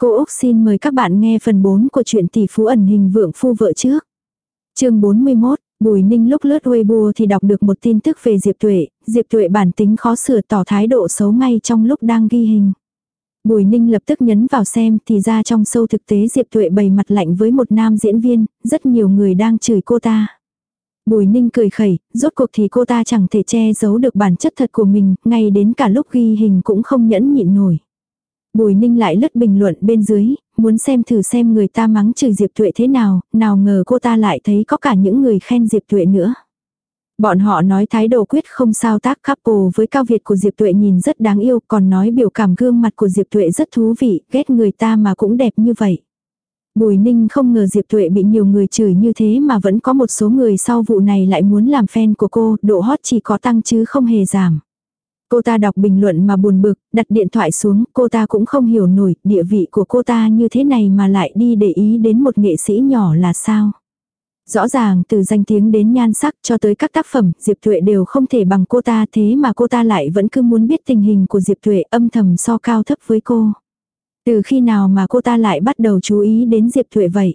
Cô Úc xin mời các bạn nghe phần 4 của truyện tỷ phú ẩn hình vượng phu vợ trước. chương 41, Bùi Ninh lúc lướt Weibo thì đọc được một tin tức về Diệp Tuệ, Diệp Tuệ bản tính khó sửa tỏ thái độ xấu ngay trong lúc đang ghi hình. Bùi Ninh lập tức nhấn vào xem thì ra trong sâu thực tế Diệp Tuệ bày mặt lạnh với một nam diễn viên, rất nhiều người đang chửi cô ta. Bùi Ninh cười khẩy, rốt cuộc thì cô ta chẳng thể che giấu được bản chất thật của mình, ngay đến cả lúc ghi hình cũng không nhẫn nhịn nổi. Bùi Ninh lại lướt bình luận bên dưới, muốn xem thử xem người ta mắng chửi Diệp Tuệ thế nào, nào ngờ cô ta lại thấy có cả những người khen Diệp Tuệ nữa. Bọn họ nói thái độ quyết không sao tác couple với cao Việt của Diệp Tuệ nhìn rất đáng yêu, còn nói biểu cảm gương mặt của Diệp Tuệ rất thú vị, ghét người ta mà cũng đẹp như vậy. Bùi Ninh không ngờ Diệp Tuệ bị nhiều người chửi như thế mà vẫn có một số người sau vụ này lại muốn làm fan của cô, độ hot chỉ có tăng chứ không hề giảm. Cô ta đọc bình luận mà buồn bực, đặt điện thoại xuống, cô ta cũng không hiểu nổi địa vị của cô ta như thế này mà lại đi để ý đến một nghệ sĩ nhỏ là sao. Rõ ràng từ danh tiếng đến nhan sắc cho tới các tác phẩm Diệp Thuệ đều không thể bằng cô ta thế mà cô ta lại vẫn cứ muốn biết tình hình của Diệp Thuệ âm thầm so cao thấp với cô. Từ khi nào mà cô ta lại bắt đầu chú ý đến Diệp Thuệ vậy?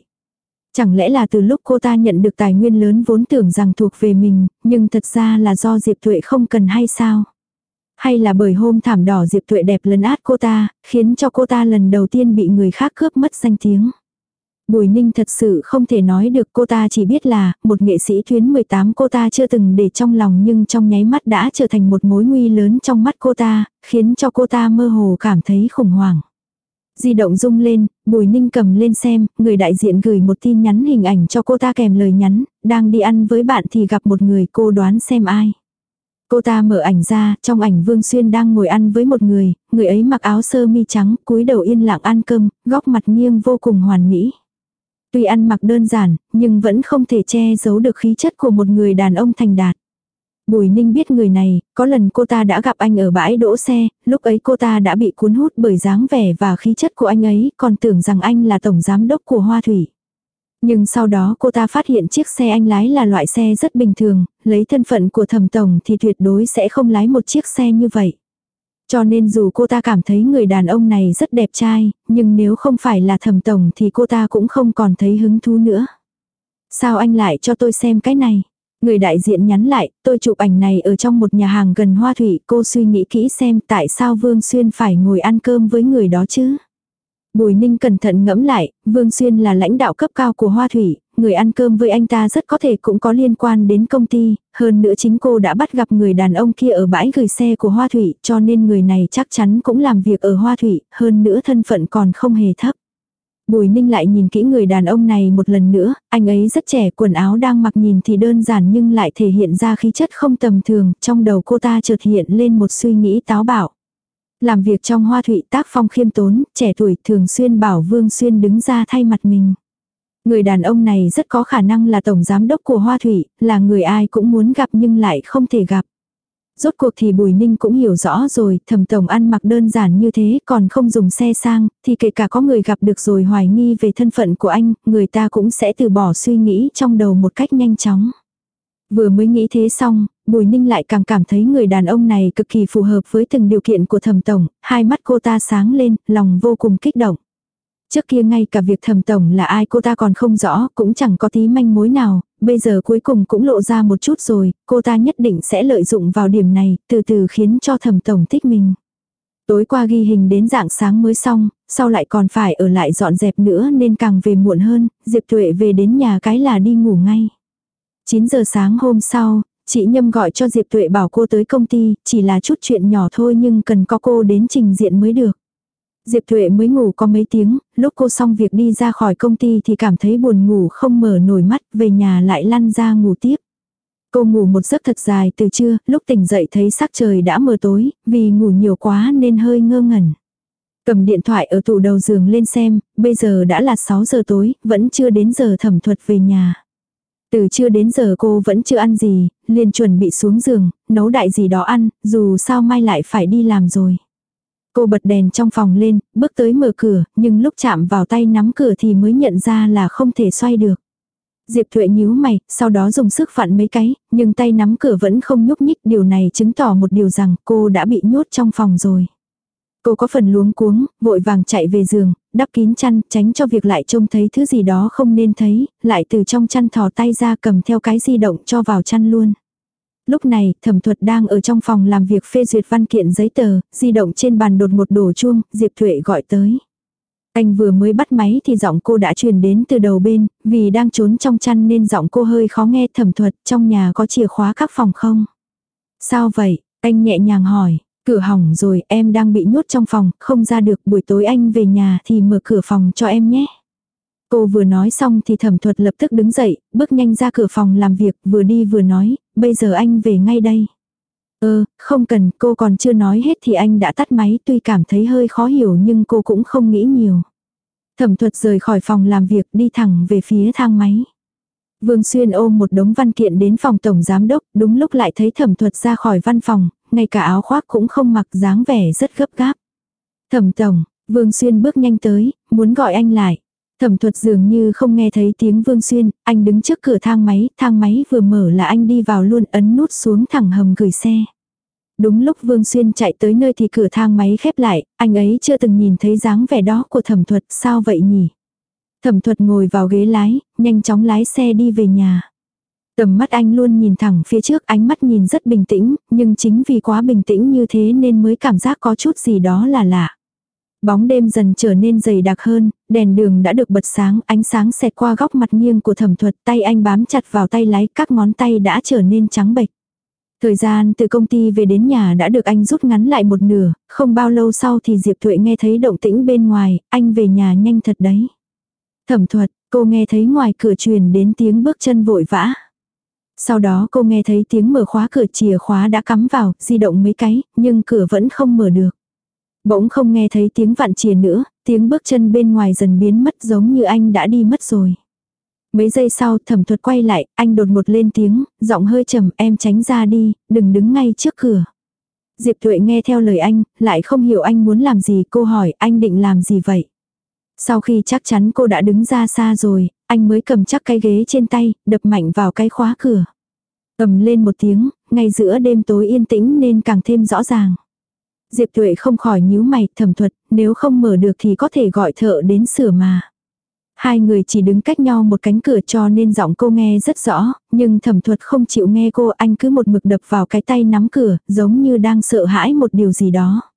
Chẳng lẽ là từ lúc cô ta nhận được tài nguyên lớn vốn tưởng rằng thuộc về mình, nhưng thật ra là do Diệp Thuệ không cần hay sao? Hay là bởi hôm thảm đỏ Diệp Tuệ đẹp lấn át cô ta, khiến cho cô ta lần đầu tiên bị người khác cướp mất danh tiếng. Bùi Ninh thật sự không thể nói được cô ta chỉ biết là một nghệ sĩ tuyến 18 cô ta chưa từng để trong lòng nhưng trong nháy mắt đã trở thành một mối nguy lớn trong mắt cô ta, khiến cho cô ta mơ hồ cảm thấy khủng hoảng. Di động rung lên, Bùi Ninh cầm lên xem, người đại diện gửi một tin nhắn hình ảnh cho cô ta kèm lời nhắn, đang đi ăn với bạn thì gặp một người cô đoán xem ai. Cô ta mở ảnh ra, trong ảnh Vương Xuyên đang ngồi ăn với một người, người ấy mặc áo sơ mi trắng, cúi đầu yên lặng ăn cơm, góc mặt nghiêng vô cùng hoàn mỹ. Tuy ăn mặc đơn giản, nhưng vẫn không thể che giấu được khí chất của một người đàn ông thành đạt. Bùi Ninh biết người này, có lần cô ta đã gặp anh ở bãi đỗ xe, lúc ấy cô ta đã bị cuốn hút bởi dáng vẻ và khí chất của anh ấy, còn tưởng rằng anh là tổng giám đốc của Hoa Thủy. Nhưng sau đó cô ta phát hiện chiếc xe anh lái là loại xe rất bình thường, lấy thân phận của thẩm tổng thì tuyệt đối sẽ không lái một chiếc xe như vậy. Cho nên dù cô ta cảm thấy người đàn ông này rất đẹp trai, nhưng nếu không phải là thẩm tổng thì cô ta cũng không còn thấy hứng thú nữa. Sao anh lại cho tôi xem cái này? Người đại diện nhắn lại, tôi chụp ảnh này ở trong một nhà hàng gần Hoa Thủy, cô suy nghĩ kỹ xem tại sao Vương Xuyên phải ngồi ăn cơm với người đó chứ. Bùi Ninh cẩn thận ngẫm lại, Vương Xuyên là lãnh đạo cấp cao của Hoa Thủy, người ăn cơm với anh ta rất có thể cũng có liên quan đến công ty, hơn nữa chính cô đã bắt gặp người đàn ông kia ở bãi gửi xe của Hoa Thủy, cho nên người này chắc chắn cũng làm việc ở Hoa Thủy, hơn nữa thân phận còn không hề thấp. Bùi Ninh lại nhìn kỹ người đàn ông này một lần nữa, anh ấy rất trẻ, quần áo đang mặc nhìn thì đơn giản nhưng lại thể hiện ra khí chất không tầm thường, trong đầu cô ta chợt hiện lên một suy nghĩ táo bạo. Làm việc trong hoa thụy tác phong khiêm tốn, trẻ tuổi thường xuyên bảo Vương Xuyên đứng ra thay mặt mình. Người đàn ông này rất có khả năng là tổng giám đốc của Hoa Thủy, là người ai cũng muốn gặp nhưng lại không thể gặp. Rốt cuộc thì Bùi Ninh cũng hiểu rõ rồi, thẩm tổng ăn mặc đơn giản như thế còn không dùng xe sang, thì kể cả có người gặp được rồi hoài nghi về thân phận của anh, người ta cũng sẽ từ bỏ suy nghĩ trong đầu một cách nhanh chóng. Vừa mới nghĩ thế xong, Bùi Ninh lại càng cảm thấy người đàn ông này cực kỳ phù hợp với từng điều kiện của thẩm tổng, hai mắt cô ta sáng lên, lòng vô cùng kích động. Trước kia ngay cả việc thẩm tổng là ai cô ta còn không rõ, cũng chẳng có tí manh mối nào, bây giờ cuối cùng cũng lộ ra một chút rồi, cô ta nhất định sẽ lợi dụng vào điểm này, từ từ khiến cho thẩm tổng thích mình. Tối qua ghi hình đến dạng sáng mới xong, sau lại còn phải ở lại dọn dẹp nữa nên càng về muộn hơn, Diệp Tuệ về đến nhà cái là đi ngủ ngay. 9 giờ sáng hôm sau, chị Nhâm gọi cho Diệp Tuệ bảo cô tới công ty, chỉ là chút chuyện nhỏ thôi nhưng cần có cô đến trình diện mới được. Diệp Tuệ mới ngủ có mấy tiếng, lúc cô xong việc đi ra khỏi công ty thì cảm thấy buồn ngủ không mở nổi mắt, về nhà lại lăn ra ngủ tiếp. Cô ngủ một giấc thật dài từ trưa, lúc tỉnh dậy thấy sắc trời đã mờ tối, vì ngủ nhiều quá nên hơi ngơ ngẩn. Cầm điện thoại ở tủ đầu giường lên xem, bây giờ đã là 6 giờ tối, vẫn chưa đến giờ thẩm thuật về nhà. Từ trưa đến giờ cô vẫn chưa ăn gì, liền chuẩn bị xuống giường, nấu đại gì đó ăn, dù sao mai lại phải đi làm rồi. Cô bật đèn trong phòng lên, bước tới mở cửa, nhưng lúc chạm vào tay nắm cửa thì mới nhận ra là không thể xoay được. Diệp Thuệ nhíu mày, sau đó dùng sức phản mấy cái, nhưng tay nắm cửa vẫn không nhúc nhích, điều này chứng tỏ một điều rằng cô đã bị nhốt trong phòng rồi. Cô có phần luống cuống, vội vàng chạy về giường, đắp kín chăn, tránh cho việc lại trông thấy thứ gì đó không nên thấy, lại từ trong chăn thò tay ra cầm theo cái di động cho vào chăn luôn. Lúc này, thẩm thuật đang ở trong phòng làm việc phê duyệt văn kiện giấy tờ, di động trên bàn đột một đổ chuông, Diệp Thuệ gọi tới. Anh vừa mới bắt máy thì giọng cô đã truyền đến từ đầu bên, vì đang trốn trong chăn nên giọng cô hơi khó nghe thẩm thuật, trong nhà có chìa khóa các phòng không? Sao vậy? Anh nhẹ nhàng hỏi, cửa hỏng rồi, em đang bị nhốt trong phòng, không ra được, buổi tối anh về nhà thì mở cửa phòng cho em nhé. Cô vừa nói xong thì thẩm thuật lập tức đứng dậy, bước nhanh ra cửa phòng làm việc, vừa đi vừa nói, bây giờ anh về ngay đây. Ơ, không cần, cô còn chưa nói hết thì anh đã tắt máy tuy cảm thấy hơi khó hiểu nhưng cô cũng không nghĩ nhiều. Thẩm thuật rời khỏi phòng làm việc đi thẳng về phía thang máy. Vương Xuyên ôm một đống văn kiện đến phòng tổng giám đốc, đúng lúc lại thấy thẩm thuật ra khỏi văn phòng, ngay cả áo khoác cũng không mặc dáng vẻ rất gấp gáp. Thẩm tổng, Vương Xuyên bước nhanh tới, muốn gọi anh lại. Thẩm thuật dường như không nghe thấy tiếng Vương Xuyên, anh đứng trước cửa thang máy, thang máy vừa mở là anh đi vào luôn ấn nút xuống thẳng hầm gửi xe. Đúng lúc Vương Xuyên chạy tới nơi thì cửa thang máy khép lại, anh ấy chưa từng nhìn thấy dáng vẻ đó của thẩm thuật, sao vậy nhỉ? Thẩm thuật ngồi vào ghế lái, nhanh chóng lái xe đi về nhà. Tầm mắt anh luôn nhìn thẳng phía trước, ánh mắt nhìn rất bình tĩnh, nhưng chính vì quá bình tĩnh như thế nên mới cảm giác có chút gì đó là lạ. Bóng đêm dần trở nên dày đặc hơn, đèn đường đã được bật sáng, ánh sáng xẹt qua góc mặt nghiêng của thẩm thuật, tay anh bám chặt vào tay lái, các ngón tay đã trở nên trắng bệch. Thời gian từ công ty về đến nhà đã được anh rút ngắn lại một nửa, không bao lâu sau thì Diệp Thuệ nghe thấy động tĩnh bên ngoài, anh về nhà nhanh thật đấy. Thẩm thuật, cô nghe thấy ngoài cửa truyền đến tiếng bước chân vội vã. Sau đó cô nghe thấy tiếng mở khóa cửa chìa khóa đã cắm vào, di động mấy cái, nhưng cửa vẫn không mở được. Bỗng không nghe thấy tiếng vặn chìa nữa, tiếng bước chân bên ngoài dần biến mất giống như anh đã đi mất rồi. Mấy giây sau thẩm thuật quay lại, anh đột ngột lên tiếng, giọng hơi trầm em tránh ra đi, đừng đứng ngay trước cửa. Diệp Thuệ nghe theo lời anh, lại không hiểu anh muốn làm gì cô hỏi anh định làm gì vậy. Sau khi chắc chắn cô đã đứng ra xa rồi, anh mới cầm chắc cái ghế trên tay, đập mạnh vào cái khóa cửa. ầm lên một tiếng, ngay giữa đêm tối yên tĩnh nên càng thêm rõ ràng. Diệp Tuệ không khỏi nhíu mày thẩm thuật, nếu không mở được thì có thể gọi thợ đến sửa mà. Hai người chỉ đứng cách nhau một cánh cửa cho nên giọng cô nghe rất rõ, nhưng thẩm thuật không chịu nghe cô anh cứ một mực đập vào cái tay nắm cửa, giống như đang sợ hãi một điều gì đó.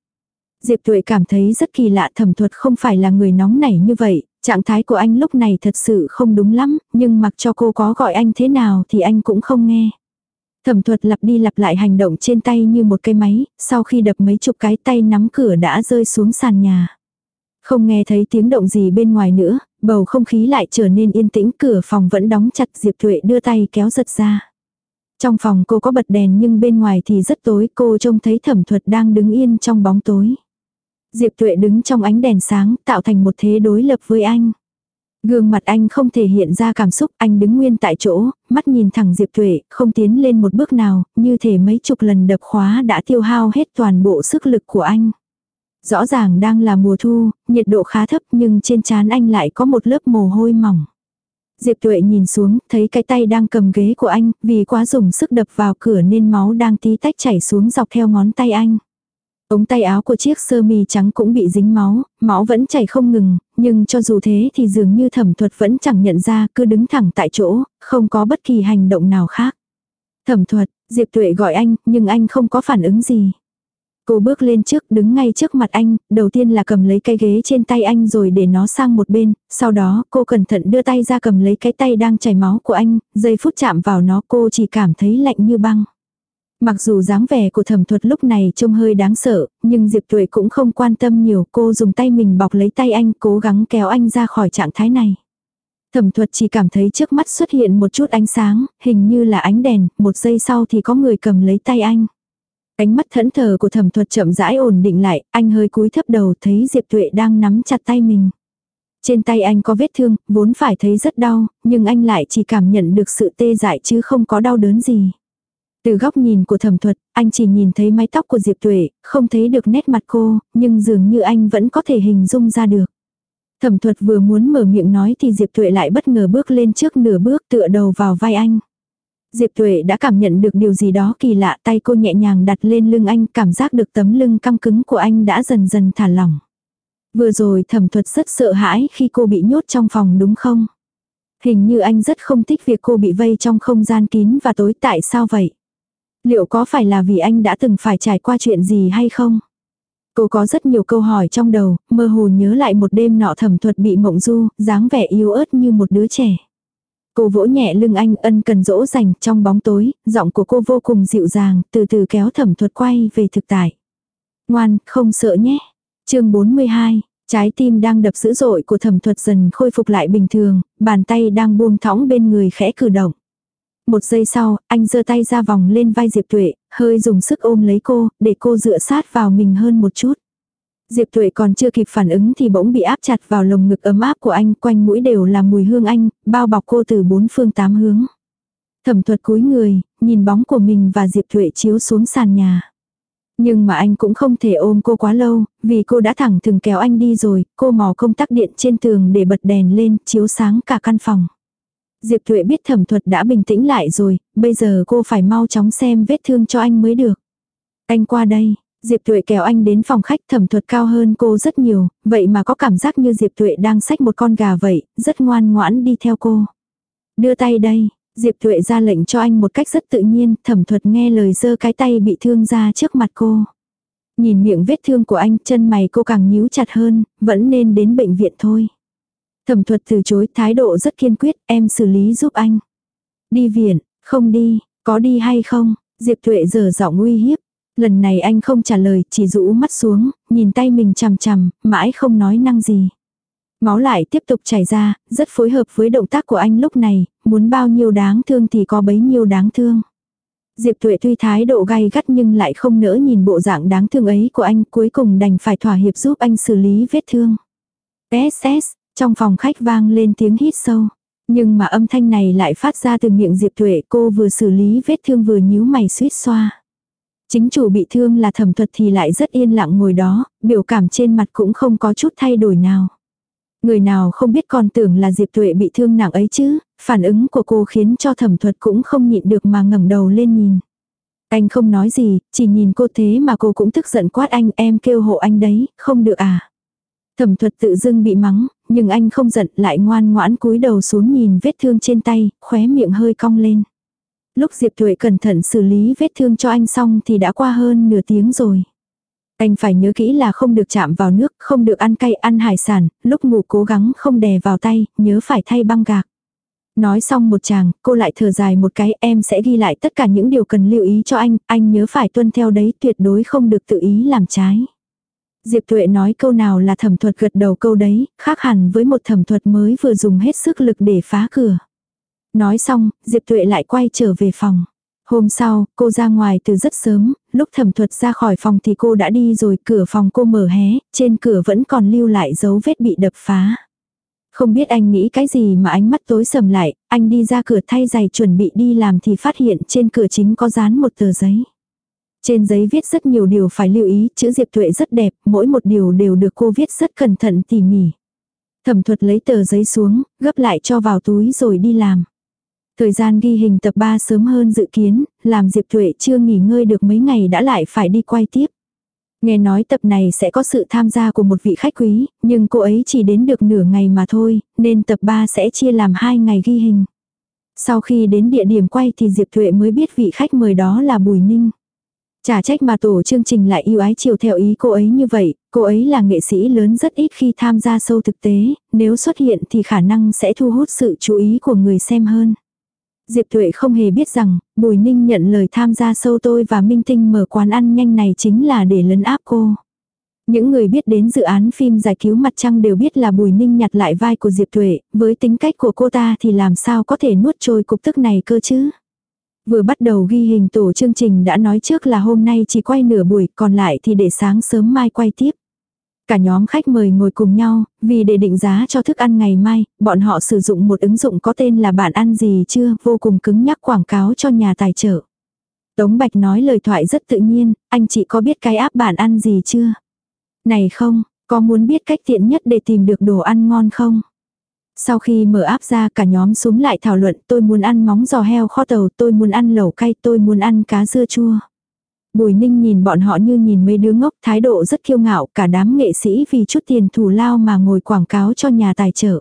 Diệp Tuệ cảm thấy rất kỳ lạ thẩm thuật không phải là người nóng nảy như vậy, trạng thái của anh lúc này thật sự không đúng lắm, nhưng mặc cho cô có gọi anh thế nào thì anh cũng không nghe. Thẩm thuật lặp đi lặp lại hành động trên tay như một cây máy, sau khi đập mấy chục cái tay nắm cửa đã rơi xuống sàn nhà. Không nghe thấy tiếng động gì bên ngoài nữa, bầu không khí lại trở nên yên tĩnh cửa phòng vẫn đóng chặt Diệp Thuệ đưa tay kéo giật ra. Trong phòng cô có bật đèn nhưng bên ngoài thì rất tối cô trông thấy thẩm thuật đang đứng yên trong bóng tối. Diệp Tuệ đứng trong ánh đèn sáng tạo thành một thế đối lập với anh. Gương mặt anh không thể hiện ra cảm xúc, anh đứng nguyên tại chỗ, mắt nhìn thẳng Diệp Tuệ, không tiến lên một bước nào, như thể mấy chục lần đập khóa đã tiêu hao hết toàn bộ sức lực của anh. Rõ ràng đang là mùa thu, nhiệt độ khá thấp nhưng trên trán anh lại có một lớp mồ hôi mỏng. Diệp Tuệ nhìn xuống, thấy cái tay đang cầm ghế của anh, vì quá dùng sức đập vào cửa nên máu đang tí tách chảy xuống dọc theo ngón tay anh. Ống tay áo của chiếc sơ mi trắng cũng bị dính máu, máu vẫn chảy không ngừng, nhưng cho dù thế thì dường như thẩm thuật vẫn chẳng nhận ra cứ đứng thẳng tại chỗ, không có bất kỳ hành động nào khác. Thẩm thuật, Diệp Tuệ gọi anh, nhưng anh không có phản ứng gì. Cô bước lên trước đứng ngay trước mặt anh, đầu tiên là cầm lấy cái ghế trên tay anh rồi để nó sang một bên, sau đó cô cẩn thận đưa tay ra cầm lấy cái tay đang chảy máu của anh, giây phút chạm vào nó cô chỉ cảm thấy lạnh như băng. Mặc dù dáng vẻ của thẩm thuật lúc này trông hơi đáng sợ, nhưng Diệp Tuệ cũng không quan tâm nhiều cô dùng tay mình bọc lấy tay anh cố gắng kéo anh ra khỏi trạng thái này. Thẩm thuật chỉ cảm thấy trước mắt xuất hiện một chút ánh sáng, hình như là ánh đèn, một giây sau thì có người cầm lấy tay anh. Ánh mắt thẫn thờ của thẩm thuật chậm rãi ổn định lại, anh hơi cúi thấp đầu thấy Diệp Tuệ đang nắm chặt tay mình. Trên tay anh có vết thương, vốn phải thấy rất đau, nhưng anh lại chỉ cảm nhận được sự tê dại chứ không có đau đớn gì. Từ góc nhìn của thẩm thuật, anh chỉ nhìn thấy mái tóc của Diệp Tuệ, không thấy được nét mặt cô, nhưng dường như anh vẫn có thể hình dung ra được. Thẩm thuật vừa muốn mở miệng nói thì Diệp Tuệ lại bất ngờ bước lên trước nửa bước tựa đầu vào vai anh. Diệp Tuệ đã cảm nhận được điều gì đó kỳ lạ tay cô nhẹ nhàng đặt lên lưng anh cảm giác được tấm lưng căng cứng của anh đã dần dần thả lỏng. Vừa rồi thẩm thuật rất sợ hãi khi cô bị nhốt trong phòng đúng không? Hình như anh rất không thích việc cô bị vây trong không gian kín và tối tại sao vậy? Liệu có phải là vì anh đã từng phải trải qua chuyện gì hay không? Cô có rất nhiều câu hỏi trong đầu, mơ hồ nhớ lại một đêm nọ thẩm thuật bị mộng du, dáng vẻ yếu ớt như một đứa trẻ. Cô vỗ nhẹ lưng anh ân cần dỗ dành trong bóng tối, giọng của cô vô cùng dịu dàng, từ từ kéo thẩm thuật quay về thực tại. Ngoan, không sợ nhé. chương 42, trái tim đang đập dữ dội của thẩm thuật dần khôi phục lại bình thường, bàn tay đang buông thõng bên người khẽ cử động. Một giây sau, anh giơ tay ra vòng lên vai Diệp Tuệ, hơi dùng sức ôm lấy cô, để cô dựa sát vào mình hơn một chút. Diệp Tuệ còn chưa kịp phản ứng thì bỗng bị áp chặt vào lồng ngực ấm áp của anh, quanh mũi đều là mùi hương anh, bao bọc cô từ bốn phương tám hướng. Thẩm thuật cúi người, nhìn bóng của mình và Diệp Tuệ chiếu xuống sàn nhà. Nhưng mà anh cũng không thể ôm cô quá lâu, vì cô đã thẳng thừng kéo anh đi rồi, cô mò công tắc điện trên tường để bật đèn lên, chiếu sáng cả căn phòng. Diệp Thuệ biết thẩm thuật đã bình tĩnh lại rồi, bây giờ cô phải mau chóng xem vết thương cho anh mới được. Anh qua đây, Diệp Tuệ kéo anh đến phòng khách thẩm thuật cao hơn cô rất nhiều, vậy mà có cảm giác như Diệp Tuệ đang xách một con gà vậy, rất ngoan ngoãn đi theo cô. Đưa tay đây, Diệp Tuệ ra lệnh cho anh một cách rất tự nhiên, thẩm thuật nghe lời giơ cái tay bị thương ra trước mặt cô. Nhìn miệng vết thương của anh, chân mày cô càng nhíu chặt hơn, vẫn nên đến bệnh viện thôi. Thẩm thuật từ chối, thái độ rất kiên quyết, em xử lý giúp anh. Đi viện, không đi, có đi hay không? Diệp Tuệ giờ giọng nguy hiếp. Lần này anh không trả lời, chỉ rũ mắt xuống, nhìn tay mình chằm chằm, mãi không nói năng gì. Máu lại tiếp tục chảy ra, rất phối hợp với động tác của anh lúc này, muốn bao nhiêu đáng thương thì có bấy nhiêu đáng thương. Diệp Tuệ tuy thái độ gay gắt nhưng lại không nỡ nhìn bộ dạng đáng thương ấy của anh cuối cùng đành phải thỏa hiệp giúp anh xử lý vết thương. SS, trong phòng khách vang lên tiếng hít sâu. Nhưng mà âm thanh này lại phát ra từ miệng Diệp Tuệ cô vừa xử lý vết thương vừa nhíu mày suýt xoa. Chính chủ bị thương là thẩm thuật thì lại rất yên lặng ngồi đó, biểu cảm trên mặt cũng không có chút thay đổi nào. Người nào không biết còn tưởng là Diệp Tuệ bị thương nặng ấy chứ, phản ứng của cô khiến cho thẩm thuật cũng không nhịn được mà ngẩng đầu lên nhìn. Anh không nói gì, chỉ nhìn cô thế mà cô cũng tức giận quát anh em kêu hộ anh đấy, không được à. Thẩm thuật tự dưng bị mắng, nhưng anh không giận lại ngoan ngoãn cúi đầu xuống nhìn vết thương trên tay, khóe miệng hơi cong lên. Lúc Diệp Thuệ cẩn thận xử lý vết thương cho anh xong thì đã qua hơn nửa tiếng rồi. Anh phải nhớ kỹ là không được chạm vào nước, không được ăn cay ăn hải sản, lúc ngủ cố gắng không đè vào tay, nhớ phải thay băng gạc. Nói xong một chàng, cô lại thở dài một cái em sẽ ghi lại tất cả những điều cần lưu ý cho anh, anh nhớ phải tuân theo đấy tuyệt đối không được tự ý làm trái. Diệp Tuệ nói câu nào là thẩm thuật gật đầu câu đấy, khác hẳn với một thẩm thuật mới vừa dùng hết sức lực để phá cửa. Nói xong, Diệp Tuệ lại quay trở về phòng. Hôm sau, cô ra ngoài từ rất sớm, lúc thẩm thuật ra khỏi phòng thì cô đã đi rồi, cửa phòng cô mở hé, trên cửa vẫn còn lưu lại dấu vết bị đập phá. Không biết anh nghĩ cái gì mà ánh mắt tối sầm lại, anh đi ra cửa thay giày chuẩn bị đi làm thì phát hiện trên cửa chính có dán một tờ giấy. Trên giấy viết rất nhiều điều phải lưu ý, chữ Diệp Tuệ rất đẹp, mỗi một điều đều được cô viết rất cẩn thận tỉ mỉ. Thẩm thuật lấy tờ giấy xuống, gấp lại cho vào túi rồi đi làm. Thời gian ghi hình tập 3 sớm hơn dự kiến, làm Diệp Tuệ chưa nghỉ ngơi được mấy ngày đã lại phải đi quay tiếp. Nghe nói tập này sẽ có sự tham gia của một vị khách quý, nhưng cô ấy chỉ đến được nửa ngày mà thôi, nên tập 3 sẽ chia làm hai ngày ghi hình. Sau khi đến địa điểm quay thì Diệp Thuệ mới biết vị khách mời đó là Bùi Ninh. Chả trách mà tổ chương trình lại yêu ái chiều theo ý cô ấy như vậy, cô ấy là nghệ sĩ lớn rất ít khi tham gia sâu thực tế, nếu xuất hiện thì khả năng sẽ thu hút sự chú ý của người xem hơn. Diệp Tuệ không hề biết rằng, Bùi Ninh nhận lời tham gia sâu tôi và Minh Tinh mở quán ăn nhanh này chính là để lấn áp cô. Những người biết đến dự án phim giải cứu mặt trăng đều biết là Bùi Ninh nhặt lại vai của Diệp Tuệ, với tính cách của cô ta thì làm sao có thể nuốt trôi cục tức này cơ chứ. Vừa bắt đầu ghi hình tổ chương trình đã nói trước là hôm nay chỉ quay nửa buổi, còn lại thì để sáng sớm mai quay tiếp. Cả nhóm khách mời ngồi cùng nhau, vì để định giá cho thức ăn ngày mai, bọn họ sử dụng một ứng dụng có tên là bạn ăn gì chưa, vô cùng cứng nhắc quảng cáo cho nhà tài trợ. Tống Bạch nói lời thoại rất tự nhiên, anh chị có biết cái áp bạn ăn gì chưa? Này không, có muốn biết cách tiện nhất để tìm được đồ ăn ngon không? Sau khi mở áp ra cả nhóm xuống lại thảo luận tôi muốn ăn móng giò heo kho tàu, tôi muốn ăn lẩu cay, tôi muốn ăn cá dưa chua. Bùi ninh nhìn bọn họ như nhìn mấy đứa ngốc, thái độ rất kiêu ngạo, cả đám nghệ sĩ vì chút tiền thù lao mà ngồi quảng cáo cho nhà tài trợ.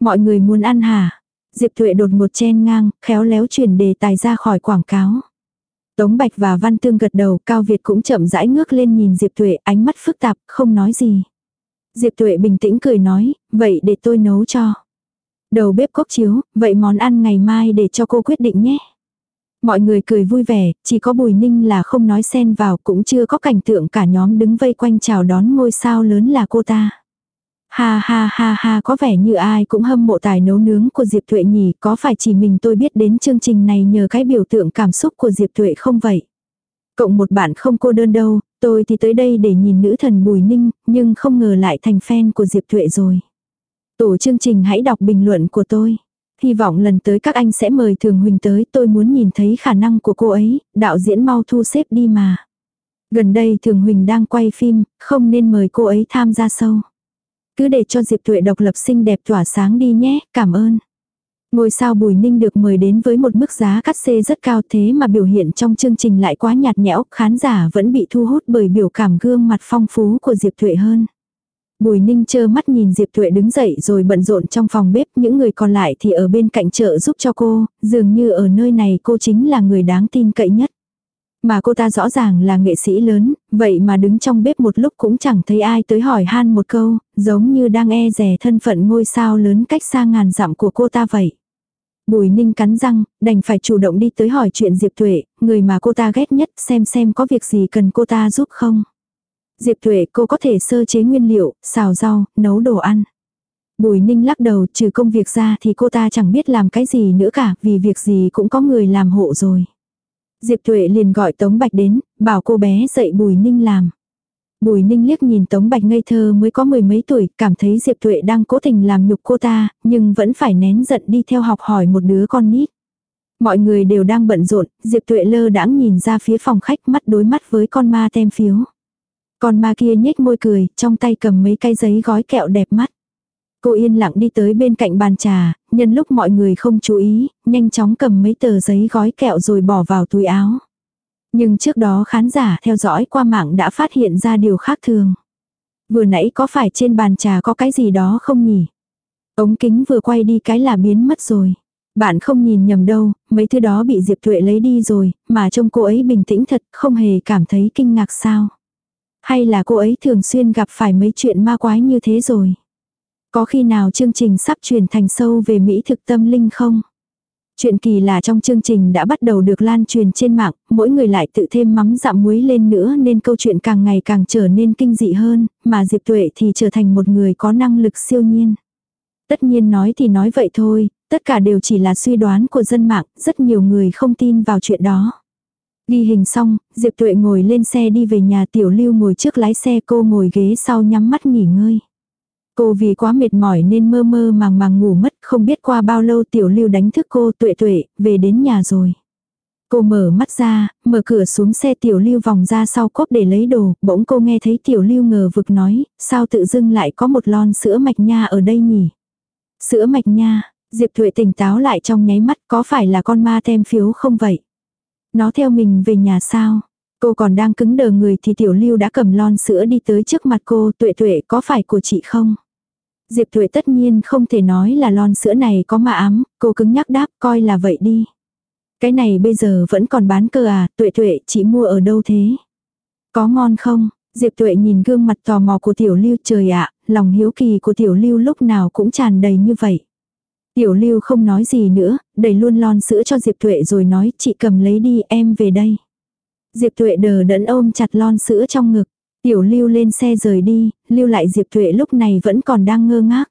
Mọi người muốn ăn hả? Diệp Thuệ đột một chen ngang, khéo léo chuyển đề tài ra khỏi quảng cáo. Tống Bạch và Văn Tương gật đầu, Cao Việt cũng chậm rãi ngước lên nhìn Diệp Thuệ, ánh mắt phức tạp, không nói gì. Diệp Tuệ bình tĩnh cười nói, vậy để tôi nấu cho. Đầu bếp cốc chiếu, vậy món ăn ngày mai để cho cô quyết định nhé. Mọi người cười vui vẻ, chỉ có Bùi Ninh là không nói xen vào cũng chưa có cảnh tượng cả nhóm đứng vây quanh chào đón ngôi sao lớn là cô ta. Ha ha ha ha có vẻ như ai cũng hâm mộ tài nấu nướng của Diệp Thuệ nhỉ, có phải chỉ mình tôi biết đến chương trình này nhờ cái biểu tượng cảm xúc của Diệp Thuệ không vậy? Cộng một bạn không cô đơn đâu, tôi thì tới đây để nhìn nữ thần Bùi Ninh, nhưng không ngờ lại thành fan của Diệp Thuệ rồi. Tổ chương trình hãy đọc bình luận của tôi. Hy vọng lần tới các anh sẽ mời Thường Huỳnh tới, tôi muốn nhìn thấy khả năng của cô ấy, đạo diễn mau thu xếp đi mà. Gần đây Thường Huỳnh đang quay phim, không nên mời cô ấy tham gia sâu. Cứ để cho Diệp Thuệ độc lập xinh đẹp tỏa sáng đi nhé, cảm ơn. Ngôi sao Bùi Ninh được mời đến với một mức giá cắt xê rất cao thế mà biểu hiện trong chương trình lại quá nhạt nhẽo, khán giả vẫn bị thu hút bởi biểu cảm gương mặt phong phú của Diệp Thuệ hơn. Bùi Ninh chơ mắt nhìn Diệp Thuệ đứng dậy rồi bận rộn trong phòng bếp, những người còn lại thì ở bên cạnh chợ giúp cho cô, dường như ở nơi này cô chính là người đáng tin cậy nhất. Mà cô ta rõ ràng là nghệ sĩ lớn, vậy mà đứng trong bếp một lúc cũng chẳng thấy ai tới hỏi han một câu, giống như đang e rè thân phận ngôi sao lớn cách xa ngàn dặm của cô ta vậy. Bùi ninh cắn răng, đành phải chủ động đi tới hỏi chuyện Diệp Tuệ, người mà cô ta ghét nhất xem xem có việc gì cần cô ta giúp không. Diệp Tuệ cô có thể sơ chế nguyên liệu, xào rau, nấu đồ ăn. Bùi ninh lắc đầu trừ công việc ra thì cô ta chẳng biết làm cái gì nữa cả vì việc gì cũng có người làm hộ rồi. Diệp Tuệ liền gọi Tống Bạch đến, bảo cô bé dạy Bùi Ninh làm. Bùi Ninh liếc nhìn Tống Bạch ngây thơ mới có mười mấy tuổi, cảm thấy Diệp Tuệ đang cố tình làm nhục cô ta, nhưng vẫn phải nén giận đi theo học hỏi một đứa con nít. Mọi người đều đang bận rộn, Diệp Tuệ lơ đãng nhìn ra phía phòng khách mắt đối mắt với con ma tem phiếu. Con ma kia nhếch môi cười, trong tay cầm mấy cái giấy gói kẹo đẹp mắt. Cô yên lặng đi tới bên cạnh bàn trà, nhân lúc mọi người không chú ý, nhanh chóng cầm mấy tờ giấy gói kẹo rồi bỏ vào túi áo. Nhưng trước đó khán giả theo dõi qua mạng đã phát hiện ra điều khác thường. Vừa nãy có phải trên bàn trà có cái gì đó không nhỉ? Ống kính vừa quay đi cái là biến mất rồi. Bạn không nhìn nhầm đâu, mấy thứ đó bị Diệp Thuệ lấy đi rồi, mà trông cô ấy bình tĩnh thật, không hề cảm thấy kinh ngạc sao. Hay là cô ấy thường xuyên gặp phải mấy chuyện ma quái như thế rồi. Có khi nào chương trình sắp truyền thành sâu về Mỹ thực tâm linh không? Chuyện kỳ là trong chương trình đã bắt đầu được lan truyền trên mạng, mỗi người lại tự thêm mắm dặm muối lên nữa nên câu chuyện càng ngày càng trở nên kinh dị hơn, mà Diệp Tuệ thì trở thành một người có năng lực siêu nhiên. Tất nhiên nói thì nói vậy thôi, tất cả đều chỉ là suy đoán của dân mạng, rất nhiều người không tin vào chuyện đó. Ghi hình xong, Diệp Tuệ ngồi lên xe đi về nhà Tiểu Lưu ngồi trước lái xe cô ngồi ghế sau nhắm mắt nghỉ ngơi. Cô vì quá mệt mỏi nên mơ mơ màng màng ngủ mất, không biết qua bao lâu tiểu lưu đánh thức cô tuệ tuệ, về đến nhà rồi. Cô mở mắt ra, mở cửa xuống xe tiểu lưu vòng ra sau cốp để lấy đồ, bỗng cô nghe thấy tiểu lưu ngờ vực nói, sao tự dưng lại có một lon sữa mạch nha ở đây nhỉ? Sữa mạch nha, Diệp Thuệ tỉnh táo lại trong nháy mắt có phải là con ma tem phiếu không vậy? Nó theo mình về nhà sao? Cô còn đang cứng đờ người thì tiểu lưu đã cầm lon sữa đi tới trước mặt cô tuệ tuệ có phải của chị không? Diệp Thuệ tất nhiên không thể nói là lon sữa này có mà ám, cô cứng nhắc đáp coi là vậy đi. Cái này bây giờ vẫn còn bán cơ à, Tuệ Tuệ chị mua ở đâu thế? Có ngon không? Diệp Tuệ nhìn gương mặt tò mò của Tiểu Lưu trời ạ, lòng hiếu kỳ của Tiểu Lưu lúc nào cũng tràn đầy như vậy. Tiểu Lưu không nói gì nữa, đẩy luôn lon sữa cho Diệp Tuệ rồi nói chị cầm lấy đi em về đây. Diệp Tuệ đờ đẫn ôm chặt lon sữa trong ngực. Tiểu lưu lên xe rời đi, lưu lại Diệp Thuệ lúc này vẫn còn đang ngơ ngác.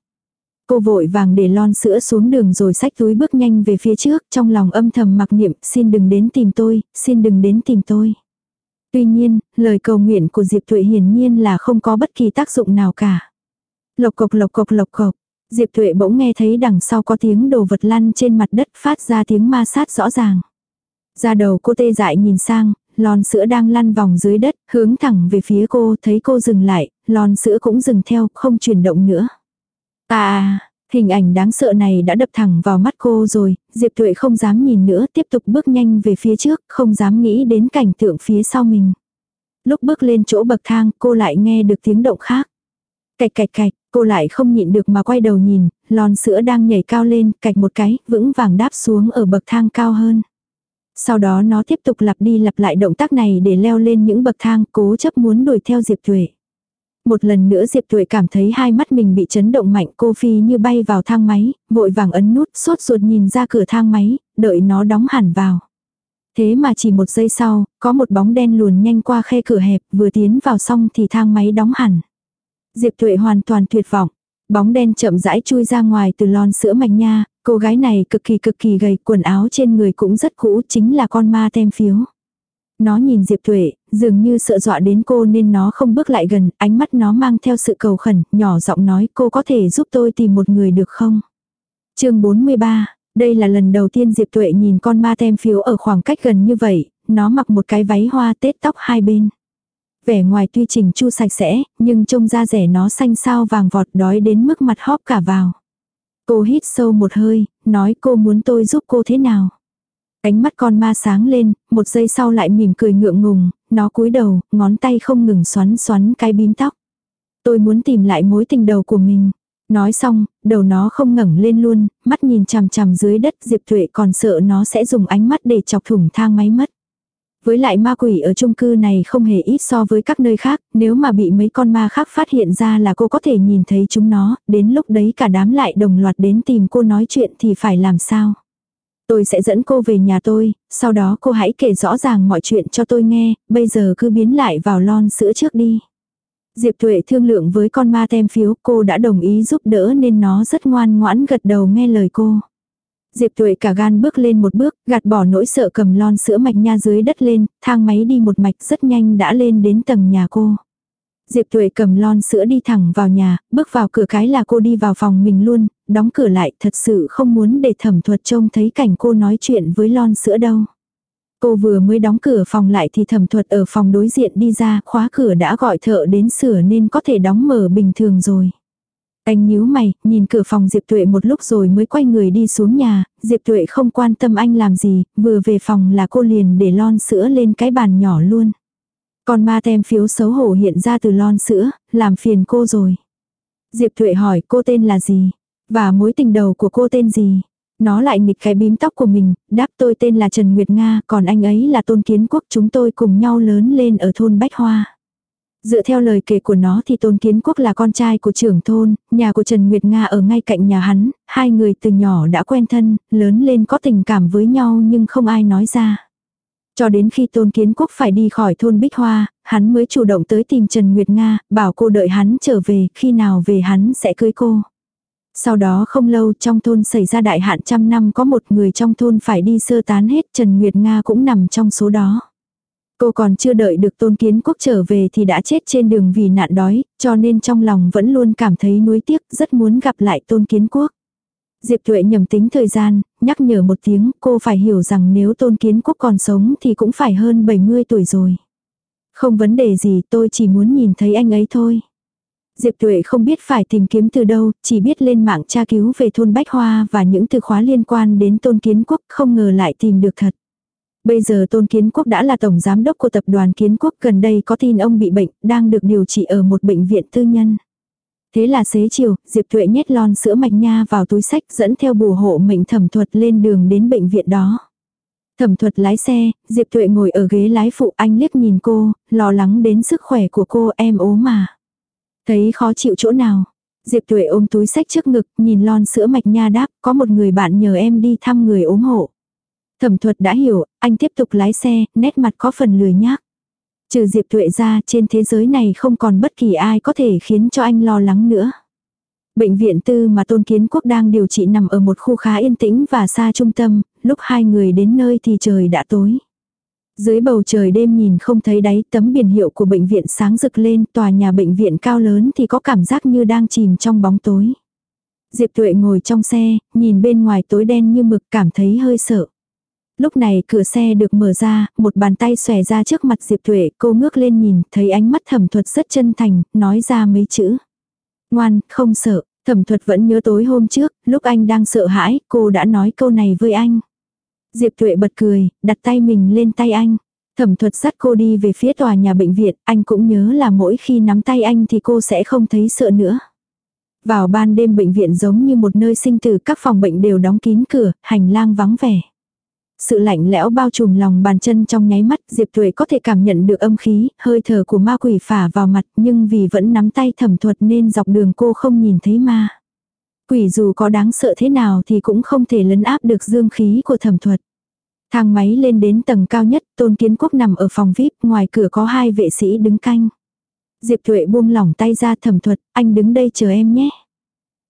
Cô vội vàng để lon sữa xuống đường rồi xách túi bước nhanh về phía trước, trong lòng âm thầm mặc niệm, xin đừng đến tìm tôi, xin đừng đến tìm tôi. Tuy nhiên, lời cầu nguyện của Diệp Thuệ hiển nhiên là không có bất kỳ tác dụng nào cả. Lộc cộc lộc cộc lộc cộc, Diệp Thuệ bỗng nghe thấy đằng sau có tiếng đồ vật lăn trên mặt đất phát ra tiếng ma sát rõ ràng. Ra đầu cô tê dại nhìn sang, lon sữa đang lăn vòng dưới đất, hướng thẳng về phía cô, thấy cô dừng lại, lon sữa cũng dừng theo, không chuyển động nữa. À, Hình ảnh đáng sợ này đã đập thẳng vào mắt cô rồi, Diệp Tuệ không dám nhìn nữa, tiếp tục bước nhanh về phía trước, không dám nghĩ đến cảnh tượng phía sau mình. Lúc bước lên chỗ bậc thang, cô lại nghe được tiếng động khác. Cạch cạch cạch, cô lại không nhịn được mà quay đầu nhìn, lon sữa đang nhảy cao lên, cạch một cái, vững vàng đáp xuống ở bậc thang cao hơn. Sau đó nó tiếp tục lặp đi lặp lại động tác này để leo lên những bậc thang, cố chấp muốn đuổi theo Diệp Thuệ. Một lần nữa Diệp Thuệ cảm thấy hai mắt mình bị chấn động mạnh cô phi như bay vào thang máy, vội vàng ấn nút, sốt ruột nhìn ra cửa thang máy, đợi nó đóng hẳn vào. Thế mà chỉ một giây sau, có một bóng đen luồn nhanh qua khe cửa hẹp, vừa tiến vào xong thì thang máy đóng hẳn. Diệp Thuệ hoàn toàn tuyệt vọng. Bóng đen chậm rãi chui ra ngoài từ lon sữa mạch nha, cô gái này cực kỳ cực kỳ gầy, quần áo trên người cũng rất cũ, chính là con ma tem phiếu. Nó nhìn Diệp Tuệ, dường như sợ dọa đến cô nên nó không bước lại gần, ánh mắt nó mang theo sự cầu khẩn, nhỏ giọng nói cô có thể giúp tôi tìm một người được không? chương 43, đây là lần đầu tiên Diệp Tuệ nhìn con ma tem phiếu ở khoảng cách gần như vậy, nó mặc một cái váy hoa tết tóc hai bên. Vẻ ngoài tuy chỉnh chu sạch sẽ, nhưng trông da rẻ nó xanh sao vàng vọt đói đến mức mặt hóp cả vào. Cô hít sâu một hơi, nói cô muốn tôi giúp cô thế nào. Ánh mắt con ma sáng lên, một giây sau lại mỉm cười ngượng ngùng, nó cúi đầu, ngón tay không ngừng xoắn xoắn cái bím tóc. Tôi muốn tìm lại mối tình đầu của mình. Nói xong, đầu nó không ngẩng lên luôn, mắt nhìn chằm chằm dưới đất Diệp thụy còn sợ nó sẽ dùng ánh mắt để chọc thủng thang máy mất. Với lại ma quỷ ở chung cư này không hề ít so với các nơi khác, nếu mà bị mấy con ma khác phát hiện ra là cô có thể nhìn thấy chúng nó, đến lúc đấy cả đám lại đồng loạt đến tìm cô nói chuyện thì phải làm sao. Tôi sẽ dẫn cô về nhà tôi, sau đó cô hãy kể rõ ràng mọi chuyện cho tôi nghe, bây giờ cứ biến lại vào lon sữa trước đi. Diệp Tuệ thương lượng với con ma tem phiếu cô đã đồng ý giúp đỡ nên nó rất ngoan ngoãn gật đầu nghe lời cô. Diệp Tuệ cả gan bước lên một bước, gạt bỏ nỗi sợ cầm lon sữa mạch nha dưới đất lên, thang máy đi một mạch rất nhanh đã lên đến tầng nhà cô. Diệp Tuệ cầm lon sữa đi thẳng vào nhà, bước vào cửa cái là cô đi vào phòng mình luôn, đóng cửa lại thật sự không muốn để thẩm thuật trông thấy cảnh cô nói chuyện với lon sữa đâu. Cô vừa mới đóng cửa phòng lại thì thẩm thuật ở phòng đối diện đi ra, khóa cửa đã gọi thợ đến sửa nên có thể đóng mở bình thường rồi. Anh nhíu mày, nhìn cửa phòng Diệp Tuệ một lúc rồi mới quay người đi xuống nhà, Diệp Tuệ không quan tâm anh làm gì, vừa về phòng là cô liền để lon sữa lên cái bàn nhỏ luôn. Còn ma tem phiếu xấu hổ hiện ra từ lon sữa, làm phiền cô rồi. Diệp Tuệ hỏi cô tên là gì? Và mối tình đầu của cô tên gì? Nó lại nghịch cái bím tóc của mình, đáp tôi tên là Trần Nguyệt Nga, còn anh ấy là Tôn Kiến Quốc chúng tôi cùng nhau lớn lên ở thôn Bách Hoa. Dựa theo lời kể của nó thì Tôn Kiến Quốc là con trai của trưởng thôn, nhà của Trần Nguyệt Nga ở ngay cạnh nhà hắn, hai người từ nhỏ đã quen thân, lớn lên có tình cảm với nhau nhưng không ai nói ra. Cho đến khi Tôn Kiến Quốc phải đi khỏi thôn Bích Hoa, hắn mới chủ động tới tìm Trần Nguyệt Nga, bảo cô đợi hắn trở về, khi nào về hắn sẽ cưới cô. Sau đó không lâu trong thôn xảy ra đại hạn trăm năm có một người trong thôn phải đi sơ tán hết Trần Nguyệt Nga cũng nằm trong số đó. Cô còn chưa đợi được tôn kiến quốc trở về thì đã chết trên đường vì nạn đói, cho nên trong lòng vẫn luôn cảm thấy nuối tiếc, rất muốn gặp lại tôn kiến quốc. Diệp Tuệ nhầm tính thời gian, nhắc nhở một tiếng, cô phải hiểu rằng nếu tôn kiến quốc còn sống thì cũng phải hơn 70 tuổi rồi. Không vấn đề gì, tôi chỉ muốn nhìn thấy anh ấy thôi. Diệp Tuệ không biết phải tìm kiếm từ đâu, chỉ biết lên mạng tra cứu về thôn Bách Hoa và những từ khóa liên quan đến tôn kiến quốc, không ngờ lại tìm được thật. Bây giờ Tôn Kiến Quốc đã là tổng giám đốc của tập đoàn Kiến Quốc gần đây có tin ông bị bệnh, đang được điều trị ở một bệnh viện tư nhân. Thế là xế chiều, Diệp Thuệ nhét lon sữa mạch nha vào túi sách dẫn theo bùa hộ mệnh thẩm thuật lên đường đến bệnh viện đó. Thẩm thuật lái xe, Diệp Thuệ ngồi ở ghế lái phụ anh liếc nhìn cô, lo lắng đến sức khỏe của cô em ố mà. Thấy khó chịu chỗ nào. Diệp Thuệ ôm túi sách trước ngực, nhìn lon sữa mạch nha đáp, có một người bạn nhờ em đi thăm người ốm hộ. Thẩm thuật đã hiểu, anh tiếp tục lái xe, nét mặt có phần lười nhác. Trừ Diệp Tuệ ra trên thế giới này không còn bất kỳ ai có thể khiến cho anh lo lắng nữa. Bệnh viện tư mà Tôn Kiến Quốc đang điều trị nằm ở một khu khá yên tĩnh và xa trung tâm, lúc hai người đến nơi thì trời đã tối. Dưới bầu trời đêm nhìn không thấy đáy tấm biển hiệu của bệnh viện sáng rực lên tòa nhà bệnh viện cao lớn thì có cảm giác như đang chìm trong bóng tối. Diệp Tuệ ngồi trong xe, nhìn bên ngoài tối đen như mực cảm thấy hơi sợ. Lúc này cửa xe được mở ra, một bàn tay xòe ra trước mặt Diệp Tuệ, cô ngước lên nhìn, thấy ánh mắt thẩm thuật rất chân thành, nói ra mấy chữ. Ngoan, không sợ, Thẩm thuật vẫn nhớ tối hôm trước, lúc anh đang sợ hãi, cô đã nói câu này với anh. Diệp Tuệ bật cười, đặt tay mình lên tay anh. Thẩm thuật dắt cô đi về phía tòa nhà bệnh viện, anh cũng nhớ là mỗi khi nắm tay anh thì cô sẽ không thấy sợ nữa. Vào ban đêm bệnh viện giống như một nơi sinh tử các phòng bệnh đều đóng kín cửa, hành lang vắng vẻ. Sự lạnh lẽo bao trùm lòng bàn chân trong nháy mắt, Diệp Thuệ có thể cảm nhận được âm khí, hơi thở của ma quỷ phả vào mặt, nhưng vì vẫn nắm tay thẩm thuật nên dọc đường cô không nhìn thấy ma. Quỷ dù có đáng sợ thế nào thì cũng không thể lấn áp được dương khí của thẩm thuật. Thang máy lên đến tầng cao nhất, Tôn Kiến Quốc nằm ở phòng VIP, ngoài cửa có hai vệ sĩ đứng canh. Diệp Thuệ buông lỏng tay ra thẩm thuật, anh đứng đây chờ em nhé.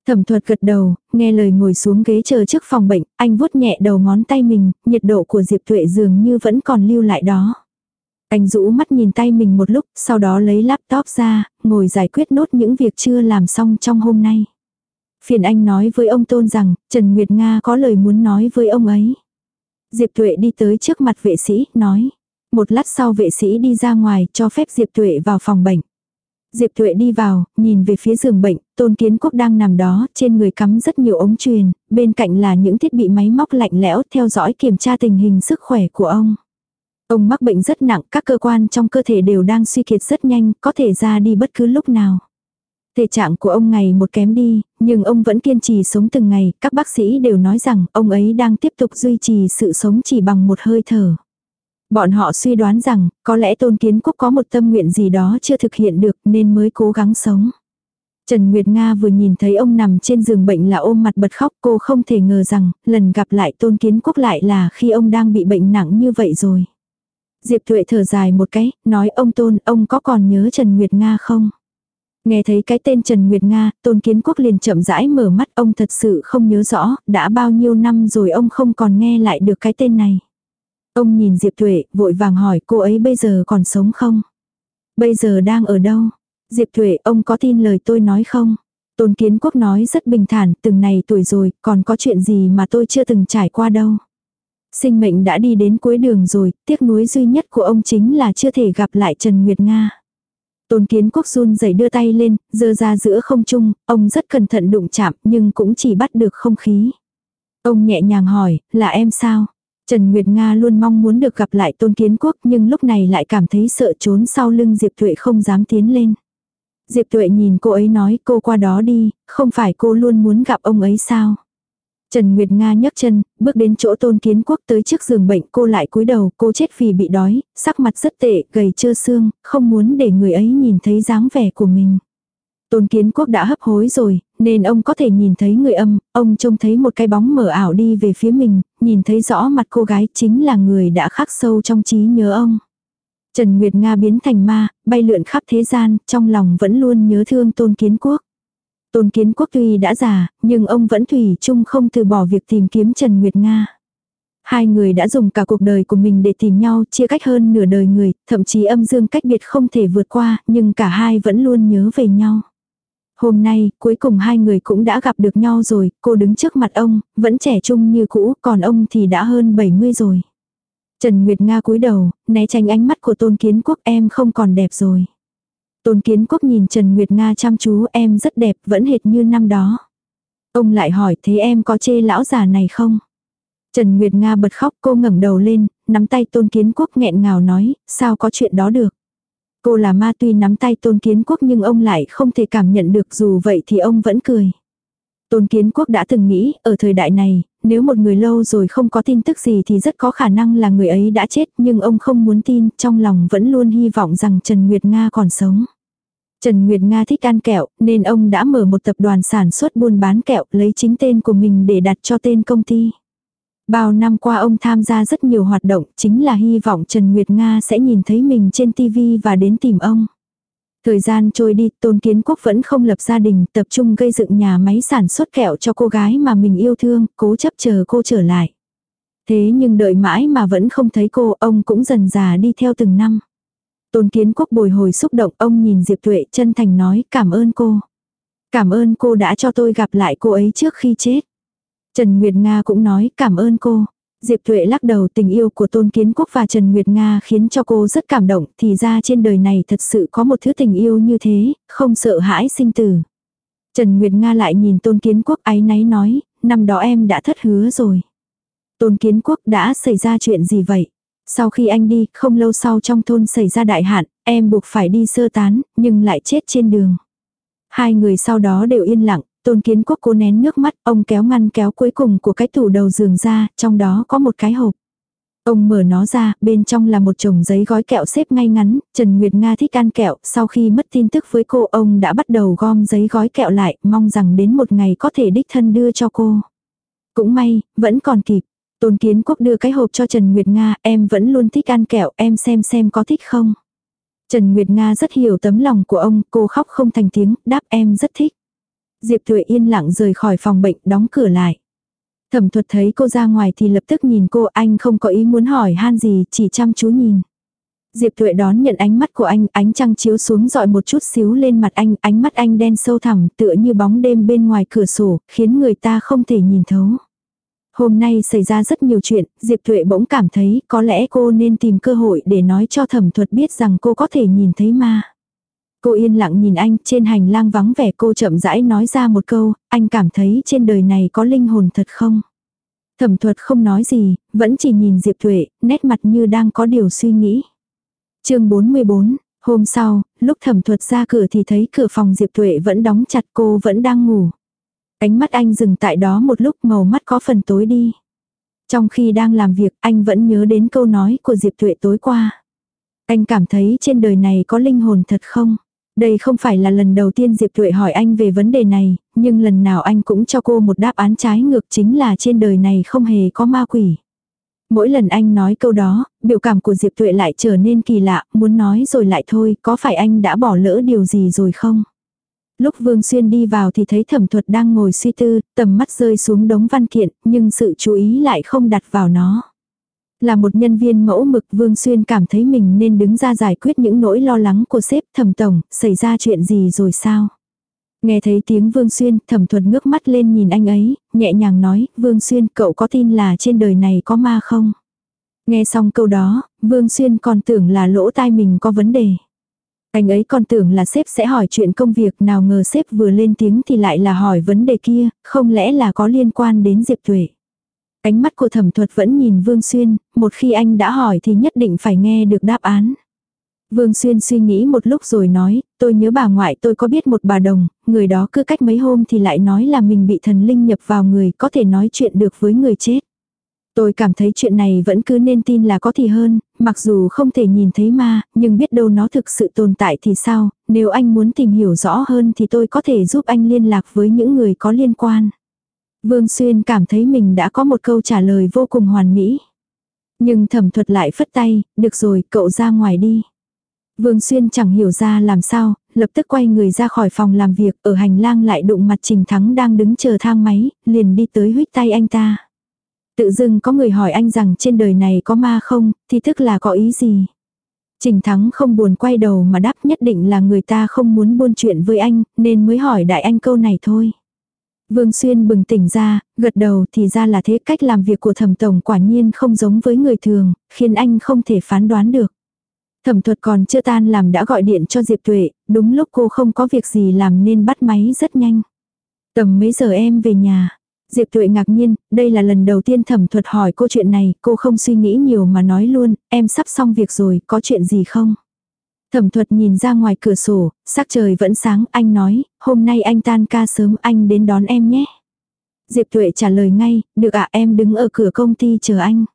Thẩm thuật gật đầu, nghe lời ngồi xuống ghế chờ trước phòng bệnh, anh vuốt nhẹ đầu ngón tay mình, nhiệt độ của Diệp Tuệ dường như vẫn còn lưu lại đó. Anh rũ mắt nhìn tay mình một lúc, sau đó lấy laptop ra, ngồi giải quyết nốt những việc chưa làm xong trong hôm nay. Phiền anh nói với ông Tôn rằng, Trần Nguyệt Nga có lời muốn nói với ông ấy. Diệp Tuệ đi tới trước mặt vệ sĩ, nói. Một lát sau vệ sĩ đi ra ngoài, cho phép Diệp Tuệ vào phòng bệnh. Diệp Thuệ đi vào, nhìn về phía giường bệnh, Tôn Kiến Quốc đang nằm đó, trên người cắm rất nhiều ống truyền, bên cạnh là những thiết bị máy móc lạnh lẽo theo dõi kiểm tra tình hình sức khỏe của ông. Ông mắc bệnh rất nặng, các cơ quan trong cơ thể đều đang suy kiệt rất nhanh, có thể ra đi bất cứ lúc nào. Thể trạng của ông ngày một kém đi, nhưng ông vẫn kiên trì sống từng ngày, các bác sĩ đều nói rằng ông ấy đang tiếp tục duy trì sự sống chỉ bằng một hơi thở. Bọn họ suy đoán rằng, có lẽ Tôn Kiến Quốc có một tâm nguyện gì đó chưa thực hiện được nên mới cố gắng sống. Trần Nguyệt Nga vừa nhìn thấy ông nằm trên giường bệnh là ôm mặt bật khóc cô không thể ngờ rằng lần gặp lại Tôn Kiến Quốc lại là khi ông đang bị bệnh nặng như vậy rồi. Diệp Tuệ thở dài một cái, nói ông Tôn, ông có còn nhớ Trần Nguyệt Nga không? Nghe thấy cái tên Trần Nguyệt Nga, Tôn Kiến Quốc liền chậm rãi mở mắt ông thật sự không nhớ rõ, đã bao nhiêu năm rồi ông không còn nghe lại được cái tên này. Ông nhìn Diệp Thuệ, vội vàng hỏi cô ấy bây giờ còn sống không? Bây giờ đang ở đâu? Diệp Thuệ, ông có tin lời tôi nói không? Tôn Kiến Quốc nói rất bình thản, từng này tuổi rồi, còn có chuyện gì mà tôi chưa từng trải qua đâu. Sinh mệnh đã đi đến cuối đường rồi, tiếc nuối duy nhất của ông chính là chưa thể gặp lại Trần Nguyệt Nga. Tôn Kiến Quốc run rẩy đưa tay lên, giơ ra giữa không trung, ông rất cẩn thận đụng chạm nhưng cũng chỉ bắt được không khí. Ông nhẹ nhàng hỏi, là em sao? Trần Nguyệt Nga luôn mong muốn được gặp lại Tôn Kiến Quốc nhưng lúc này lại cảm thấy sợ trốn sau lưng Diệp Thuệ không dám tiến lên. Diệp Tuệ nhìn cô ấy nói cô qua đó đi, không phải cô luôn muốn gặp ông ấy sao? Trần Nguyệt Nga nhấc chân, bước đến chỗ tôn kiến quốc tới trước giường bệnh cô lại cúi đầu, cô chết vì bị đói, sắc mặt rất tệ, gầy trơ xương, không muốn để người ấy nhìn thấy dáng vẻ của mình. Tôn kiến quốc đã hấp hối rồi, nên ông có thể nhìn thấy người âm, ông trông thấy một cái bóng mờ ảo đi về phía mình, nhìn thấy rõ mặt cô gái chính là người đã khắc sâu trong trí nhớ ông. Trần Nguyệt Nga biến thành ma, bay lượn khắp thế gian, trong lòng vẫn luôn nhớ thương tôn kiến quốc. Tôn kiến quốc tuy đã già, nhưng ông vẫn thủy chung không từ bỏ việc tìm kiếm Trần Nguyệt Nga. Hai người đã dùng cả cuộc đời của mình để tìm nhau, chia cách hơn nửa đời người, thậm chí âm dương cách biệt không thể vượt qua, nhưng cả hai vẫn luôn nhớ về nhau. Hôm nay, cuối cùng hai người cũng đã gặp được nhau rồi, cô đứng trước mặt ông, vẫn trẻ trung như cũ, còn ông thì đã hơn 70 rồi. Trần Nguyệt Nga cúi đầu, né tránh ánh mắt của tôn kiến quốc em không còn đẹp rồi. Tôn kiến quốc nhìn Trần Nguyệt Nga chăm chú em rất đẹp vẫn hệt như năm đó. Ông lại hỏi thế em có chê lão già này không? Trần Nguyệt Nga bật khóc cô ngẩng đầu lên, nắm tay tôn kiến quốc nghẹn ngào nói, sao có chuyện đó được. Cô là ma tuy nắm tay tôn kiến quốc nhưng ông lại không thể cảm nhận được dù vậy thì ông vẫn cười. Tôn kiến quốc đã từng nghĩ, ở thời đại này, nếu một người lâu rồi không có tin tức gì thì rất có khả năng là người ấy đã chết, nhưng ông không muốn tin, trong lòng vẫn luôn hy vọng rằng Trần Nguyệt Nga còn sống. Trần Nguyệt Nga thích ăn kẹo, nên ông đã mở một tập đoàn sản xuất buôn bán kẹo, lấy chính tên của mình để đặt cho tên công ty. Bao năm qua ông tham gia rất nhiều hoạt động, chính là hy vọng Trần Nguyệt Nga sẽ nhìn thấy mình trên TV và đến tìm ông. Thời gian trôi đi, Tôn Kiến Quốc vẫn không lập gia đình, tập trung gây dựng nhà máy sản xuất kẹo cho cô gái mà mình yêu thương, cố chấp chờ cô trở lại. Thế nhưng đợi mãi mà vẫn không thấy cô, ông cũng dần già đi theo từng năm. Tôn Kiến Quốc bồi hồi xúc động, ông nhìn Diệp Tuệ chân thành nói cảm ơn cô. Cảm ơn cô đã cho tôi gặp lại cô ấy trước khi chết. Trần Nguyệt Nga cũng nói cảm ơn cô. Diệp Thuệ lắc đầu tình yêu của Tôn Kiến Quốc và Trần Nguyệt Nga khiến cho cô rất cảm động, thì ra trên đời này thật sự có một thứ tình yêu như thế, không sợ hãi sinh tử. Trần Nguyệt Nga lại nhìn Tôn Kiến Quốc áy náy nói, năm đó em đã thất hứa rồi. Tôn Kiến Quốc đã xảy ra chuyện gì vậy? Sau khi anh đi, không lâu sau trong thôn xảy ra đại hạn, em buộc phải đi sơ tán, nhưng lại chết trên đường. Hai người sau đó đều yên lặng, Tôn Kiến Quốc cố nén nước mắt, ông kéo ngăn kéo cuối cùng của cái tủ đầu giường ra, trong đó có một cái hộp. Ông mở nó ra, bên trong là một chồng giấy gói kẹo xếp ngay ngắn, Trần Nguyệt Nga thích ăn kẹo, sau khi mất tin tức với cô ông đã bắt đầu gom giấy gói kẹo lại, mong rằng đến một ngày có thể đích thân đưa cho cô. Cũng may, vẫn còn kịp. Tôn Kiến Quốc đưa cái hộp cho Trần Nguyệt Nga, em vẫn luôn thích ăn kẹo, em xem xem có thích không. Trần Nguyệt Nga rất hiểu tấm lòng của ông, cô khóc không thành tiếng, đáp em rất thích. Diệp Tuệ yên lặng rời khỏi phòng bệnh, đóng cửa lại. Thẩm thuật thấy cô ra ngoài thì lập tức nhìn cô anh không có ý muốn hỏi han gì, chỉ chăm chú nhìn. Diệp Tuệ đón nhận ánh mắt của anh, ánh trăng chiếu xuống dọi một chút xíu lên mặt anh, ánh mắt anh đen sâu thẳm tựa như bóng đêm bên ngoài cửa sổ, khiến người ta không thể nhìn thấu. Hôm nay xảy ra rất nhiều chuyện, Diệp Tuệ bỗng cảm thấy có lẽ cô nên tìm cơ hội để nói cho thẩm thuật biết rằng cô có thể nhìn thấy ma. Cô yên lặng nhìn anh, trên hành lang vắng vẻ cô chậm rãi nói ra một câu, anh cảm thấy trên đời này có linh hồn thật không? Thẩm thuật không nói gì, vẫn chỉ nhìn Diệp Thuệ, nét mặt như đang có điều suy nghĩ. chương 44, hôm sau, lúc thẩm thuật ra cửa thì thấy cửa phòng Diệp Thuệ vẫn đóng chặt cô vẫn đang ngủ. Ánh mắt anh dừng tại đó một lúc màu mắt có phần tối đi. Trong khi đang làm việc anh vẫn nhớ đến câu nói của Diệp Thuệ tối qua. Anh cảm thấy trên đời này có linh hồn thật không? Đây không phải là lần đầu tiên Diệp Tuệ hỏi anh về vấn đề này, nhưng lần nào anh cũng cho cô một đáp án trái ngược chính là trên đời này không hề có ma quỷ. Mỗi lần anh nói câu đó, biểu cảm của Diệp Tuệ lại trở nên kỳ lạ, muốn nói rồi lại thôi, có phải anh đã bỏ lỡ điều gì rồi không? Lúc Vương Xuyên đi vào thì thấy thẩm thuật đang ngồi suy tư, tầm mắt rơi xuống đống văn kiện, nhưng sự chú ý lại không đặt vào nó. Là một nhân viên mẫu mực Vương Xuyên cảm thấy mình nên đứng ra giải quyết những nỗi lo lắng của sếp thẩm tổng, xảy ra chuyện gì rồi sao? Nghe thấy tiếng Vương Xuyên, thẩm thuật ngước mắt lên nhìn anh ấy, nhẹ nhàng nói, Vương Xuyên cậu có tin là trên đời này có ma không? Nghe xong câu đó, Vương Xuyên còn tưởng là lỗ tai mình có vấn đề. Anh ấy còn tưởng là sếp sẽ hỏi chuyện công việc nào ngờ sếp vừa lên tiếng thì lại là hỏi vấn đề kia, không lẽ là có liên quan đến Diệp Tuệ. Ánh mắt của thẩm thuật vẫn nhìn Vương Xuyên, một khi anh đã hỏi thì nhất định phải nghe được đáp án. Vương Xuyên suy nghĩ một lúc rồi nói, tôi nhớ bà ngoại tôi có biết một bà đồng, người đó cứ cách mấy hôm thì lại nói là mình bị thần linh nhập vào người có thể nói chuyện được với người chết. Tôi cảm thấy chuyện này vẫn cứ nên tin là có thì hơn, mặc dù không thể nhìn thấy ma, nhưng biết đâu nó thực sự tồn tại thì sao, nếu anh muốn tìm hiểu rõ hơn thì tôi có thể giúp anh liên lạc với những người có liên quan. Vương Xuyên cảm thấy mình đã có một câu trả lời vô cùng hoàn mỹ. Nhưng thẩm thuật lại phất tay, được rồi, cậu ra ngoài đi. Vương Xuyên chẳng hiểu ra làm sao, lập tức quay người ra khỏi phòng làm việc, ở hành lang lại đụng mặt Trình Thắng đang đứng chờ thang máy, liền đi tới huyết tay anh ta. Tự dưng có người hỏi anh rằng trên đời này có ma không, thì tức là có ý gì? Trình Thắng không buồn quay đầu mà đáp nhất định là người ta không muốn buôn chuyện với anh, nên mới hỏi đại anh câu này thôi. Vương Xuyên bừng tỉnh ra, gật đầu thì ra là thế cách làm việc của thẩm tổng quả nhiên không giống với người thường, khiến anh không thể phán đoán được. Thẩm thuật còn chưa tan làm đã gọi điện cho Diệp Tuệ, đúng lúc cô không có việc gì làm nên bắt máy rất nhanh. Tầm mấy giờ em về nhà? Diệp Tuệ ngạc nhiên, đây là lần đầu tiên thẩm thuật hỏi cô chuyện này, cô không suy nghĩ nhiều mà nói luôn, em sắp xong việc rồi, có chuyện gì không? Thẩm thuật nhìn ra ngoài cửa sổ, sắc trời vẫn sáng, anh nói, hôm nay anh tan ca sớm anh đến đón em nhé. Diệp Tuệ trả lời ngay, được ạ em đứng ở cửa công ty chờ anh.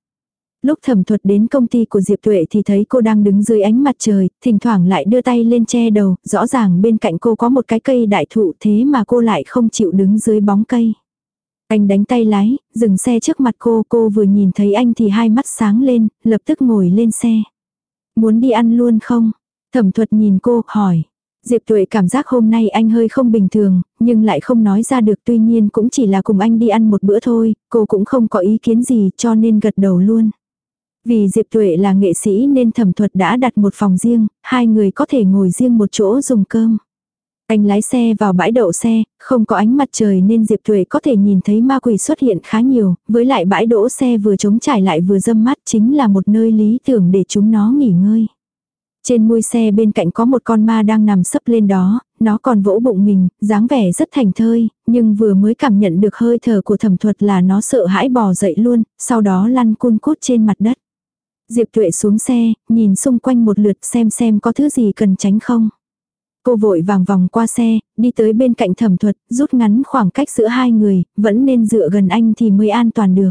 Lúc thẩm thuật đến công ty của Diệp Tuệ thì thấy cô đang đứng dưới ánh mặt trời, thỉnh thoảng lại đưa tay lên che đầu, rõ ràng bên cạnh cô có một cái cây đại thụ thế mà cô lại không chịu đứng dưới bóng cây. Anh đánh tay lái, dừng xe trước mặt cô, cô vừa nhìn thấy anh thì hai mắt sáng lên, lập tức ngồi lên xe. Muốn đi ăn luôn không? Thẩm thuật nhìn cô, hỏi. Diệp Tuệ cảm giác hôm nay anh hơi không bình thường, nhưng lại không nói ra được tuy nhiên cũng chỉ là cùng anh đi ăn một bữa thôi, cô cũng không có ý kiến gì cho nên gật đầu luôn. Vì Diệp Tuệ là nghệ sĩ nên thẩm thuật đã đặt một phòng riêng, hai người có thể ngồi riêng một chỗ dùng cơm. Anh lái xe vào bãi đậu xe, không có ánh mặt trời nên Diệp Tuệ có thể nhìn thấy ma quỷ xuất hiện khá nhiều, với lại bãi đỗ xe vừa trống trải lại vừa dâm mát chính là một nơi lý tưởng để chúng nó nghỉ ngơi. Trên mui xe bên cạnh có một con ma đang nằm sấp lên đó, nó còn vỗ bụng mình, dáng vẻ rất thành thơi, nhưng vừa mới cảm nhận được hơi thở của thẩm thuật là nó sợ hãi bò dậy luôn, sau đó lăn cun cút trên mặt đất. Diệp Tuệ xuống xe, nhìn xung quanh một lượt xem xem có thứ gì cần tránh không. Cô vội vàng vòng qua xe, đi tới bên cạnh thẩm thuật, rút ngắn khoảng cách giữa hai người, vẫn nên dựa gần anh thì mới an toàn được.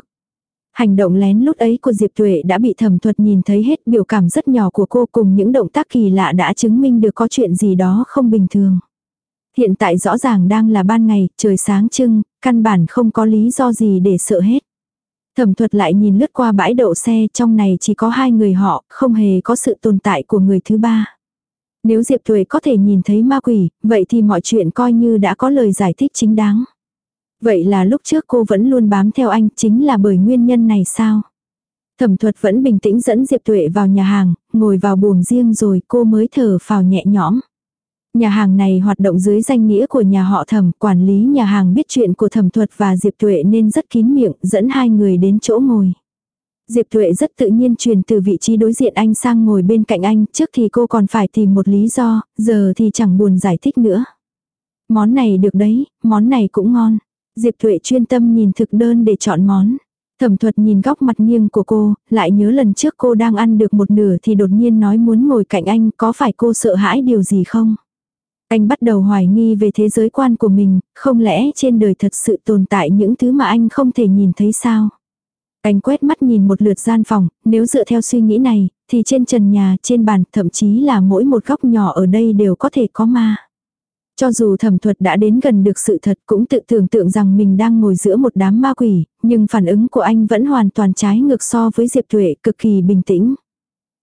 Hành động lén lút ấy của Diệp Tuệ đã bị thẩm thuật nhìn thấy hết biểu cảm rất nhỏ của cô cùng những động tác kỳ lạ đã chứng minh được có chuyện gì đó không bình thường. Hiện tại rõ ràng đang là ban ngày, trời sáng trưng, căn bản không có lý do gì để sợ hết. Thẩm thuật lại nhìn lướt qua bãi đậu xe trong này chỉ có hai người họ, không hề có sự tồn tại của người thứ ba. Nếu Diệp Tuệ có thể nhìn thấy ma quỷ, vậy thì mọi chuyện coi như đã có lời giải thích chính đáng. Vậy là lúc trước cô vẫn luôn bám theo anh chính là bởi nguyên nhân này sao? Thẩm thuật vẫn bình tĩnh dẫn Diệp Tuệ vào nhà hàng, ngồi vào buồng riêng rồi cô mới thở phào nhẹ nhõm. Nhà hàng này hoạt động dưới danh nghĩa của nhà họ thẩm, quản lý nhà hàng biết chuyện của thẩm thuật và Diệp Tuệ nên rất kín miệng, dẫn hai người đến chỗ ngồi. Diệp Tuệ rất tự nhiên truyền từ vị trí đối diện anh sang ngồi bên cạnh anh, trước thì cô còn phải tìm một lý do, giờ thì chẳng buồn giải thích nữa. Món này được đấy, món này cũng ngon. Diệp Thụy chuyên tâm nhìn thực đơn để chọn món. Thẩm thuật nhìn góc mặt nghiêng của cô, lại nhớ lần trước cô đang ăn được một nửa thì đột nhiên nói muốn ngồi cạnh anh, có phải cô sợ hãi điều gì không? Anh bắt đầu hoài nghi về thế giới quan của mình, không lẽ trên đời thật sự tồn tại những thứ mà anh không thể nhìn thấy sao? Anh quét mắt nhìn một lượt gian phòng, nếu dựa theo suy nghĩ này, thì trên trần nhà, trên bàn, thậm chí là mỗi một góc nhỏ ở đây đều có thể có ma. Cho dù thẩm thuật đã đến gần được sự thật cũng tự tưởng tượng rằng mình đang ngồi giữa một đám ma quỷ, nhưng phản ứng của anh vẫn hoàn toàn trái ngược so với Diệp Tuệ, cực kỳ bình tĩnh.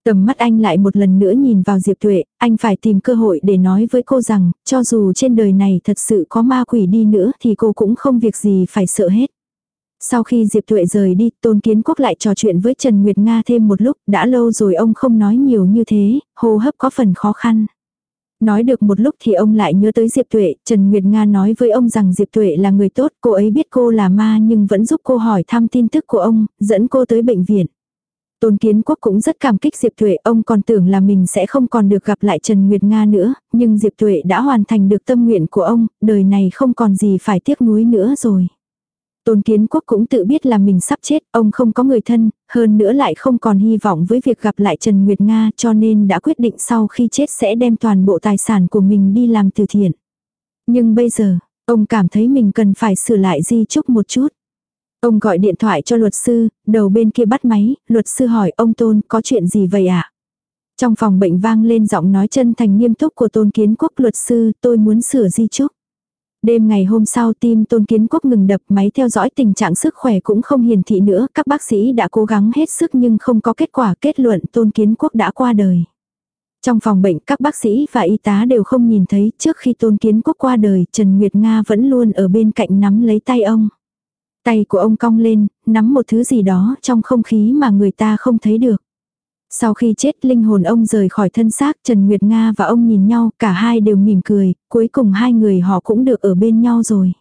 Tầm mắt anh lại một lần nữa nhìn vào Diệp Tuệ, anh phải tìm cơ hội để nói với cô rằng, cho dù trên đời này thật sự có ma quỷ đi nữa thì cô cũng không việc gì phải sợ hết. Sau khi Diệp Tuệ rời đi, Tôn Kiến Quốc lại trò chuyện với Trần Nguyệt Nga thêm một lúc, đã lâu rồi ông không nói nhiều như thế, hô hấp có phần khó khăn. Nói được một lúc thì ông lại nhớ tới Diệp Tuệ, Trần Nguyệt Nga nói với ông rằng Diệp Tuệ là người tốt, cô ấy biết cô là ma nhưng vẫn giúp cô hỏi thăm tin tức của ông, dẫn cô tới bệnh viện. Tôn Kiến Quốc cũng rất cảm kích Diệp Tuệ, ông còn tưởng là mình sẽ không còn được gặp lại Trần Nguyệt Nga nữa, nhưng Diệp Tuệ đã hoàn thành được tâm nguyện của ông, đời này không còn gì phải tiếc nuối nữa rồi. Tôn Kiến Quốc cũng tự biết là mình sắp chết, ông không có người thân, hơn nữa lại không còn hy vọng với việc gặp lại Trần Nguyệt Nga cho nên đã quyết định sau khi chết sẽ đem toàn bộ tài sản của mình đi làm từ thiện. Nhưng bây giờ, ông cảm thấy mình cần phải sửa lại di chúc một chút. Ông gọi điện thoại cho luật sư, đầu bên kia bắt máy, luật sư hỏi ông Tôn có chuyện gì vậy ạ? À? Trong phòng bệnh vang lên giọng nói chân thành nghiêm túc của Tôn Kiến Quốc luật sư, tôi muốn sửa di chúc. Đêm ngày hôm sau tim tôn kiến quốc ngừng đập máy theo dõi tình trạng sức khỏe cũng không hiển thị nữa. Các bác sĩ đã cố gắng hết sức nhưng không có kết quả kết luận tôn kiến quốc đã qua đời. Trong phòng bệnh các bác sĩ và y tá đều không nhìn thấy trước khi tôn kiến quốc qua đời Trần Nguyệt Nga vẫn luôn ở bên cạnh nắm lấy tay ông. Tay của ông cong lên, nắm một thứ gì đó trong không khí mà người ta không thấy được. Sau khi chết linh hồn ông rời khỏi thân xác Trần Nguyệt Nga và ông nhìn nhau, cả hai đều mỉm cười, cuối cùng hai người họ cũng được ở bên nhau rồi.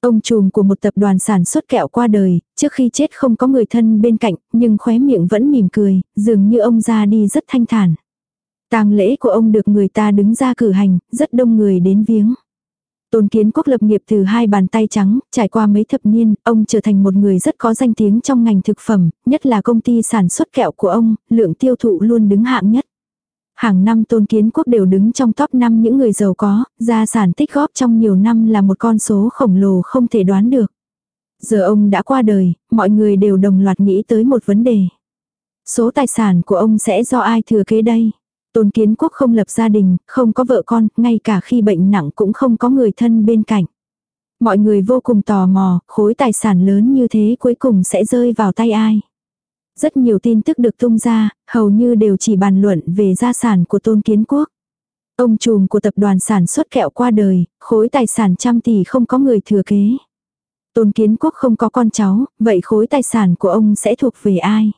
Ông trùm của một tập đoàn sản xuất kẹo qua đời, trước khi chết không có người thân bên cạnh, nhưng khóe miệng vẫn mỉm cười, dường như ông ra đi rất thanh thản. tang lễ của ông được người ta đứng ra cử hành, rất đông người đến viếng. Tôn Kiến Quốc lập nghiệp từ hai bàn tay trắng, trải qua mấy thập niên, ông trở thành một người rất có danh tiếng trong ngành thực phẩm, nhất là công ty sản xuất kẹo của ông, lượng tiêu thụ luôn đứng hạng nhất. Hàng năm Tôn Kiến Quốc đều đứng trong top 5 những người giàu có, gia sản tích góp trong nhiều năm là một con số khổng lồ không thể đoán được. Giờ ông đã qua đời, mọi người đều đồng loạt nghĩ tới một vấn đề. Số tài sản của ông sẽ do ai thừa kế đây? Tôn Kiến Quốc không lập gia đình, không có vợ con, ngay cả khi bệnh nặng cũng không có người thân bên cạnh. Mọi người vô cùng tò mò, khối tài sản lớn như thế cuối cùng sẽ rơi vào tay ai. Rất nhiều tin tức được tung ra, hầu như đều chỉ bàn luận về gia sản của Tôn Kiến Quốc. Ông trùm của tập đoàn sản xuất kẹo qua đời, khối tài sản trăm tỷ không có người thừa kế. Tôn Kiến Quốc không có con cháu, vậy khối tài sản của ông sẽ thuộc về ai?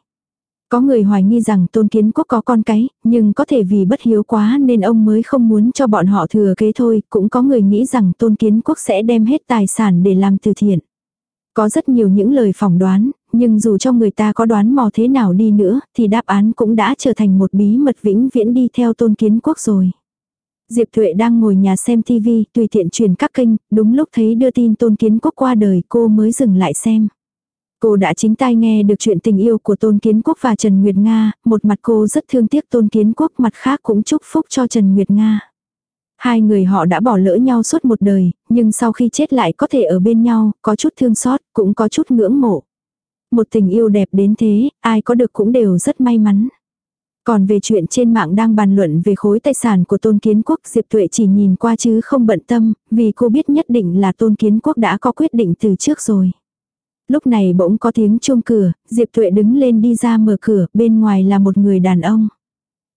Có người hoài nghi rằng tôn kiến quốc có con cái, nhưng có thể vì bất hiếu quá nên ông mới không muốn cho bọn họ thừa kế thôi, cũng có người nghĩ rằng tôn kiến quốc sẽ đem hết tài sản để làm từ thiện. Có rất nhiều những lời phỏng đoán, nhưng dù cho người ta có đoán mò thế nào đi nữa, thì đáp án cũng đã trở thành một bí mật vĩnh viễn đi theo tôn kiến quốc rồi. Diệp Thuệ đang ngồi nhà xem TV, tùy tiện truyền các kênh, đúng lúc thấy đưa tin Tôn Kiến Quốc qua đời cô mới dừng lại xem. Cô đã chính tai nghe được chuyện tình yêu của Tôn Kiến Quốc và Trần Nguyệt Nga, một mặt cô rất thương tiếc Tôn Kiến Quốc, mặt khác cũng chúc phúc cho Trần Nguyệt Nga. Hai người họ đã bỏ lỡ nhau suốt một đời, nhưng sau khi chết lại có thể ở bên nhau, có chút thương xót, cũng có chút ngưỡng mộ. Một tình yêu đẹp đến thế, ai có được cũng đều rất may mắn. Còn về chuyện trên mạng đang bàn luận về khối tài sản của Tôn Kiến Quốc, Diệp Tuệ chỉ nhìn qua chứ không bận tâm, vì cô biết nhất định là Tôn Kiến Quốc đã có quyết định từ trước rồi. Lúc này bỗng có tiếng chuông cửa, Diệp Tuệ đứng lên đi ra mở cửa, bên ngoài là một người đàn ông.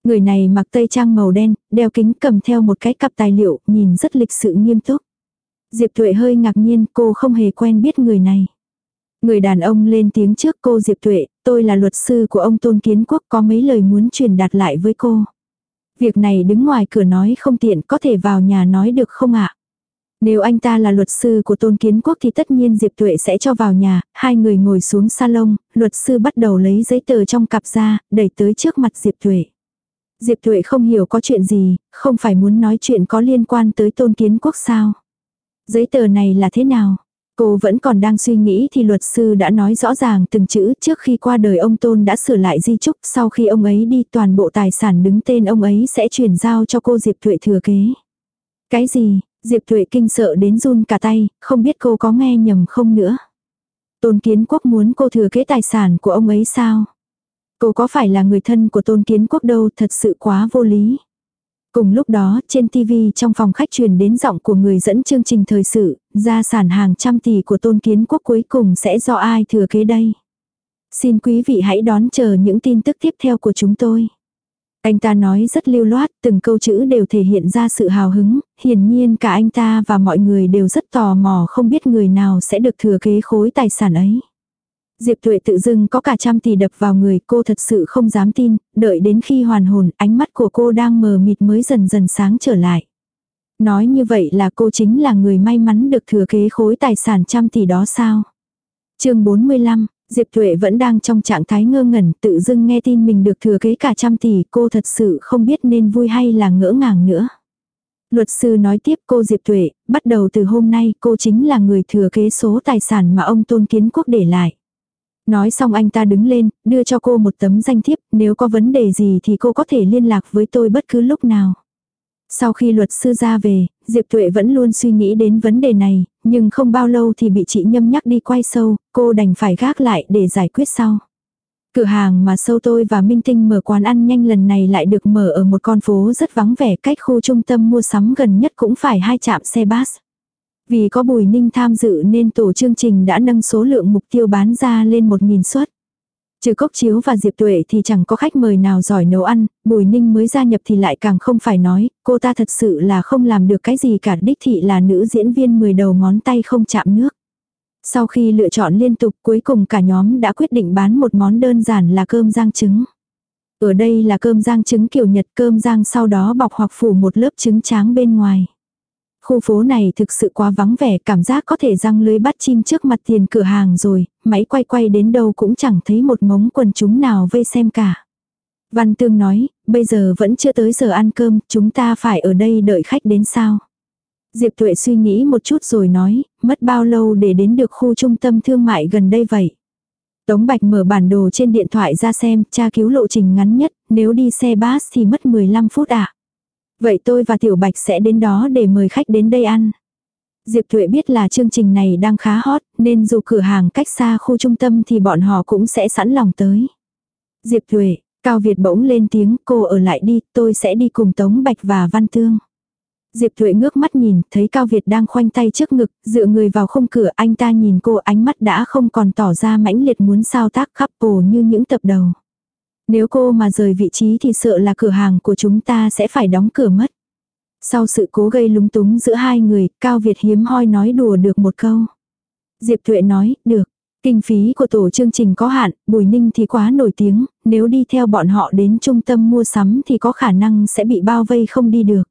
Người này mặc tây trang màu đen, đeo kính cầm theo một cái cặp tài liệu, nhìn rất lịch sự nghiêm túc. Diệp Tuệ hơi ngạc nhiên, cô không hề quen biết người này. Người đàn ông lên tiếng trước cô Diệp Tuệ, tôi là luật sư của ông Tôn Kiến Quốc có mấy lời muốn truyền đạt lại với cô. Việc này đứng ngoài cửa nói không tiện có thể vào nhà nói được không ạ? Nếu anh ta là luật sư của Tôn Kiến Quốc thì tất nhiên Diệp Tuệ sẽ cho vào nhà, hai người ngồi xuống salon, luật sư bắt đầu lấy giấy tờ trong cặp ra, đẩy tới trước mặt Diệp Tuệ. Diệp Tuệ không hiểu có chuyện gì, không phải muốn nói chuyện có liên quan tới Tôn Kiến Quốc sao? Giấy tờ này là thế nào? Cô vẫn còn đang suy nghĩ thì luật sư đã nói rõ ràng từng chữ trước khi qua đời ông Tôn đã sửa lại di chúc sau khi ông ấy đi toàn bộ tài sản đứng tên ông ấy sẽ chuyển giao cho cô Diệp Thuệ thừa kế. Cái gì, Diệp Thuệ kinh sợ đến run cả tay, không biết cô có nghe nhầm không nữa. Tôn Kiến Quốc muốn cô thừa kế tài sản của ông ấy sao? Cô có phải là người thân của Tôn Kiến Quốc đâu thật sự quá vô lý. Cùng lúc đó, trên TV trong phòng khách truyền đến giọng của người dẫn chương trình thời sự, gia sản hàng trăm tỷ của tôn kiến quốc cuối cùng sẽ do ai thừa kế đây. Xin quý vị hãy đón chờ những tin tức tiếp theo của chúng tôi. Anh ta nói rất lưu loát, từng câu chữ đều thể hiện ra sự hào hứng, hiển nhiên cả anh ta và mọi người đều rất tò mò không biết người nào sẽ được thừa kế khối tài sản ấy. Diệp Tuệ tự dưng có cả trăm tỷ đập vào người cô thật sự không dám tin, đợi đến khi hoàn hồn ánh mắt của cô đang mờ mịt mới dần dần sáng trở lại. Nói như vậy là cô chính là người may mắn được thừa kế khối tài sản trăm tỷ đó sao? chương 45, Diệp Tuệ vẫn đang trong trạng thái ngơ ngẩn tự dưng nghe tin mình được thừa kế cả trăm tỷ cô thật sự không biết nên vui hay là ngỡ ngàng nữa. Luật sư nói tiếp cô Diệp Tuệ, bắt đầu từ hôm nay cô chính là người thừa kế số tài sản mà ông Tôn Kiến Quốc để lại. Nói xong anh ta đứng lên, đưa cho cô một tấm danh thiếp, nếu có vấn đề gì thì cô có thể liên lạc với tôi bất cứ lúc nào. Sau khi luật sư ra về, Diệp Tuệ vẫn luôn suy nghĩ đến vấn đề này, nhưng không bao lâu thì bị chị nhâm nhắc đi quay sâu, cô đành phải gác lại để giải quyết sau. Cửa hàng mà sâu tôi và Minh Tinh mở quán ăn nhanh lần này lại được mở ở một con phố rất vắng vẻ cách khu trung tâm mua sắm gần nhất cũng phải hai trạm xe bus. Vì có Bùi Ninh tham dự nên tổ chương trình đã nâng số lượng mục tiêu bán ra lên 1.000 suất. Trừ Cốc Chiếu và Diệp Tuệ thì chẳng có khách mời nào giỏi nấu ăn, Bùi Ninh mới gia nhập thì lại càng không phải nói, cô ta thật sự là không làm được cái gì cả đích thị là nữ diễn viên 10 đầu ngón tay không chạm nước. Sau khi lựa chọn liên tục cuối cùng cả nhóm đã quyết định bán một món đơn giản là cơm rang trứng. Ở đây là cơm rang trứng kiểu Nhật cơm rang sau đó bọc hoặc phủ một lớp trứng tráng bên ngoài. Khu phố này thực sự quá vắng vẻ, cảm giác có thể răng lưới bắt chim trước mặt tiền cửa hàng rồi, máy quay quay đến đâu cũng chẳng thấy một mống quần chúng nào vây xem cả. Văn Tương nói, bây giờ vẫn chưa tới giờ ăn cơm, chúng ta phải ở đây đợi khách đến sao. Diệp Tuệ suy nghĩ một chút rồi nói, mất bao lâu để đến được khu trung tâm thương mại gần đây vậy. Tống Bạch mở bản đồ trên điện thoại ra xem, tra cứu lộ trình ngắn nhất, nếu đi xe bus thì mất 15 phút ạ. À. Vậy tôi và Tiểu Bạch sẽ đến đó để mời khách đến đây ăn. Diệp Thuệ biết là chương trình này đang khá hot, nên dù cửa hàng cách xa khu trung tâm thì bọn họ cũng sẽ sẵn lòng tới. Diệp Thuệ, Cao Việt bỗng lên tiếng, cô ở lại đi, tôi sẽ đi cùng Tống Bạch và Văn Thương. Diệp Thuệ ngước mắt nhìn, thấy Cao Việt đang khoanh tay trước ngực, dựa người vào khung cửa, anh ta nhìn cô ánh mắt đã không còn tỏ ra mãnh liệt muốn sao tác khắp cổ như những tập đầu. Nếu cô mà rời vị trí thì sợ là cửa hàng của chúng ta sẽ phải đóng cửa mất. Sau sự cố gây lúng túng giữa hai người, Cao Việt hiếm hoi nói đùa được một câu. Diệp Thuệ nói, được. Kinh phí của tổ chương trình có hạn, Bùi Ninh thì quá nổi tiếng, nếu đi theo bọn họ đến trung tâm mua sắm thì có khả năng sẽ bị bao vây không đi được.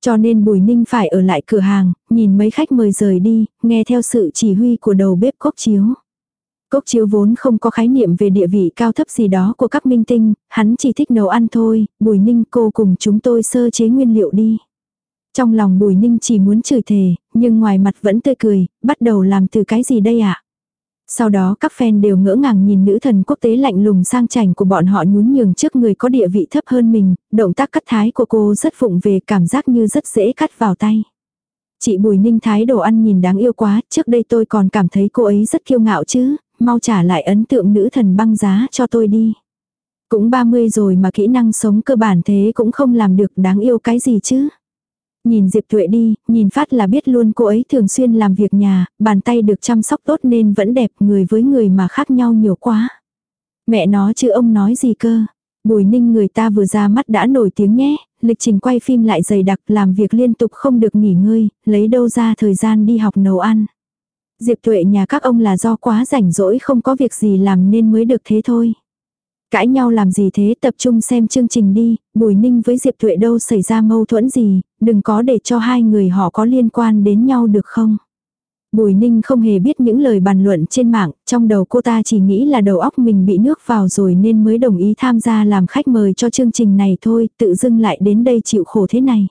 Cho nên Bùi Ninh phải ở lại cửa hàng, nhìn mấy khách mời rời đi, nghe theo sự chỉ huy của đầu bếp cốc chiếu. Cốc chiếu vốn không có khái niệm về địa vị cao thấp gì đó của các minh tinh, hắn chỉ thích nấu ăn thôi, bùi ninh cô cùng chúng tôi sơ chế nguyên liệu đi. Trong lòng Bùi Ninh chỉ muốn chửi thề, nhưng ngoài mặt vẫn tươi cười, bắt đầu làm từ cái gì đây ạ? Sau đó các fan đều ngỡ ngàng nhìn nữ thần quốc tế lạnh lùng sang chảnh của bọn họ nhún nhường trước người có địa vị thấp hơn mình, động tác cắt thái của cô rất phụng về cảm giác như rất dễ cắt vào tay. Chị Bùi Ninh thái đồ ăn nhìn đáng yêu quá, trước đây tôi còn cảm thấy cô ấy rất kiêu ngạo chứ, mau trả lại ấn tượng nữ thần băng giá cho tôi đi. Cũng 30 rồi mà kỹ năng sống cơ bản thế cũng không làm được đáng yêu cái gì chứ. Nhìn Diệp Tuệ đi, nhìn phát là biết luôn cô ấy thường xuyên làm việc nhà, bàn tay được chăm sóc tốt nên vẫn đẹp người với người mà khác nhau nhiều quá. Mẹ nó chứ ông nói gì cơ. Bùi ninh người ta vừa ra mắt đã nổi tiếng nhé, lịch trình quay phim lại dày đặc làm việc liên tục không được nghỉ ngơi, lấy đâu ra thời gian đi học nấu ăn. Diệp tuệ nhà các ông là do quá rảnh rỗi không có việc gì làm nên mới được thế thôi. Cãi nhau làm gì thế tập trung xem chương trình đi, Bùi Ninh với Diệp Thuệ đâu xảy ra mâu thuẫn gì, đừng có để cho hai người họ có liên quan đến nhau được không. Bùi Ninh không hề biết những lời bàn luận trên mạng, trong đầu cô ta chỉ nghĩ là đầu óc mình bị nước vào rồi nên mới đồng ý tham gia làm khách mời cho chương trình này thôi, tự dưng lại đến đây chịu khổ thế này.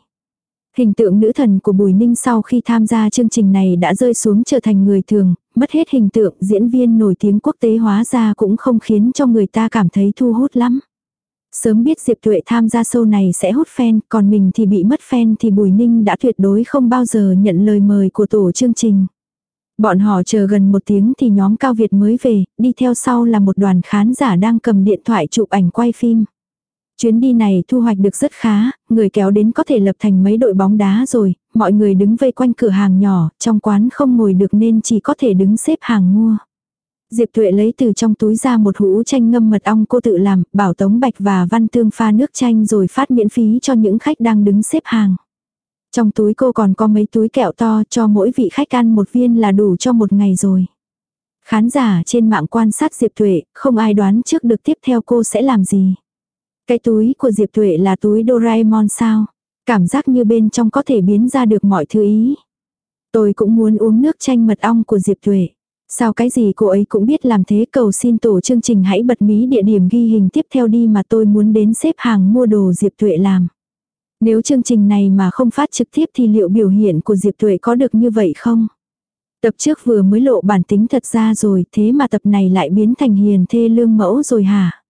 Hình tượng nữ thần của Bùi Ninh sau khi tham gia chương trình này đã rơi xuống trở thành người thường, mất hết hình tượng diễn viên nổi tiếng quốc tế hóa ra cũng không khiến cho người ta cảm thấy thu hút lắm. Sớm biết Diệp Tuệ tham gia show này sẽ hút fan, còn mình thì bị mất fan thì Bùi Ninh đã tuyệt đối không bao giờ nhận lời mời của tổ chương trình. Bọn họ chờ gần một tiếng thì nhóm Cao Việt mới về, đi theo sau là một đoàn khán giả đang cầm điện thoại chụp ảnh quay phim. Chuyến đi này thu hoạch được rất khá, người kéo đến có thể lập thành mấy đội bóng đá rồi, mọi người đứng vây quanh cửa hàng nhỏ, trong quán không ngồi được nên chỉ có thể đứng xếp hàng mua. Diệp Tuệ lấy từ trong túi ra một hũ chanh ngâm mật ong cô tự làm, bảo Tống Bạch và Văn Tương pha nước chanh rồi phát miễn phí cho những khách đang đứng xếp hàng. Trong túi cô còn có mấy túi kẹo to cho mỗi vị khách ăn một viên là đủ cho một ngày rồi. Khán giả trên mạng quan sát Diệp Tuệ, không ai đoán trước được tiếp theo cô sẽ làm gì. Cái túi của Diệp Tuệ là túi Doraemon sao? Cảm giác như bên trong có thể biến ra được mọi thứ ý. Tôi cũng muốn uống nước chanh mật ong của Diệp Tuệ. Sao cái gì cô ấy cũng biết làm thế, cầu xin tổ chương trình hãy bật mí địa điểm ghi hình tiếp theo đi mà tôi muốn đến xếp hàng mua đồ Diệp Tuệ làm. Nếu chương trình này mà không phát trực tiếp thì liệu biểu hiện của Diệp Tuệ có được như vậy không? Tập trước vừa mới lộ bản tính thật ra rồi, thế mà tập này lại biến thành hiền thê lương mẫu rồi hả?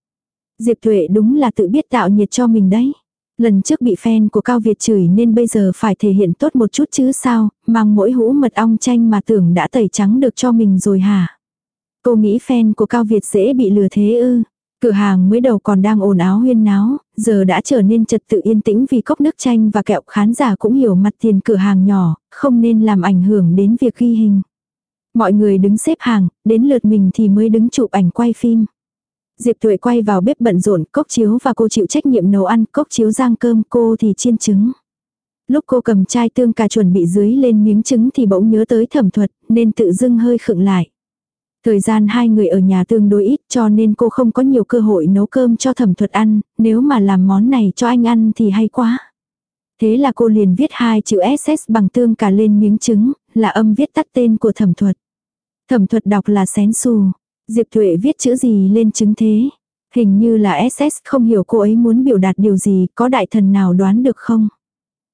Diệp Thuệ đúng là tự biết tạo nhiệt cho mình đấy. Lần trước bị fan của Cao Việt chửi nên bây giờ phải thể hiện tốt một chút chứ sao, mang mỗi hũ mật ong chanh mà tưởng đã tẩy trắng được cho mình rồi hả? Cô nghĩ fan của Cao Việt dễ bị lừa thế ư? Cửa hàng mới đầu còn đang ồn áo huyên náo, giờ đã trở nên trật tự yên tĩnh vì cốc nước chanh và kẹo khán giả cũng hiểu mặt tiền cửa hàng nhỏ, không nên làm ảnh hưởng đến việc ghi hình. Mọi người đứng xếp hàng, đến lượt mình thì mới đứng chụp ảnh quay phim. Diệp Tuệ quay vào bếp bận rộn, cốc chiếu và cô chịu trách nhiệm nấu ăn, cốc chiếu rang cơm, cô thì chiên trứng. Lúc cô cầm chai tương cà chuẩn bị dưới lên miếng trứng thì bỗng nhớ tới thẩm thuật, nên tự dưng hơi khựng lại. Thời gian hai người ở nhà tương đối ít cho nên cô không có nhiều cơ hội nấu cơm cho thẩm thuật ăn, nếu mà làm món này cho anh ăn thì hay quá. Thế là cô liền viết hai chữ SS bằng tương cà lên miếng trứng, là âm viết tắt tên của thẩm thuật. Thẩm thuật đọc là xén xù. Diệp Thuệ viết chữ gì lên chứng thế? Hình như là SS không hiểu cô ấy muốn biểu đạt điều gì, có đại thần nào đoán được không?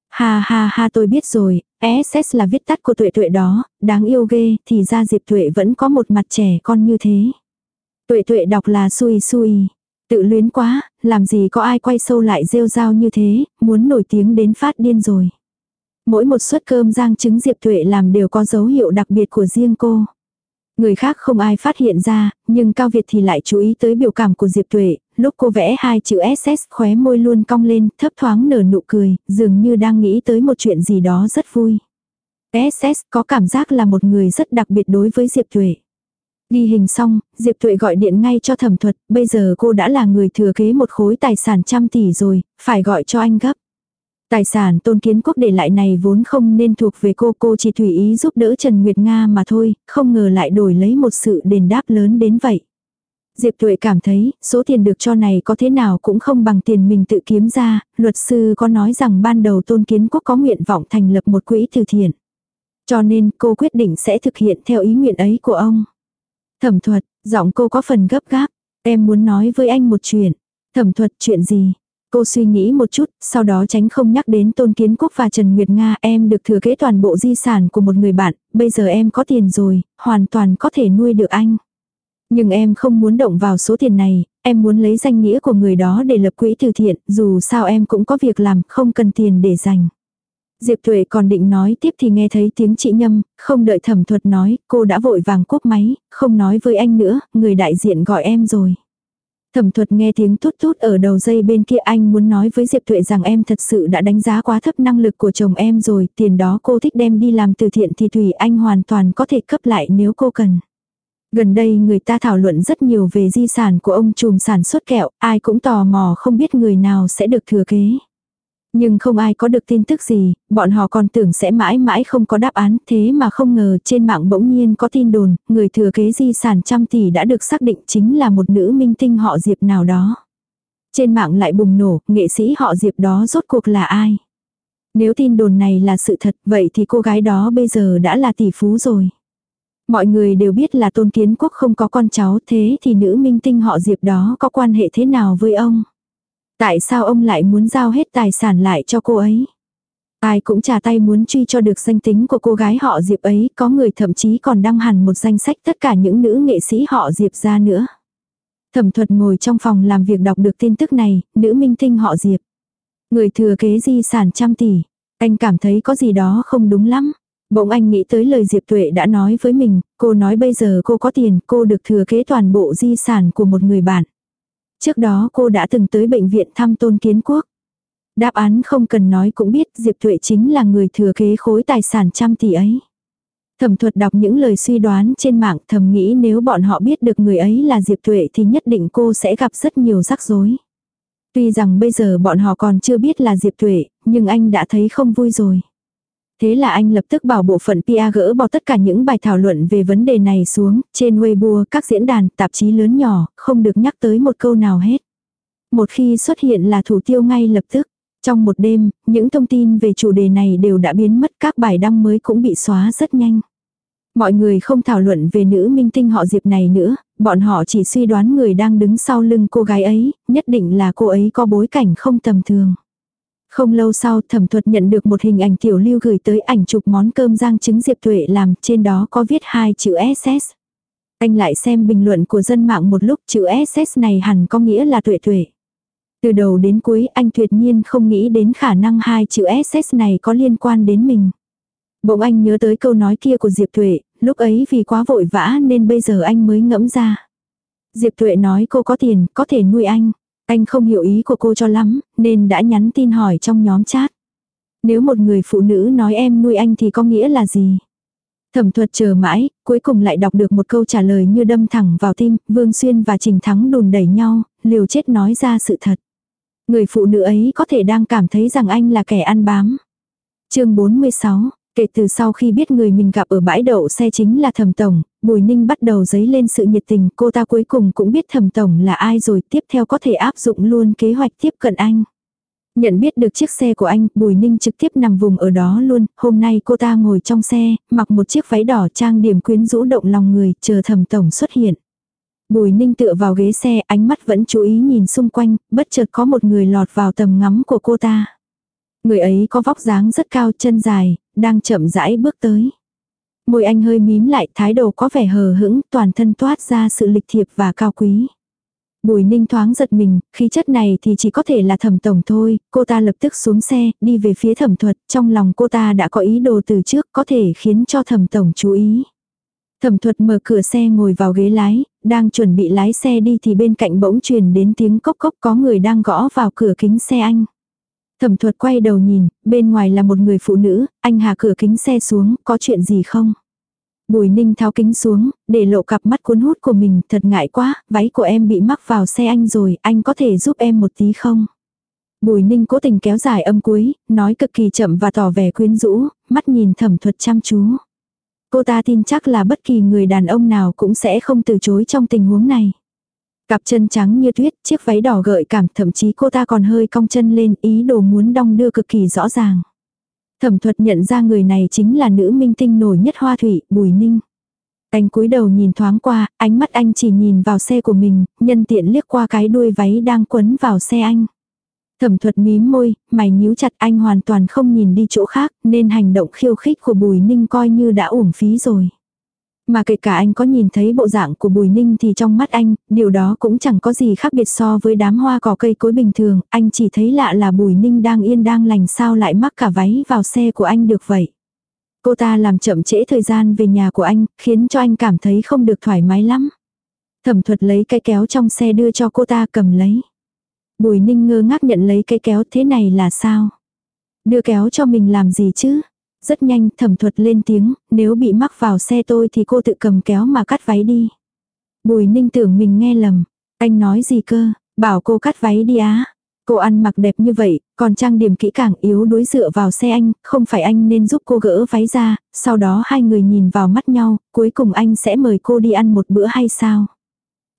Ha ha ha tôi biết rồi, SS là viết tắt của tuệ tuệ đó, đáng yêu ghê, thì ra Diệp Tuệ vẫn có một mặt trẻ con như thế. Tuệ tuệ đọc là xui xui. Tự luyến quá, làm gì có ai quay sâu lại rêu rao như thế, muốn nổi tiếng đến phát điên rồi. Mỗi một suất cơm rang trứng Diệp Tuệ làm đều có dấu hiệu đặc biệt của riêng cô. Người khác không ai phát hiện ra, nhưng Cao Việt thì lại chú ý tới biểu cảm của Diệp Tuệ, lúc cô vẽ hai chữ SS khóe môi luôn cong lên, thấp thoáng nở nụ cười, dường như đang nghĩ tới một chuyện gì đó rất vui. SS có cảm giác là một người rất đặc biệt đối với Diệp Tuệ. Ghi hình xong, Diệp Tuệ gọi điện ngay cho thẩm thuật, bây giờ cô đã là người thừa kế một khối tài sản trăm tỷ rồi, phải gọi cho anh gấp. Tài sản tôn kiến quốc để lại này vốn không nên thuộc về cô, cô chỉ tùy ý giúp đỡ Trần Nguyệt Nga mà thôi, không ngờ lại đổi lấy một sự đền đáp lớn đến vậy. Diệp Tuệ cảm thấy, số tiền được cho này có thế nào cũng không bằng tiền mình tự kiếm ra, luật sư có nói rằng ban đầu tôn kiến quốc có nguyện vọng thành lập một quỹ từ thiện. Cho nên cô quyết định sẽ thực hiện theo ý nguyện ấy của ông. Thẩm thuật, giọng cô có phần gấp gáp, em muốn nói với anh một chuyện. Thẩm thuật chuyện gì? Cô suy nghĩ một chút, sau đó tránh không nhắc đến Tôn Kiến Quốc và Trần Nguyệt Nga. Em được thừa kế toàn bộ di sản của một người bạn, bây giờ em có tiền rồi, hoàn toàn có thể nuôi được anh. Nhưng em không muốn động vào số tiền này, em muốn lấy danh nghĩa của người đó để lập quỹ từ thiện, dù sao em cũng có việc làm, không cần tiền để dành. Diệp Tuệ còn định nói tiếp thì nghe thấy tiếng chị Nhâm, không đợi thẩm thuật nói, cô đã vội vàng cúp máy, không nói với anh nữa, người đại diện gọi em rồi. Thẩm thuật nghe tiếng thút thút ở đầu dây bên kia anh muốn nói với Diệp Tuệ rằng em thật sự đã đánh giá quá thấp năng lực của chồng em rồi, tiền đó cô thích đem đi làm từ thiện thì thủy anh hoàn toàn có thể cấp lại nếu cô cần. Gần đây người ta thảo luận rất nhiều về di sản của ông trùm sản xuất kẹo, ai cũng tò mò không biết người nào sẽ được thừa kế. Nhưng không ai có được tin tức gì, bọn họ còn tưởng sẽ mãi mãi không có đáp án, thế mà không ngờ trên mạng bỗng nhiên có tin đồn, người thừa kế di sản trăm tỷ đã được xác định chính là một nữ minh tinh họ Diệp nào đó. Trên mạng lại bùng nổ, nghệ sĩ họ Diệp đó rốt cuộc là ai? Nếu tin đồn này là sự thật, vậy thì cô gái đó bây giờ đã là tỷ phú rồi. Mọi người đều biết là tôn kiến quốc không có con cháu thế thì nữ minh tinh họ Diệp đó có quan hệ thế nào với ông? Tại sao ông lại muốn giao hết tài sản lại cho cô ấy? Ai cũng trả tay muốn truy cho được danh tính của cô gái họ Diệp ấy, có người thậm chí còn đăng hẳn một danh sách tất cả những nữ nghệ sĩ họ Diệp ra nữa. Thẩm thuật ngồi trong phòng làm việc đọc được tin tức này, nữ minh tinh họ Diệp. Người thừa kế di sản trăm tỷ. Anh cảm thấy có gì đó không đúng lắm. Bỗng anh nghĩ tới lời Diệp Tuệ đã nói với mình, cô nói bây giờ cô có tiền, cô được thừa kế toàn bộ di sản của một người bạn. Trước đó cô đã từng tới bệnh viện thăm tôn kiến quốc. Đáp án không cần nói cũng biết Diệp Tuệ chính là người thừa kế khối tài sản trăm tỷ ấy. Thẩm thuật đọc những lời suy đoán trên mạng thầm nghĩ nếu bọn họ biết được người ấy là Diệp Tuệ thì nhất định cô sẽ gặp rất nhiều rắc rối. Tuy rằng bây giờ bọn họ còn chưa biết là Diệp Tuệ, nhưng anh đã thấy không vui rồi. Thế là anh lập tức bảo bộ phận PR gỡ bỏ tất cả những bài thảo luận về vấn đề này xuống, trên Weibo, các diễn đàn, tạp chí lớn nhỏ, không được nhắc tới một câu nào hết. Một khi xuất hiện là thủ tiêu ngay lập tức. Trong một đêm, những thông tin về chủ đề này đều đã biến mất các bài đăng mới cũng bị xóa rất nhanh. Mọi người không thảo luận về nữ minh tinh họ Diệp này nữa, bọn họ chỉ suy đoán người đang đứng sau lưng cô gái ấy, nhất định là cô ấy có bối cảnh không tầm thường. Không lâu sau thẩm thuật nhận được một hình ảnh tiểu lưu gửi tới ảnh chụp món cơm rang trứng Diệp Tuệ làm, trên đó có viết hai chữ SS. Anh lại xem bình luận của dân mạng một lúc chữ SS này hẳn có nghĩa là tuệ tuệ. Từ đầu đến cuối anh tuyệt nhiên không nghĩ đến khả năng hai chữ SS này có liên quan đến mình. Bỗng anh nhớ tới câu nói kia của Diệp Tuệ, lúc ấy vì quá vội vã nên bây giờ anh mới ngẫm ra. Diệp Tuệ nói cô có tiền, có thể nuôi anh. Anh không hiểu ý của cô cho lắm, nên đã nhắn tin hỏi trong nhóm chat. Nếu một người phụ nữ nói em nuôi anh thì có nghĩa là gì? Thẩm thuật chờ mãi, cuối cùng lại đọc được một câu trả lời như đâm thẳng vào tim, Vương Xuyên và Trình Thắng đùn đẩy nhau, liều chết nói ra sự thật. Người phụ nữ ấy có thể đang cảm thấy rằng anh là kẻ ăn bám. chương 46, Kể từ sau khi biết người mình gặp ở bãi đậu xe chính là thẩm tổng, Bùi Ninh bắt đầu dấy lên sự nhiệt tình, cô ta cuối cùng cũng biết thẩm tổng là ai rồi, tiếp theo có thể áp dụng luôn kế hoạch tiếp cận anh. Nhận biết được chiếc xe của anh, Bùi Ninh trực tiếp nằm vùng ở đó luôn, hôm nay cô ta ngồi trong xe, mặc một chiếc váy đỏ trang điểm quyến rũ động lòng người, chờ thẩm tổng xuất hiện. Bùi Ninh tựa vào ghế xe, ánh mắt vẫn chú ý nhìn xung quanh, bất chợt có một người lọt vào tầm ngắm của cô ta. Người ấy có vóc dáng rất cao chân dài, đang chậm rãi bước tới. Môi anh hơi mím lại, thái độ có vẻ hờ hững, toàn thân toát ra sự lịch thiệp và cao quý. Bùi ninh thoáng giật mình, khí chất này thì chỉ có thể là thẩm tổng thôi, cô ta lập tức xuống xe, đi về phía thẩm thuật, trong lòng cô ta đã có ý đồ từ trước, có thể khiến cho thẩm tổng chú ý. Thẩm thuật mở cửa xe ngồi vào ghế lái, đang chuẩn bị lái xe đi thì bên cạnh bỗng truyền đến tiếng cốc cốc có người đang gõ vào cửa kính xe anh. Thẩm thuật quay đầu nhìn, bên ngoài là một người phụ nữ, anh hạ cửa kính xe xuống, có chuyện gì không? Bùi ninh tháo kính xuống, để lộ cặp mắt cuốn hút của mình, thật ngại quá, váy của em bị mắc vào xe anh rồi, anh có thể giúp em một tí không? Bùi ninh cố tình kéo dài âm cuối, nói cực kỳ chậm và tỏ vẻ quyến rũ, mắt nhìn thẩm thuật chăm chú. Cô ta tin chắc là bất kỳ người đàn ông nào cũng sẽ không từ chối trong tình huống này. Cặp chân trắng như tuyết, chiếc váy đỏ gợi cảm, thậm chí cô ta còn hơi cong chân lên, ý đồ muốn đong đưa cực kỳ rõ ràng. Thẩm thuật nhận ra người này chính là nữ minh tinh nổi nhất hoa thủy, Bùi Ninh. Anh cúi đầu nhìn thoáng qua, ánh mắt anh chỉ nhìn vào xe của mình, nhân tiện liếc qua cái đuôi váy đang quấn vào xe anh. Thẩm thuật mím môi, mày nhíu chặt anh hoàn toàn không nhìn đi chỗ khác, nên hành động khiêu khích của Bùi Ninh coi như đã uổng phí rồi. Mà kể cả anh có nhìn thấy bộ dạng của Bùi Ninh thì trong mắt anh, điều đó cũng chẳng có gì khác biệt so với đám hoa cỏ cây cối bình thường, anh chỉ thấy lạ là Bùi Ninh đang yên đang lành sao lại mắc cả váy vào xe của anh được vậy. Cô ta làm chậm trễ thời gian về nhà của anh, khiến cho anh cảm thấy không được thoải mái lắm. Thẩm thuật lấy cái kéo trong xe đưa cho cô ta cầm lấy. Bùi ninh ngơ ngác nhận lấy cái kéo thế này là sao? Đưa kéo cho mình làm gì chứ? Rất nhanh thẩm thuật lên tiếng, nếu bị mắc vào xe tôi thì cô tự cầm kéo mà cắt váy đi. Bùi ninh tưởng mình nghe lầm. Anh nói gì cơ, bảo cô cắt váy đi á. Cô ăn mặc đẹp như vậy, còn trang điểm kỹ càng yếu đuối dựa vào xe anh, không phải anh nên giúp cô gỡ váy ra, sau đó hai người nhìn vào mắt nhau, cuối cùng anh sẽ mời cô đi ăn một bữa hay sao?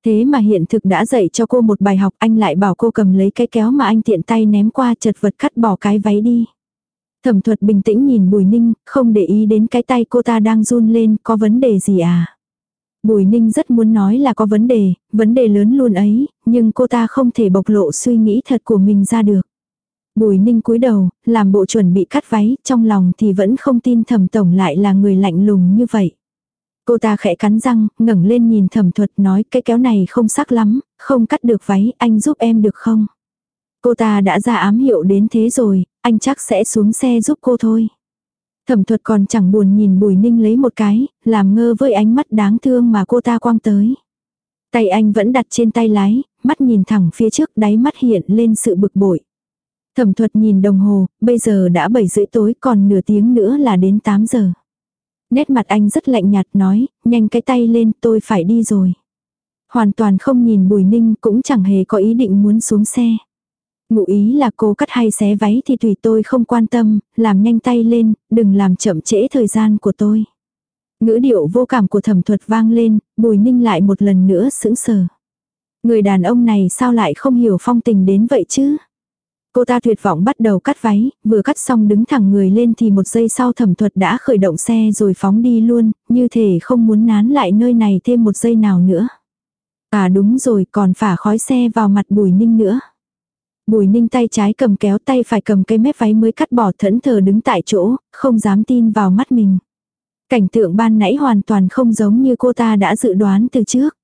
Thế mà hiện thực đã dạy cho cô một bài học anh lại bảo cô cầm lấy cái kéo mà anh tiện tay ném qua chật vật cắt bỏ cái váy đi. Thẩm thuật bình tĩnh nhìn Bùi Ninh, không để ý đến cái tay cô ta đang run lên, có vấn đề gì à? Bùi Ninh rất muốn nói là có vấn đề, vấn đề lớn luôn ấy, nhưng cô ta không thể bộc lộ suy nghĩ thật của mình ra được. Bùi Ninh cúi đầu, làm bộ chuẩn bị cắt váy, trong lòng thì vẫn không tin thẩm tổng lại là người lạnh lùng như vậy. Cô ta khẽ cắn răng, ngẩng lên nhìn thẩm thuật nói cái kéo này không sắc lắm, không cắt được váy, anh giúp em được không? Cô ta đã ra ám hiệu đến thế rồi, anh chắc sẽ xuống xe giúp cô thôi. Thẩm thuật còn chẳng buồn nhìn Bùi Ninh lấy một cái, làm ngơ với ánh mắt đáng thương mà cô ta quăng tới. Tay anh vẫn đặt trên tay lái, mắt nhìn thẳng phía trước đáy mắt hiện lên sự bực bội. Thẩm thuật nhìn đồng hồ, bây giờ đã 7 rưỡi tối còn nửa tiếng nữa là đến 8 giờ. Nét mặt anh rất lạnh nhạt nói, nhanh cái tay lên tôi phải đi rồi. Hoàn toàn không nhìn Bùi Ninh cũng chẳng hề có ý định muốn xuống xe. Ngụ ý là cô cắt hay xé váy thì tùy tôi không quan tâm, làm nhanh tay lên, đừng làm chậm trễ thời gian của tôi. Ngữ điệu vô cảm của thẩm thuật vang lên, bùi ninh lại một lần nữa sững sờ. Người đàn ông này sao lại không hiểu phong tình đến vậy chứ? Cô ta tuyệt vọng bắt đầu cắt váy, vừa cắt xong đứng thẳng người lên thì một giây sau thẩm thuật đã khởi động xe rồi phóng đi luôn, như thể không muốn nán lại nơi này thêm một giây nào nữa. À đúng rồi còn phả khói xe vào mặt bùi ninh nữa. Bùi ninh tay trái cầm kéo tay phải cầm cây mép váy mới cắt bỏ thẫn thờ đứng tại chỗ, không dám tin vào mắt mình. Cảnh tượng ban nãy hoàn toàn không giống như cô ta đã dự đoán từ trước.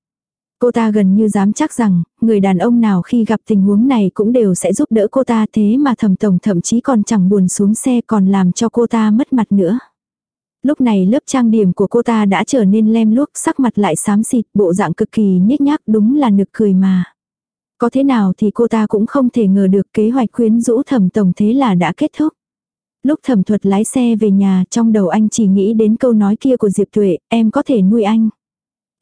Cô ta gần như dám chắc rằng, người đàn ông nào khi gặp tình huống này cũng đều sẽ giúp đỡ cô ta thế mà thầm tổng thậm chí còn chẳng buồn xuống xe còn làm cho cô ta mất mặt nữa. Lúc này lớp trang điểm của cô ta đã trở nên lem luốc sắc mặt lại xám xịt bộ dạng cực kỳ nhếch nhác đúng là nực cười mà. Có thế nào thì cô ta cũng không thể ngờ được kế hoạch quyến rũ thẩm tổng thế là đã kết thúc. Lúc thẩm thuật lái xe về nhà trong đầu anh chỉ nghĩ đến câu nói kia của Diệp Tuệ, em có thể nuôi anh.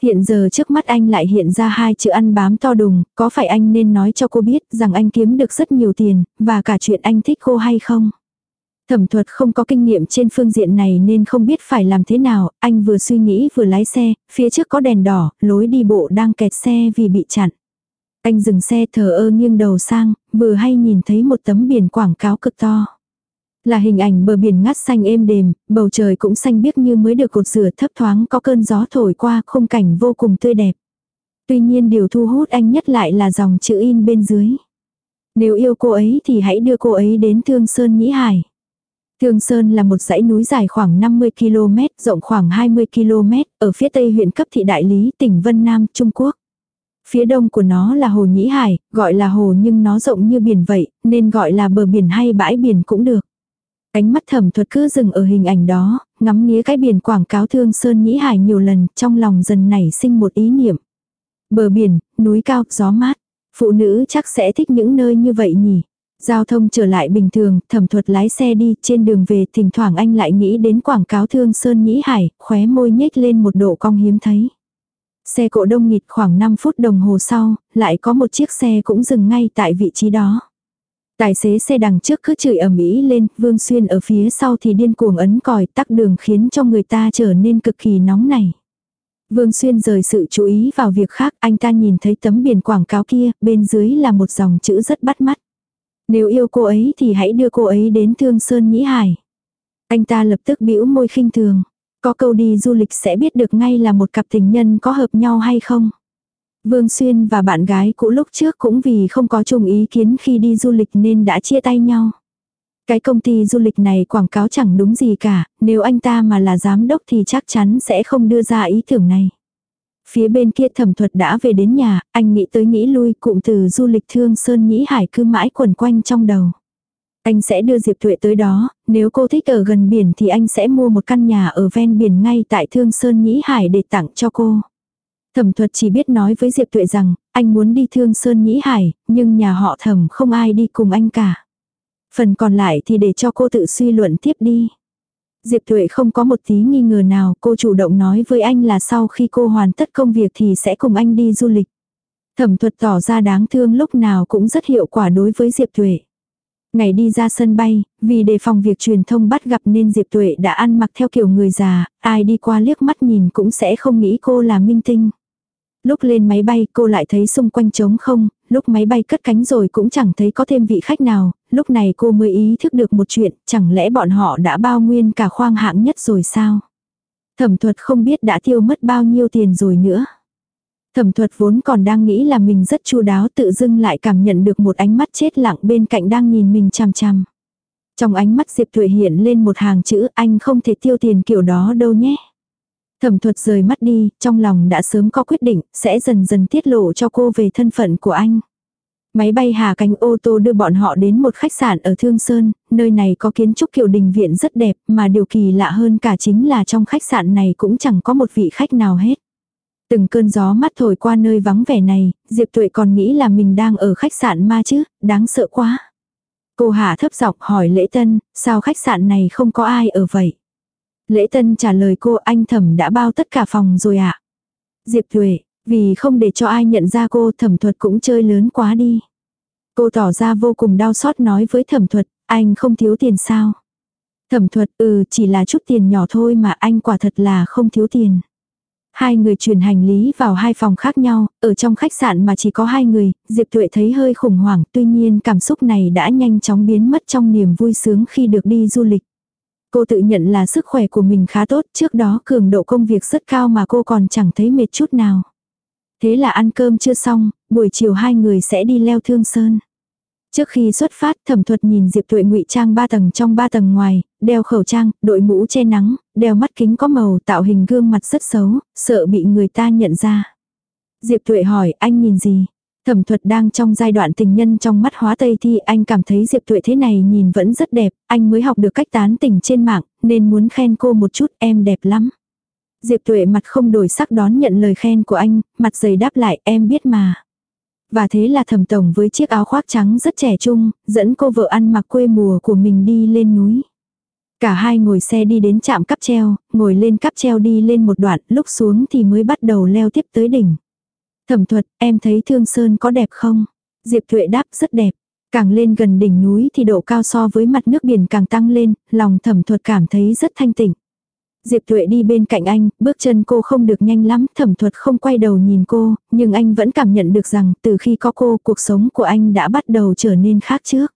Hiện giờ trước mắt anh lại hiện ra hai chữ ăn bám to đùng, có phải anh nên nói cho cô biết rằng anh kiếm được rất nhiều tiền, và cả chuyện anh thích cô hay không? Thẩm thuật không có kinh nghiệm trên phương diện này nên không biết phải làm thế nào, anh vừa suy nghĩ vừa lái xe, phía trước có đèn đỏ, lối đi bộ đang kẹt xe vì bị chặn. Anh dừng xe thờ ơ nghiêng đầu sang, vừa hay nhìn thấy một tấm biển quảng cáo cực to. Là hình ảnh bờ biển ngắt xanh êm đềm, bầu trời cũng xanh biếc như mới được cột rửa thấp thoáng có cơn gió thổi qua khung cảnh vô cùng tươi đẹp. Tuy nhiên điều thu hút anh nhất lại là dòng chữ in bên dưới. Nếu yêu cô ấy thì hãy đưa cô ấy đến Thương Sơn Nhĩ Hải. Thương Sơn là một dãy núi dài khoảng 50 km, rộng khoảng 20 km, ở phía tây huyện cấp thị đại lý, tỉnh Vân Nam, Trung Quốc. Phía đông của nó là hồ Nhĩ Hải, gọi là hồ nhưng nó rộng như biển vậy, nên gọi là bờ biển hay bãi biển cũng được. Ánh mắt thẩm thuật cứ dừng ở hình ảnh đó, ngắm nghía cái biển quảng cáo thương Sơn Nhĩ Hải nhiều lần, trong lòng dần nảy sinh một ý niệm. Bờ biển, núi cao, gió mát. Phụ nữ chắc sẽ thích những nơi như vậy nhỉ. Giao thông trở lại bình thường, thẩm thuật lái xe đi, trên đường về thỉnh thoảng anh lại nghĩ đến quảng cáo thương Sơn Nhĩ Hải, khóe môi nhếch lên một độ cong hiếm thấy. Xe cộ đông nghịt khoảng 5 phút đồng hồ sau, lại có một chiếc xe cũng dừng ngay tại vị trí đó. Tài xế xe đằng trước cứ chửi ầm ĩ lên, Vương Xuyên ở phía sau thì điên cuồng ấn còi tắc đường khiến cho người ta trở nên cực kỳ nóng này. Vương Xuyên rời sự chú ý vào việc khác, anh ta nhìn thấy tấm biển quảng cáo kia, bên dưới là một dòng chữ rất bắt mắt. Nếu yêu cô ấy thì hãy đưa cô ấy đến Thương Sơn Nhĩ Hải. Anh ta lập tức bĩu môi khinh thường. Có câu đi du lịch sẽ biết được ngay là một cặp tình nhân có hợp nhau hay không. Vương Xuyên và bạn gái cũ lúc trước cũng vì không có chung ý kiến khi đi du lịch nên đã chia tay nhau. Cái công ty du lịch này quảng cáo chẳng đúng gì cả, nếu anh ta mà là giám đốc thì chắc chắn sẽ không đưa ra ý tưởng này. Phía bên kia thẩm thuật đã về đến nhà, anh nghĩ tới nghĩ lui cụm từ du lịch thương Sơn Nhĩ Hải cứ mãi quẩn quanh trong đầu. Anh sẽ đưa Diệp Tuệ tới đó, nếu cô thích ở gần biển thì anh sẽ mua một căn nhà ở ven biển ngay tại Thương Sơn Nhĩ Hải để tặng cho cô. Thẩm thuật chỉ biết nói với Diệp Tuệ rằng, anh muốn đi Thương Sơn Nhĩ Hải, nhưng nhà họ thẩm không ai đi cùng anh cả. Phần còn lại thì để cho cô tự suy luận tiếp đi. Diệp Tuệ không có một tí nghi ngờ nào, cô chủ động nói với anh là sau khi cô hoàn tất công việc thì sẽ cùng anh đi du lịch. Thẩm thuật tỏ ra đáng thương lúc nào cũng rất hiệu quả đối với Diệp Tuệ. Ngày đi ra sân bay, vì đề phòng việc truyền thông bắt gặp nên Diệp Tuệ đã ăn mặc theo kiểu người già, ai đi qua liếc mắt nhìn cũng sẽ không nghĩ cô là minh tinh. Lúc lên máy bay cô lại thấy xung quanh trống không, lúc máy bay cất cánh rồi cũng chẳng thấy có thêm vị khách nào, lúc này cô mới ý thức được một chuyện, chẳng lẽ bọn họ đã bao nguyên cả khoang hạng nhất rồi sao? Thẩm thuật không biết đã tiêu mất bao nhiêu tiền rồi nữa. Thẩm thuật vốn còn đang nghĩ là mình rất chu đáo tự dưng lại cảm nhận được một ánh mắt chết lặng bên cạnh đang nhìn mình chằm chằm. Trong ánh mắt Diệp Thuệ hiện lên một hàng chữ anh không thể tiêu tiền kiểu đó đâu nhé. Thẩm thuật rời mắt đi, trong lòng đã sớm có quyết định, sẽ dần dần tiết lộ cho cô về thân phận của anh. Máy bay hạ cánh ô tô đưa bọn họ đến một khách sạn ở Thương Sơn, nơi này có kiến trúc kiểu đình viện rất đẹp, mà điều kỳ lạ hơn cả chính là trong khách sạn này cũng chẳng có một vị khách nào hết. Từng cơn gió mắt thổi qua nơi vắng vẻ này, Diệp Tuệ còn nghĩ là mình đang ở khách sạn ma chứ, đáng sợ quá. Cô Hạ thấp giọng hỏi Lễ Tân, sao khách sạn này không có ai ở vậy? Lễ Tân trả lời cô anh thẩm đã bao tất cả phòng rồi ạ. À? Diệp Tuệ, vì không để cho ai nhận ra cô thẩm thuật cũng chơi lớn quá đi. Cô tỏ ra vô cùng đau xót nói với thẩm thuật, anh không thiếu tiền sao? Thẩm thuật, ừ, chỉ là chút tiền nhỏ thôi mà anh quả thật là không thiếu tiền. Hai người chuyển hành lý vào hai phòng khác nhau, ở trong khách sạn mà chỉ có hai người, Diệp Tuệ thấy hơi khủng hoảng, tuy nhiên cảm xúc này đã nhanh chóng biến mất trong niềm vui sướng khi được đi du lịch. Cô tự nhận là sức khỏe của mình khá tốt, trước đó cường độ công việc rất cao mà cô còn chẳng thấy mệt chút nào. Thế là ăn cơm chưa xong, buổi chiều hai người sẽ đi leo thương sơn. Trước khi xuất phát, thẩm thuật nhìn Diệp Tuệ ngụy trang ba tầng trong ba tầng ngoài, đeo khẩu trang, đội mũ che nắng, đeo mắt kính có màu tạo hình gương mặt rất xấu, sợ bị người ta nhận ra. Diệp Tuệ hỏi anh nhìn gì? Thẩm thuật đang trong giai đoạn tình nhân trong mắt hóa tây thì anh cảm thấy Diệp Tuệ thế này nhìn vẫn rất đẹp, anh mới học được cách tán tỉnh trên mạng, nên muốn khen cô một chút em đẹp lắm. Diệp Tuệ mặt không đổi sắc đón nhận lời khen của anh, mặt dày đáp lại em biết mà. Và thế là thẩm tổng với chiếc áo khoác trắng rất trẻ trung, dẫn cô vợ ăn mặc quê mùa của mình đi lên núi. Cả hai ngồi xe đi đến trạm cắp treo, ngồi lên cắp treo đi lên một đoạn, lúc xuống thì mới bắt đầu leo tiếp tới đỉnh. Thẩm thuật, em thấy thương sơn có đẹp không? Diệp Thuệ đáp rất đẹp. Càng lên gần đỉnh núi thì độ cao so với mặt nước biển càng tăng lên, lòng thẩm thuật cảm thấy rất thanh tịnh. Diệp Tuệ đi bên cạnh anh, bước chân cô không được nhanh lắm, thẩm thuật không quay đầu nhìn cô, nhưng anh vẫn cảm nhận được rằng từ khi có cô cuộc sống của anh đã bắt đầu trở nên khác trước.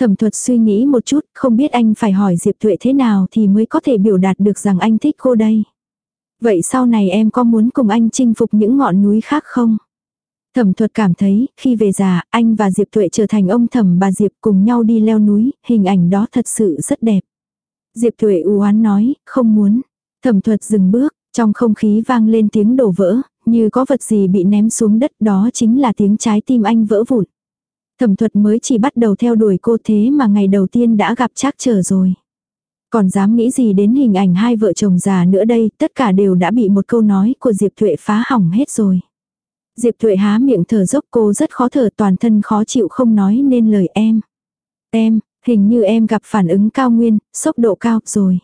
Thẩm thuật suy nghĩ một chút, không biết anh phải hỏi Diệp Tuệ thế nào thì mới có thể biểu đạt được rằng anh thích cô đây. Vậy sau này em có muốn cùng anh chinh phục những ngọn núi khác không? Thẩm thuật cảm thấy, khi về già, anh và Diệp Tuệ trở thành ông thẩm bà Diệp cùng nhau đi leo núi, hình ảnh đó thật sự rất đẹp. Diệp Thuệ u oán nói, không muốn. Thẩm thuật dừng bước, trong không khí vang lên tiếng đổ vỡ, như có vật gì bị ném xuống đất đó chính là tiếng trái tim anh vỡ vụn. Thẩm thuật mới chỉ bắt đầu theo đuổi cô thế mà ngày đầu tiên đã gặp trác trở rồi. Còn dám nghĩ gì đến hình ảnh hai vợ chồng già nữa đây, tất cả đều đã bị một câu nói của Diệp Thuệ phá hỏng hết rồi. Diệp Thuệ há miệng thở dốc cô rất khó thở toàn thân khó chịu không nói nên lời em. Em, hình như em gặp phản ứng cao nguyên, sốc độ cao rồi.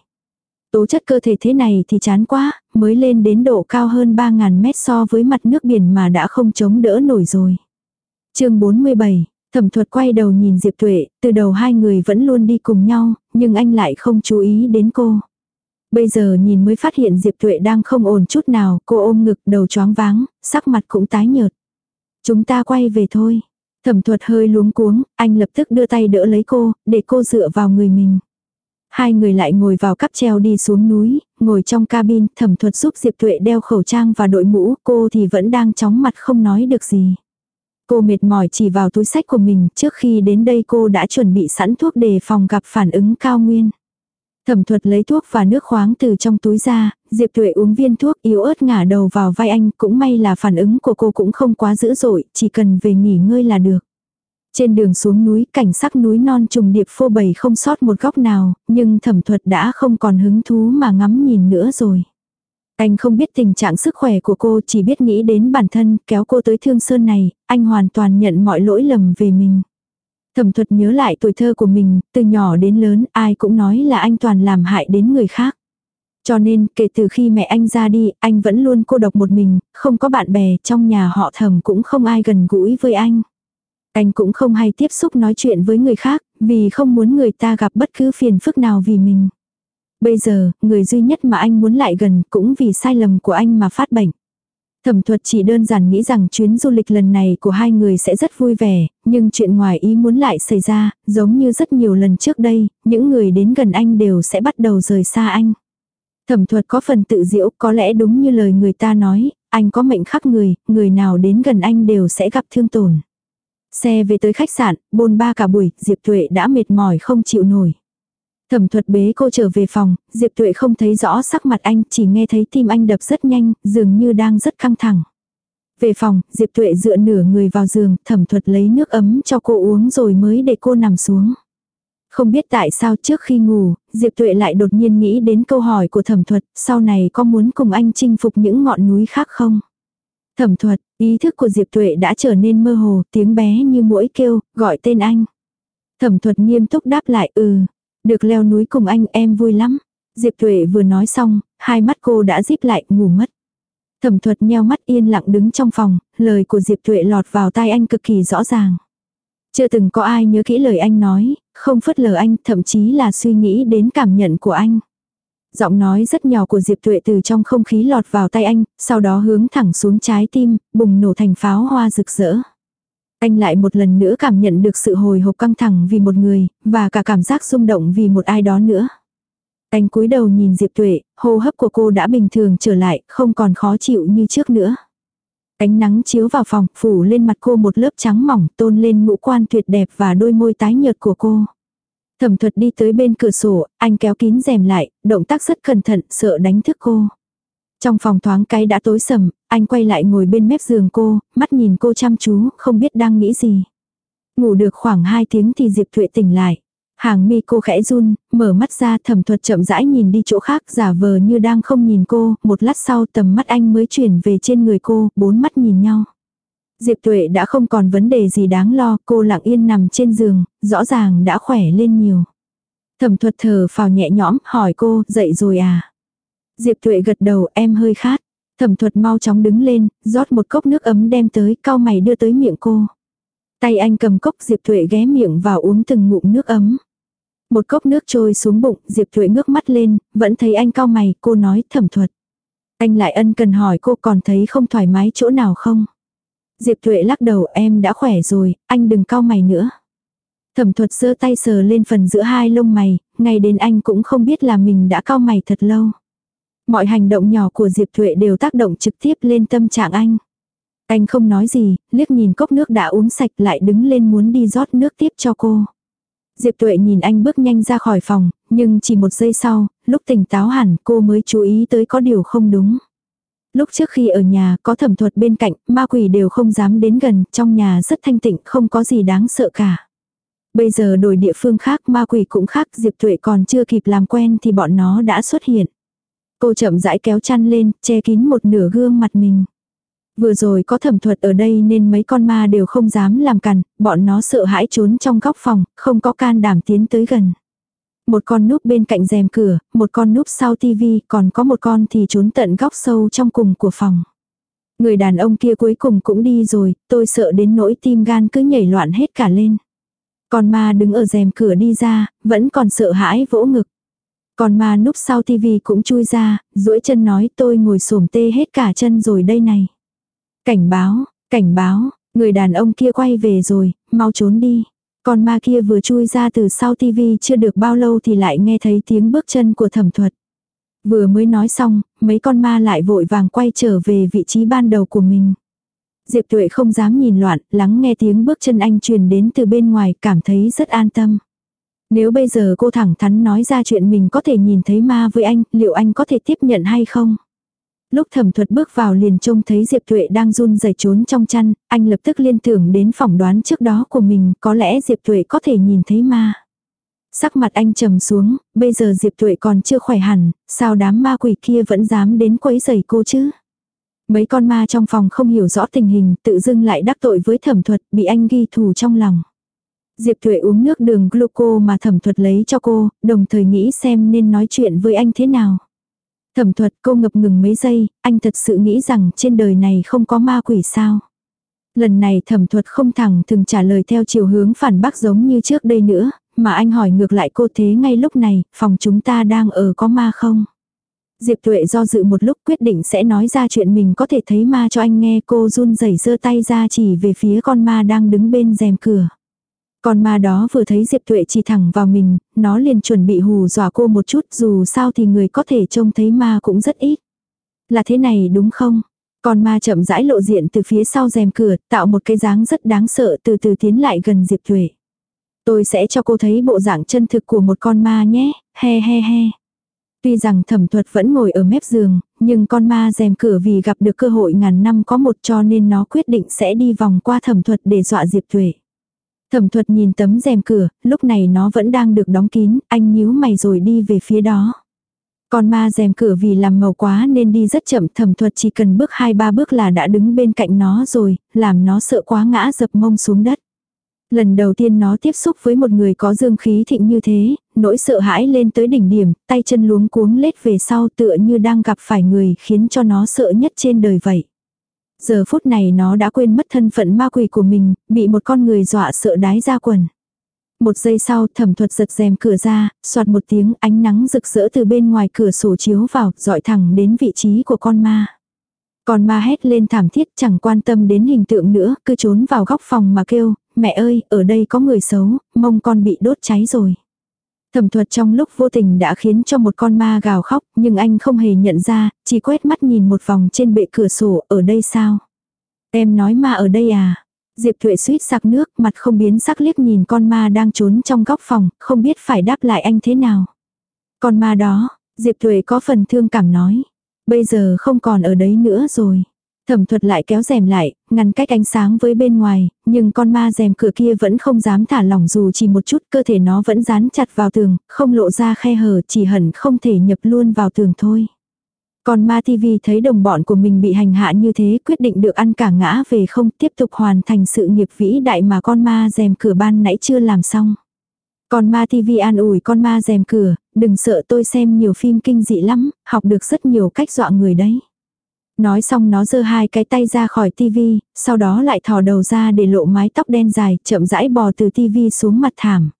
Tố chất cơ thể thế này thì chán quá, mới lên đến độ cao hơn 3.000 mét so với mặt nước biển mà đã không chống đỡ nổi rồi. chương 47, Thẩm thuật quay đầu nhìn Diệp Tuệ, từ đầu hai người vẫn luôn đi cùng nhau, nhưng anh lại không chú ý đến cô. Bây giờ nhìn mới phát hiện Diệp Tuệ đang không ổn chút nào, cô ôm ngực đầu choáng váng, sắc mặt cũng tái nhợt. Chúng ta quay về thôi. Thẩm thuật hơi luống cuống, anh lập tức đưa tay đỡ lấy cô, để cô dựa vào người mình. Hai người lại ngồi vào cắp treo đi xuống núi, ngồi trong cabin, thẩm thuật giúp Diệp Tuệ đeo khẩu trang và đội mũ, cô thì vẫn đang chóng mặt không nói được gì. Cô mệt mỏi chỉ vào túi sách của mình, trước khi đến đây cô đã chuẩn bị sẵn thuốc đề phòng gặp phản ứng cao nguyên. Thẩm thuật lấy thuốc và nước khoáng từ trong túi ra, Diệp Tuệ uống viên thuốc yếu ớt ngả đầu vào vai anh, cũng may là phản ứng của cô cũng không quá dữ dội, chỉ cần về nghỉ ngơi là được. Trên đường xuống núi, cảnh sắc núi non trùng điệp phô bày không sót một góc nào, nhưng thẩm thuật đã không còn hứng thú mà ngắm nhìn nữa rồi. Anh không biết tình trạng sức khỏe của cô, chỉ biết nghĩ đến bản thân, kéo cô tới thương sơn này, anh hoàn toàn nhận mọi lỗi lầm về mình. Thẩm thuật nhớ lại tuổi thơ của mình, từ nhỏ đến lớn, ai cũng nói là anh toàn làm hại đến người khác. Cho nên, kể từ khi mẹ anh ra đi, anh vẫn luôn cô độc một mình, không có bạn bè, trong nhà họ thẩm cũng không ai gần gũi với anh. Anh cũng không hay tiếp xúc nói chuyện với người khác, vì không muốn người ta gặp bất cứ phiền phức nào vì mình. Bây giờ, người duy nhất mà anh muốn lại gần cũng vì sai lầm của anh mà phát bệnh. Thẩm thuật chỉ đơn giản nghĩ rằng chuyến du lịch lần này của hai người sẽ rất vui vẻ, nhưng chuyện ngoài ý muốn lại xảy ra, giống như rất nhiều lần trước đây, những người đến gần anh đều sẽ bắt đầu rời xa anh. Thẩm thuật có phần tự diễu, có lẽ đúng như lời người ta nói, anh có mệnh khắc người, người nào đến gần anh đều sẽ gặp thương tổn. Xe về tới khách sạn, bôn ba cả buổi, Diệp Tuệ đã mệt mỏi không chịu nổi. Thẩm thuật bế cô trở về phòng, Diệp Tuệ không thấy rõ sắc mặt anh, chỉ nghe thấy tim anh đập rất nhanh, dường như đang rất căng thẳng. Về phòng, Diệp Tuệ dựa nửa người vào giường, thẩm thuật lấy nước ấm cho cô uống rồi mới để cô nằm xuống. Không biết tại sao trước khi ngủ, Diệp Tuệ lại đột nhiên nghĩ đến câu hỏi của thẩm thuật, sau này có muốn cùng anh chinh phục những ngọn núi khác không? Thẩm thuật, ý thức của Diệp Tuệ đã trở nên mơ hồ, tiếng bé như mũi kêu, gọi tên anh. Thẩm thuật nghiêm túc đáp lại ừ, được leo núi cùng anh em vui lắm. Diệp Thuệ vừa nói xong, hai mắt cô đã díp lại, ngủ mất. Thẩm thuật nheo mắt yên lặng đứng trong phòng, lời của Diệp Thuệ lọt vào tai anh cực kỳ rõ ràng. Chưa từng có ai nhớ kỹ lời anh nói, không phớt lờ anh, thậm chí là suy nghĩ đến cảm nhận của anh. Giọng nói rất nhỏ của Diệp Tuệ từ trong không khí lọt vào tay anh, sau đó hướng thẳng xuống trái tim, bùng nổ thành pháo hoa rực rỡ. Anh lại một lần nữa cảm nhận được sự hồi hộp căng thẳng vì một người, và cả cảm giác rung động vì một ai đó nữa. Anh cúi đầu nhìn Diệp Tuệ, hô hấp của cô đã bình thường trở lại, không còn khó chịu như trước nữa. Ánh nắng chiếu vào phòng, phủ lên mặt cô một lớp trắng mỏng, tôn lên ngũ quan tuyệt đẹp và đôi môi tái nhợt của cô. Thẩm thuật đi tới bên cửa sổ, anh kéo kín rèm lại, động tác rất cẩn thận, sợ đánh thức cô. Trong phòng thoáng cái đã tối sầm, anh quay lại ngồi bên mép giường cô, mắt nhìn cô chăm chú, không biết đang nghĩ gì. Ngủ được khoảng 2 tiếng thì Diệp Thuệ tỉnh lại. Hàng mi cô khẽ run, mở mắt ra thẩm thuật chậm rãi nhìn đi chỗ khác giả vờ như đang không nhìn cô, một lát sau tầm mắt anh mới chuyển về trên người cô, bốn mắt nhìn nhau. Diệp Tuệ đã không còn vấn đề gì đáng lo, cô lặng yên nằm trên giường, rõ ràng đã khỏe lên nhiều. Thẩm thuật thở phào nhẹ nhõm, hỏi cô, dậy rồi à? Diệp Tuệ gật đầu, em hơi khát. Thẩm thuật mau chóng đứng lên, rót một cốc nước ấm đem tới, cao mày đưa tới miệng cô. Tay anh cầm cốc Diệp Tuệ ghé miệng vào uống từng ngụm nước ấm. Một cốc nước trôi xuống bụng, Diệp Tuệ ngước mắt lên, vẫn thấy anh cao mày, cô nói thẩm thuật. Anh lại ân cần hỏi cô còn thấy không thoải mái chỗ nào không? Diệp Tuệ lắc đầu em đã khỏe rồi, anh đừng cao mày nữa. Thẩm thuật giơ tay sờ lên phần giữa hai lông mày, ngay đến anh cũng không biết là mình đã cao mày thật lâu. Mọi hành động nhỏ của Diệp Thuệ đều tác động trực tiếp lên tâm trạng anh. Anh không nói gì, liếc nhìn cốc nước đã uống sạch lại đứng lên muốn đi rót nước tiếp cho cô. Diệp Tuệ nhìn anh bước nhanh ra khỏi phòng, nhưng chỉ một giây sau, lúc tỉnh táo hẳn cô mới chú ý tới có điều không đúng. Lúc trước khi ở nhà có thẩm thuật bên cạnh, ma quỷ đều không dám đến gần, trong nhà rất thanh tịnh, không có gì đáng sợ cả. Bây giờ đổi địa phương khác, ma quỷ cũng khác, Diệp Tuệ còn chưa kịp làm quen thì bọn nó đã xuất hiện. Cô chậm rãi kéo chăn lên, che kín một nửa gương mặt mình. Vừa rồi có thẩm thuật ở đây nên mấy con ma đều không dám làm cằn, bọn nó sợ hãi trốn trong góc phòng, không có can đảm tiến tới gần. Một con núp bên cạnh rèm cửa, một con núp sau tivi, còn có một con thì trốn tận góc sâu trong cùng của phòng. Người đàn ông kia cuối cùng cũng đi rồi, tôi sợ đến nỗi tim gan cứ nhảy loạn hết cả lên. Con ma đứng ở rèm cửa đi ra, vẫn còn sợ hãi vỗ ngực. Còn ma núp sau tivi cũng chui ra, duỗi chân nói tôi ngồi xổm tê hết cả chân rồi đây này. Cảnh báo, cảnh báo, người đàn ông kia quay về rồi, mau trốn đi. Con ma kia vừa chui ra từ sau tivi chưa được bao lâu thì lại nghe thấy tiếng bước chân của thẩm thuật. Vừa mới nói xong, mấy con ma lại vội vàng quay trở về vị trí ban đầu của mình. Diệp Tuệ không dám nhìn loạn, lắng nghe tiếng bước chân anh truyền đến từ bên ngoài, cảm thấy rất an tâm. Nếu bây giờ cô thẳng thắn nói ra chuyện mình có thể nhìn thấy ma với anh, liệu anh có thể tiếp nhận hay không? Lúc thẩm thuật bước vào liền trông thấy Diệp Thuệ đang run rẩy trốn trong chăn, anh lập tức liên tưởng đến phỏng đoán trước đó của mình, có lẽ Diệp Thuệ có thể nhìn thấy ma. Sắc mặt anh trầm xuống, bây giờ Diệp Thuệ còn chưa khỏe hẳn, sao đám ma quỷ kia vẫn dám đến quấy rầy cô chứ? Mấy con ma trong phòng không hiểu rõ tình hình, tự dưng lại đắc tội với thẩm thuật, bị anh ghi thù trong lòng. Diệp Thuệ uống nước đường gluco mà thẩm thuật lấy cho cô, đồng thời nghĩ xem nên nói chuyện với anh thế nào. Thẩm thuật cô ngập ngừng mấy giây, anh thật sự nghĩ rằng trên đời này không có ma quỷ sao. Lần này thẩm thuật không thẳng thường trả lời theo chiều hướng phản bác giống như trước đây nữa, mà anh hỏi ngược lại cô thế ngay lúc này, phòng chúng ta đang ở có ma không? Diệp Tuệ do dự một lúc quyết định sẽ nói ra chuyện mình có thể thấy ma cho anh nghe cô run rẩy giơ tay ra chỉ về phía con ma đang đứng bên rèm cửa. Con ma đó vừa thấy Diệp Tuệ chỉ thẳng vào mình, nó liền chuẩn bị hù dọa cô một chút dù sao thì người có thể trông thấy ma cũng rất ít. Là thế này đúng không? Con ma chậm rãi lộ diện từ phía sau rèm cửa, tạo một cái dáng rất đáng sợ từ từ tiến lại gần Diệp Tuệ. Tôi sẽ cho cô thấy bộ dạng chân thực của một con ma nhé, he he he. Tuy rằng thẩm thuật vẫn ngồi ở mép giường, nhưng con ma rèm cửa vì gặp được cơ hội ngàn năm có một cho nên nó quyết định sẽ đi vòng qua thẩm thuật để dọa Diệp Tuệ. Thẩm thuật nhìn tấm rèm cửa, lúc này nó vẫn đang được đóng kín, anh nhíu mày rồi đi về phía đó. Con ma rèm cửa vì làm màu quá nên đi rất chậm thẩm thuật chỉ cần bước hai ba bước là đã đứng bên cạnh nó rồi, làm nó sợ quá ngã dập mông xuống đất. Lần đầu tiên nó tiếp xúc với một người có dương khí thịnh như thế, nỗi sợ hãi lên tới đỉnh điểm, tay chân luống cuống lết về sau tựa như đang gặp phải người khiến cho nó sợ nhất trên đời vậy. Giờ phút này nó đã quên mất thân phận ma quỷ của mình, bị một con người dọa sợ đái ra quần. Một giây sau thẩm thuật giật rèm cửa ra, soạt một tiếng ánh nắng rực rỡ từ bên ngoài cửa sổ chiếu vào, dọi thẳng đến vị trí của con ma. Con ma hét lên thảm thiết chẳng quan tâm đến hình tượng nữa, cứ trốn vào góc phòng mà kêu, mẹ ơi, ở đây có người xấu, mông con bị đốt cháy rồi. Thẩm thuật trong lúc vô tình đã khiến cho một con ma gào khóc, nhưng anh không hề nhận ra, chỉ quét mắt nhìn một vòng trên bệ cửa sổ, ở đây sao? Em nói ma ở đây à? Diệp Thuệ suýt sặc nước, mặt không biến sắc liếc nhìn con ma đang trốn trong góc phòng, không biết phải đáp lại anh thế nào. Con ma đó, Diệp Thuệ có phần thương cảm nói. Bây giờ không còn ở đấy nữa rồi. Thẩm thuật lại kéo rèm lại, ngăn cách ánh sáng với bên ngoài, nhưng con ma rèm cửa kia vẫn không dám thả lỏng dù chỉ một chút cơ thể nó vẫn dán chặt vào tường, không lộ ra khe hở chỉ hẳn không thể nhập luôn vào tường thôi. Còn ma TV thấy đồng bọn của mình bị hành hạ như thế quyết định được ăn cả ngã về không tiếp tục hoàn thành sự nghiệp vĩ đại mà con ma rèm cửa ban nãy chưa làm xong. Còn ma TV an ủi con ma rèm cửa, đừng sợ tôi xem nhiều phim kinh dị lắm, học được rất nhiều cách dọa người đấy. Nói xong nó giơ hai cái tay ra khỏi tivi, sau đó lại thò đầu ra để lộ mái tóc đen dài, chậm rãi bò từ tivi xuống mặt thảm.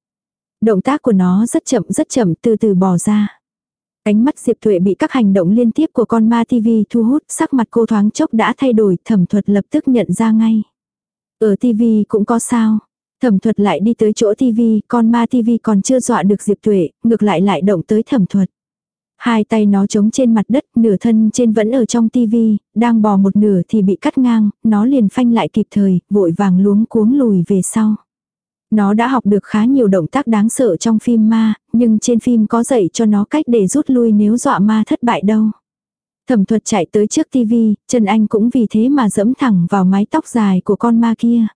Động tác của nó rất chậm rất chậm từ từ bò ra. Ánh mắt Diệp Thuệ bị các hành động liên tiếp của con ma tivi thu hút, sắc mặt cô thoáng chốc đã thay đổi, thẩm thuật lập tức nhận ra ngay. Ở tivi cũng có sao. Thẩm thuật lại đi tới chỗ tivi, con ma tivi còn chưa dọa được Diệp Thuệ, ngược lại lại động tới thẩm thuật. Hai tay nó trống trên mặt đất, nửa thân trên vẫn ở trong tivi, đang bò một nửa thì bị cắt ngang, nó liền phanh lại kịp thời, vội vàng luống cuống lùi về sau. Nó đã học được khá nhiều động tác đáng sợ trong phim ma, nhưng trên phim có dạy cho nó cách để rút lui nếu dọa ma thất bại đâu. Thẩm thuật chạy tới trước tivi, Trần Anh cũng vì thế mà dẫm thẳng vào mái tóc dài của con ma kia.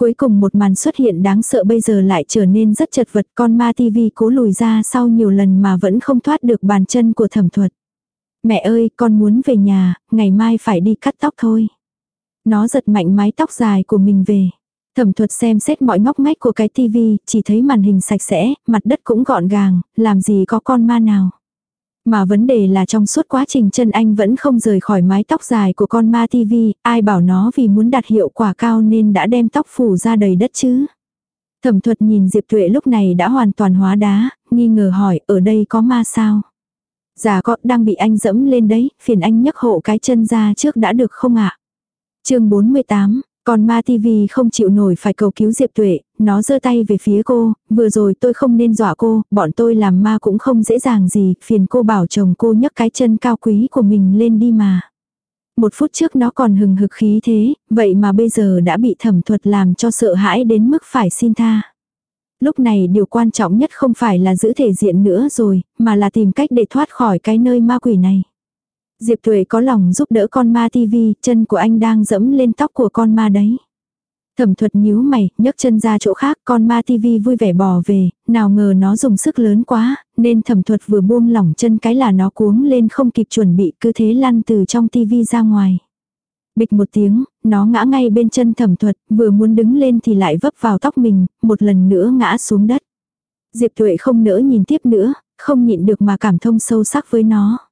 Cuối cùng một màn xuất hiện đáng sợ bây giờ lại trở nên rất chật vật con ma tivi cố lùi ra sau nhiều lần mà vẫn không thoát được bàn chân của thẩm thuật. Mẹ ơi, con muốn về nhà, ngày mai phải đi cắt tóc thôi. Nó giật mạnh mái tóc dài của mình về. Thẩm thuật xem xét mọi ngóc ngách của cái tivi, chỉ thấy màn hình sạch sẽ, mặt đất cũng gọn gàng, làm gì có con ma nào. Mà vấn đề là trong suốt quá trình chân anh vẫn không rời khỏi mái tóc dài của con ma TV, ai bảo nó vì muốn đạt hiệu quả cao nên đã đem tóc phủ ra đầy đất chứ. Thẩm thuật nhìn Diệp Tuệ lúc này đã hoàn toàn hóa đá, nghi ngờ hỏi ở đây có ma sao? Dạ có, đang bị anh dẫm lên đấy, phiền anh nhấc hộ cái chân ra trước đã được không ạ? À? chương 48, còn ma TV không chịu nổi phải cầu cứu Diệp Tuệ, nó giơ tay về phía cô, vừa rồi tôi không nên dọa cô, bọn tôi làm ma cũng không dễ dàng gì, phiền cô bảo chồng cô nhấc cái chân cao quý của mình lên đi mà. Một phút trước nó còn hừng hực khí thế, vậy mà bây giờ đã bị thẩm thuật làm cho sợ hãi đến mức phải xin tha. Lúc này điều quan trọng nhất không phải là giữ thể diện nữa rồi, mà là tìm cách để thoát khỏi cái nơi ma quỷ này. Diệp Tuệ có lòng giúp đỡ con ma tivi, chân của anh đang dẫm lên tóc của con ma đấy. Thẩm thuật nhíu mày, nhấc chân ra chỗ khác, con ma tivi vui vẻ bò về, nào ngờ nó dùng sức lớn quá, nên thẩm thuật vừa buông lỏng chân cái là nó cuống lên không kịp chuẩn bị cứ thế lăn từ trong tivi ra ngoài. Bịch một tiếng, nó ngã ngay bên chân thẩm thuật, vừa muốn đứng lên thì lại vấp vào tóc mình, một lần nữa ngã xuống đất. Diệp Tuệ không nỡ nhìn tiếp nữa, không nhịn được mà cảm thông sâu sắc với nó.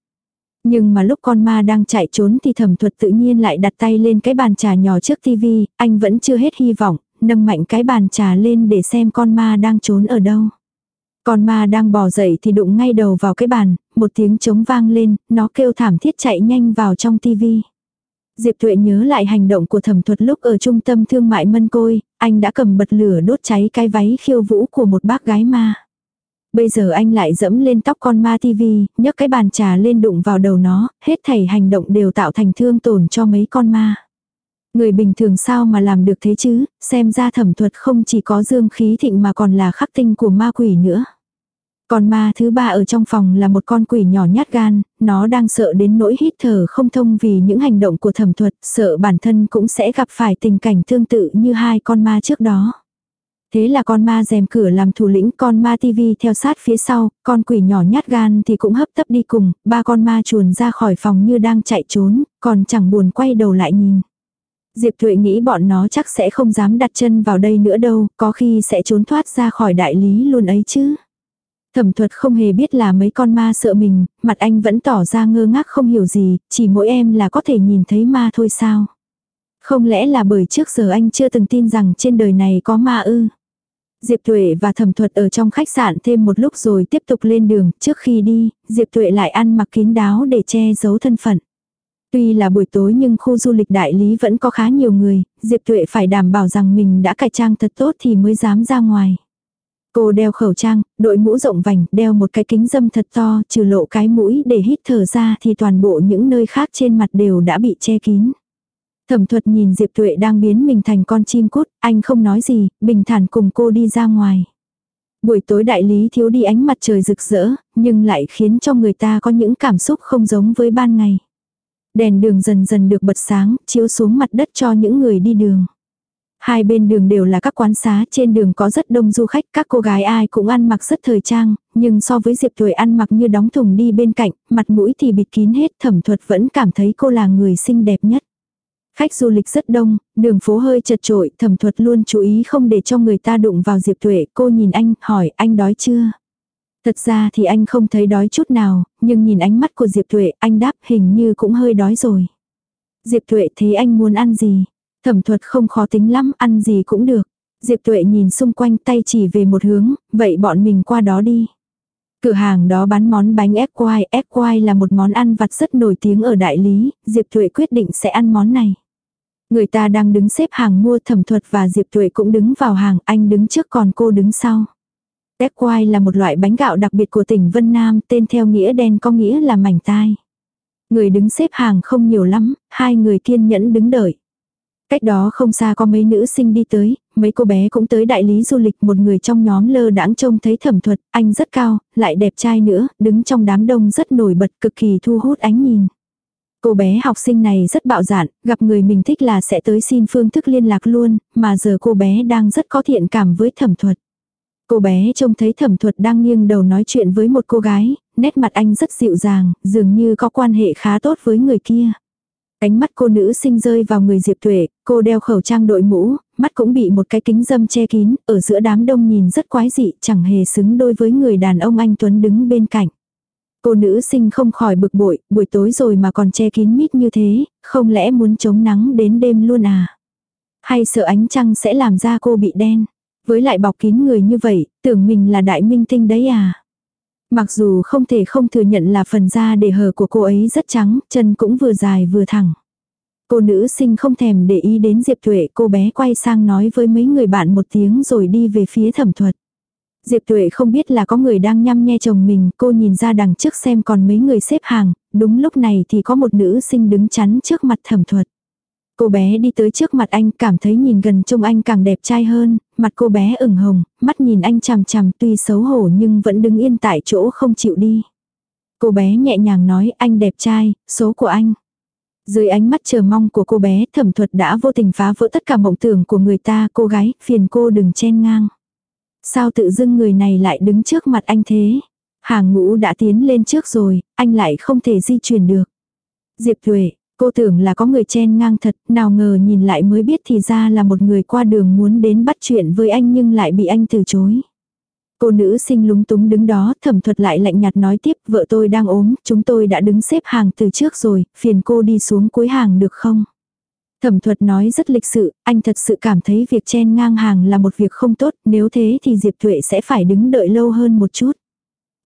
Nhưng mà lúc con ma đang chạy trốn thì thẩm thuật tự nhiên lại đặt tay lên cái bàn trà nhỏ trước tivi, anh vẫn chưa hết hy vọng, nâng mạnh cái bàn trà lên để xem con ma đang trốn ở đâu. Con ma đang bò dậy thì đụng ngay đầu vào cái bàn, một tiếng trống vang lên, nó kêu thảm thiết chạy nhanh vào trong tivi. Diệp Tuệ nhớ lại hành động của thẩm thuật lúc ở trung tâm thương mại Mân Côi, anh đã cầm bật lửa đốt cháy cái váy khiêu vũ của một bác gái ma. Bây giờ anh lại dẫm lên tóc con ma tivi, nhấc cái bàn trà lên đụng vào đầu nó, hết thảy hành động đều tạo thành thương tổn cho mấy con ma. Người bình thường sao mà làm được thế chứ, xem ra thẩm thuật không chỉ có dương khí thịnh mà còn là khắc tinh của ma quỷ nữa. Còn ma thứ ba ở trong phòng là một con quỷ nhỏ nhát gan, nó đang sợ đến nỗi hít thở không thông vì những hành động của thẩm thuật, sợ bản thân cũng sẽ gặp phải tình cảnh tương tự như hai con ma trước đó. Thế là con ma rèm cửa làm thủ lĩnh con ma tivi theo sát phía sau, con quỷ nhỏ nhát gan thì cũng hấp tấp đi cùng, ba con ma chuồn ra khỏi phòng như đang chạy trốn, còn chẳng buồn quay đầu lại nhìn. Diệp Thuệ nghĩ bọn nó chắc sẽ không dám đặt chân vào đây nữa đâu, có khi sẽ trốn thoát ra khỏi đại lý luôn ấy chứ. Thẩm thuật không hề biết là mấy con ma sợ mình, mặt anh vẫn tỏ ra ngơ ngác không hiểu gì, chỉ mỗi em là có thể nhìn thấy ma thôi sao. Không lẽ là bởi trước giờ anh chưa từng tin rằng trên đời này có ma ư. Diệp Tuệ và Thẩm Thuật ở trong khách sạn thêm một lúc rồi tiếp tục lên đường, trước khi đi, Diệp Tuệ lại ăn mặc kín đáo để che giấu thân phận. Tuy là buổi tối nhưng khu du lịch đại lý vẫn có khá nhiều người, Diệp Tuệ phải đảm bảo rằng mình đã cải trang thật tốt thì mới dám ra ngoài. Cô đeo khẩu trang, đội mũ rộng vành, đeo một cái kính dâm thật to, trừ lộ cái mũi để hít thở ra thì toàn bộ những nơi khác trên mặt đều đã bị che kín. Thẩm thuật nhìn Diệp Tuệ đang biến mình thành con chim cút, anh không nói gì, bình thản cùng cô đi ra ngoài. Buổi tối đại lý thiếu đi ánh mặt trời rực rỡ, nhưng lại khiến cho người ta có những cảm xúc không giống với ban ngày. Đèn đường dần dần được bật sáng, chiếu xuống mặt đất cho những người đi đường. Hai bên đường đều là các quán xá, trên đường có rất đông du khách, các cô gái ai cũng ăn mặc rất thời trang, nhưng so với Diệp Tuệ ăn mặc như đóng thùng đi bên cạnh, mặt mũi thì bịt kín hết, thẩm thuật vẫn cảm thấy cô là người xinh đẹp nhất. Khách du lịch rất đông, đường phố hơi chật trội, thẩm thuật luôn chú ý không để cho người ta đụng vào Diệp Tuệ, cô nhìn anh, hỏi anh đói chưa? Thật ra thì anh không thấy đói chút nào, nhưng nhìn ánh mắt của Diệp Tuệ, anh đáp hình như cũng hơi đói rồi. Diệp Tuệ thế anh muốn ăn gì? Thẩm thuật không khó tính lắm, ăn gì cũng được. Diệp Tuệ nhìn xung quanh tay chỉ về một hướng, vậy bọn mình qua đó đi. Cửa hàng đó bán món bánh ép quai, ép quai là một món ăn vặt rất nổi tiếng ở đại lý, Diệp Tuệ quyết định sẽ ăn món này. Người ta đang đứng xếp hàng mua thẩm thuật và Diệp Tuệ cũng đứng vào hàng, anh đứng trước còn cô đứng sau. tép quai là một loại bánh gạo đặc biệt của tỉnh Vân Nam, tên theo nghĩa đen có nghĩa là mảnh tai. Người đứng xếp hàng không nhiều lắm, hai người kiên nhẫn đứng đợi. Cách đó không xa có mấy nữ sinh đi tới, mấy cô bé cũng tới đại lý du lịch một người trong nhóm lơ đãng trông thấy thẩm thuật, anh rất cao, lại đẹp trai nữa, đứng trong đám đông rất nổi bật cực kỳ thu hút ánh nhìn. Cô bé học sinh này rất bạo dạn, gặp người mình thích là sẽ tới xin phương thức liên lạc luôn, mà giờ cô bé đang rất có thiện cảm với thẩm thuật. Cô bé trông thấy thẩm thuật đang nghiêng đầu nói chuyện với một cô gái, nét mặt anh rất dịu dàng, dường như có quan hệ khá tốt với người kia. Ánh mắt cô nữ sinh rơi vào người Diệp Tuệ, cô đeo khẩu trang đội mũ, mắt cũng bị một cái kính dâm che kín, ở giữa đám đông nhìn rất quái dị, chẳng hề xứng đôi với người đàn ông anh Tuấn đứng bên cạnh. Cô nữ sinh không khỏi bực bội, buổi tối rồi mà còn che kín mít như thế, không lẽ muốn chống nắng đến đêm luôn à? Hay sợ ánh trăng sẽ làm da cô bị đen? Với lại bọc kín người như vậy, tưởng mình là đại minh tinh đấy à? Mặc dù không thể không thừa nhận là phần da để hở của cô ấy rất trắng, chân cũng vừa dài vừa thẳng. Cô nữ sinh không thèm để ý đến Diệp Tuệ, cô bé quay sang nói với mấy người bạn một tiếng rồi đi về phía thẩm thuật. Diệp Tuệ không biết là có người đang nhăm nhe chồng mình, cô nhìn ra đằng trước xem còn mấy người xếp hàng, đúng lúc này thì có một nữ sinh đứng chắn trước mặt thẩm thuật. Cô bé đi tới trước mặt anh cảm thấy nhìn gần trông anh càng đẹp trai hơn, mặt cô bé ửng hồng, mắt nhìn anh chằm chằm tuy xấu hổ nhưng vẫn đứng yên tại chỗ không chịu đi. Cô bé nhẹ nhàng nói anh đẹp trai, số của anh. Dưới ánh mắt chờ mong của cô bé thẩm thuật đã vô tình phá vỡ tất cả mộng tưởng của người ta cô gái, phiền cô đừng chen ngang. Sao tự dưng người này lại đứng trước mặt anh thế? Hàng ngũ đã tiến lên trước rồi, anh lại không thể di chuyển được. Diệp Thuệ, cô tưởng là có người chen ngang thật, nào ngờ nhìn lại mới biết thì ra là một người qua đường muốn đến bắt chuyện với anh nhưng lại bị anh từ chối. Cô nữ sinh lúng túng đứng đó, thẩm thuật lại lạnh nhạt nói tiếp, vợ tôi đang ốm, chúng tôi đã đứng xếp hàng từ trước rồi, phiền cô đi xuống cuối hàng được không? Thẩm thuật nói rất lịch sự, anh thật sự cảm thấy việc chen ngang hàng là một việc không tốt, nếu thế thì Diệp Thuệ sẽ phải đứng đợi lâu hơn một chút.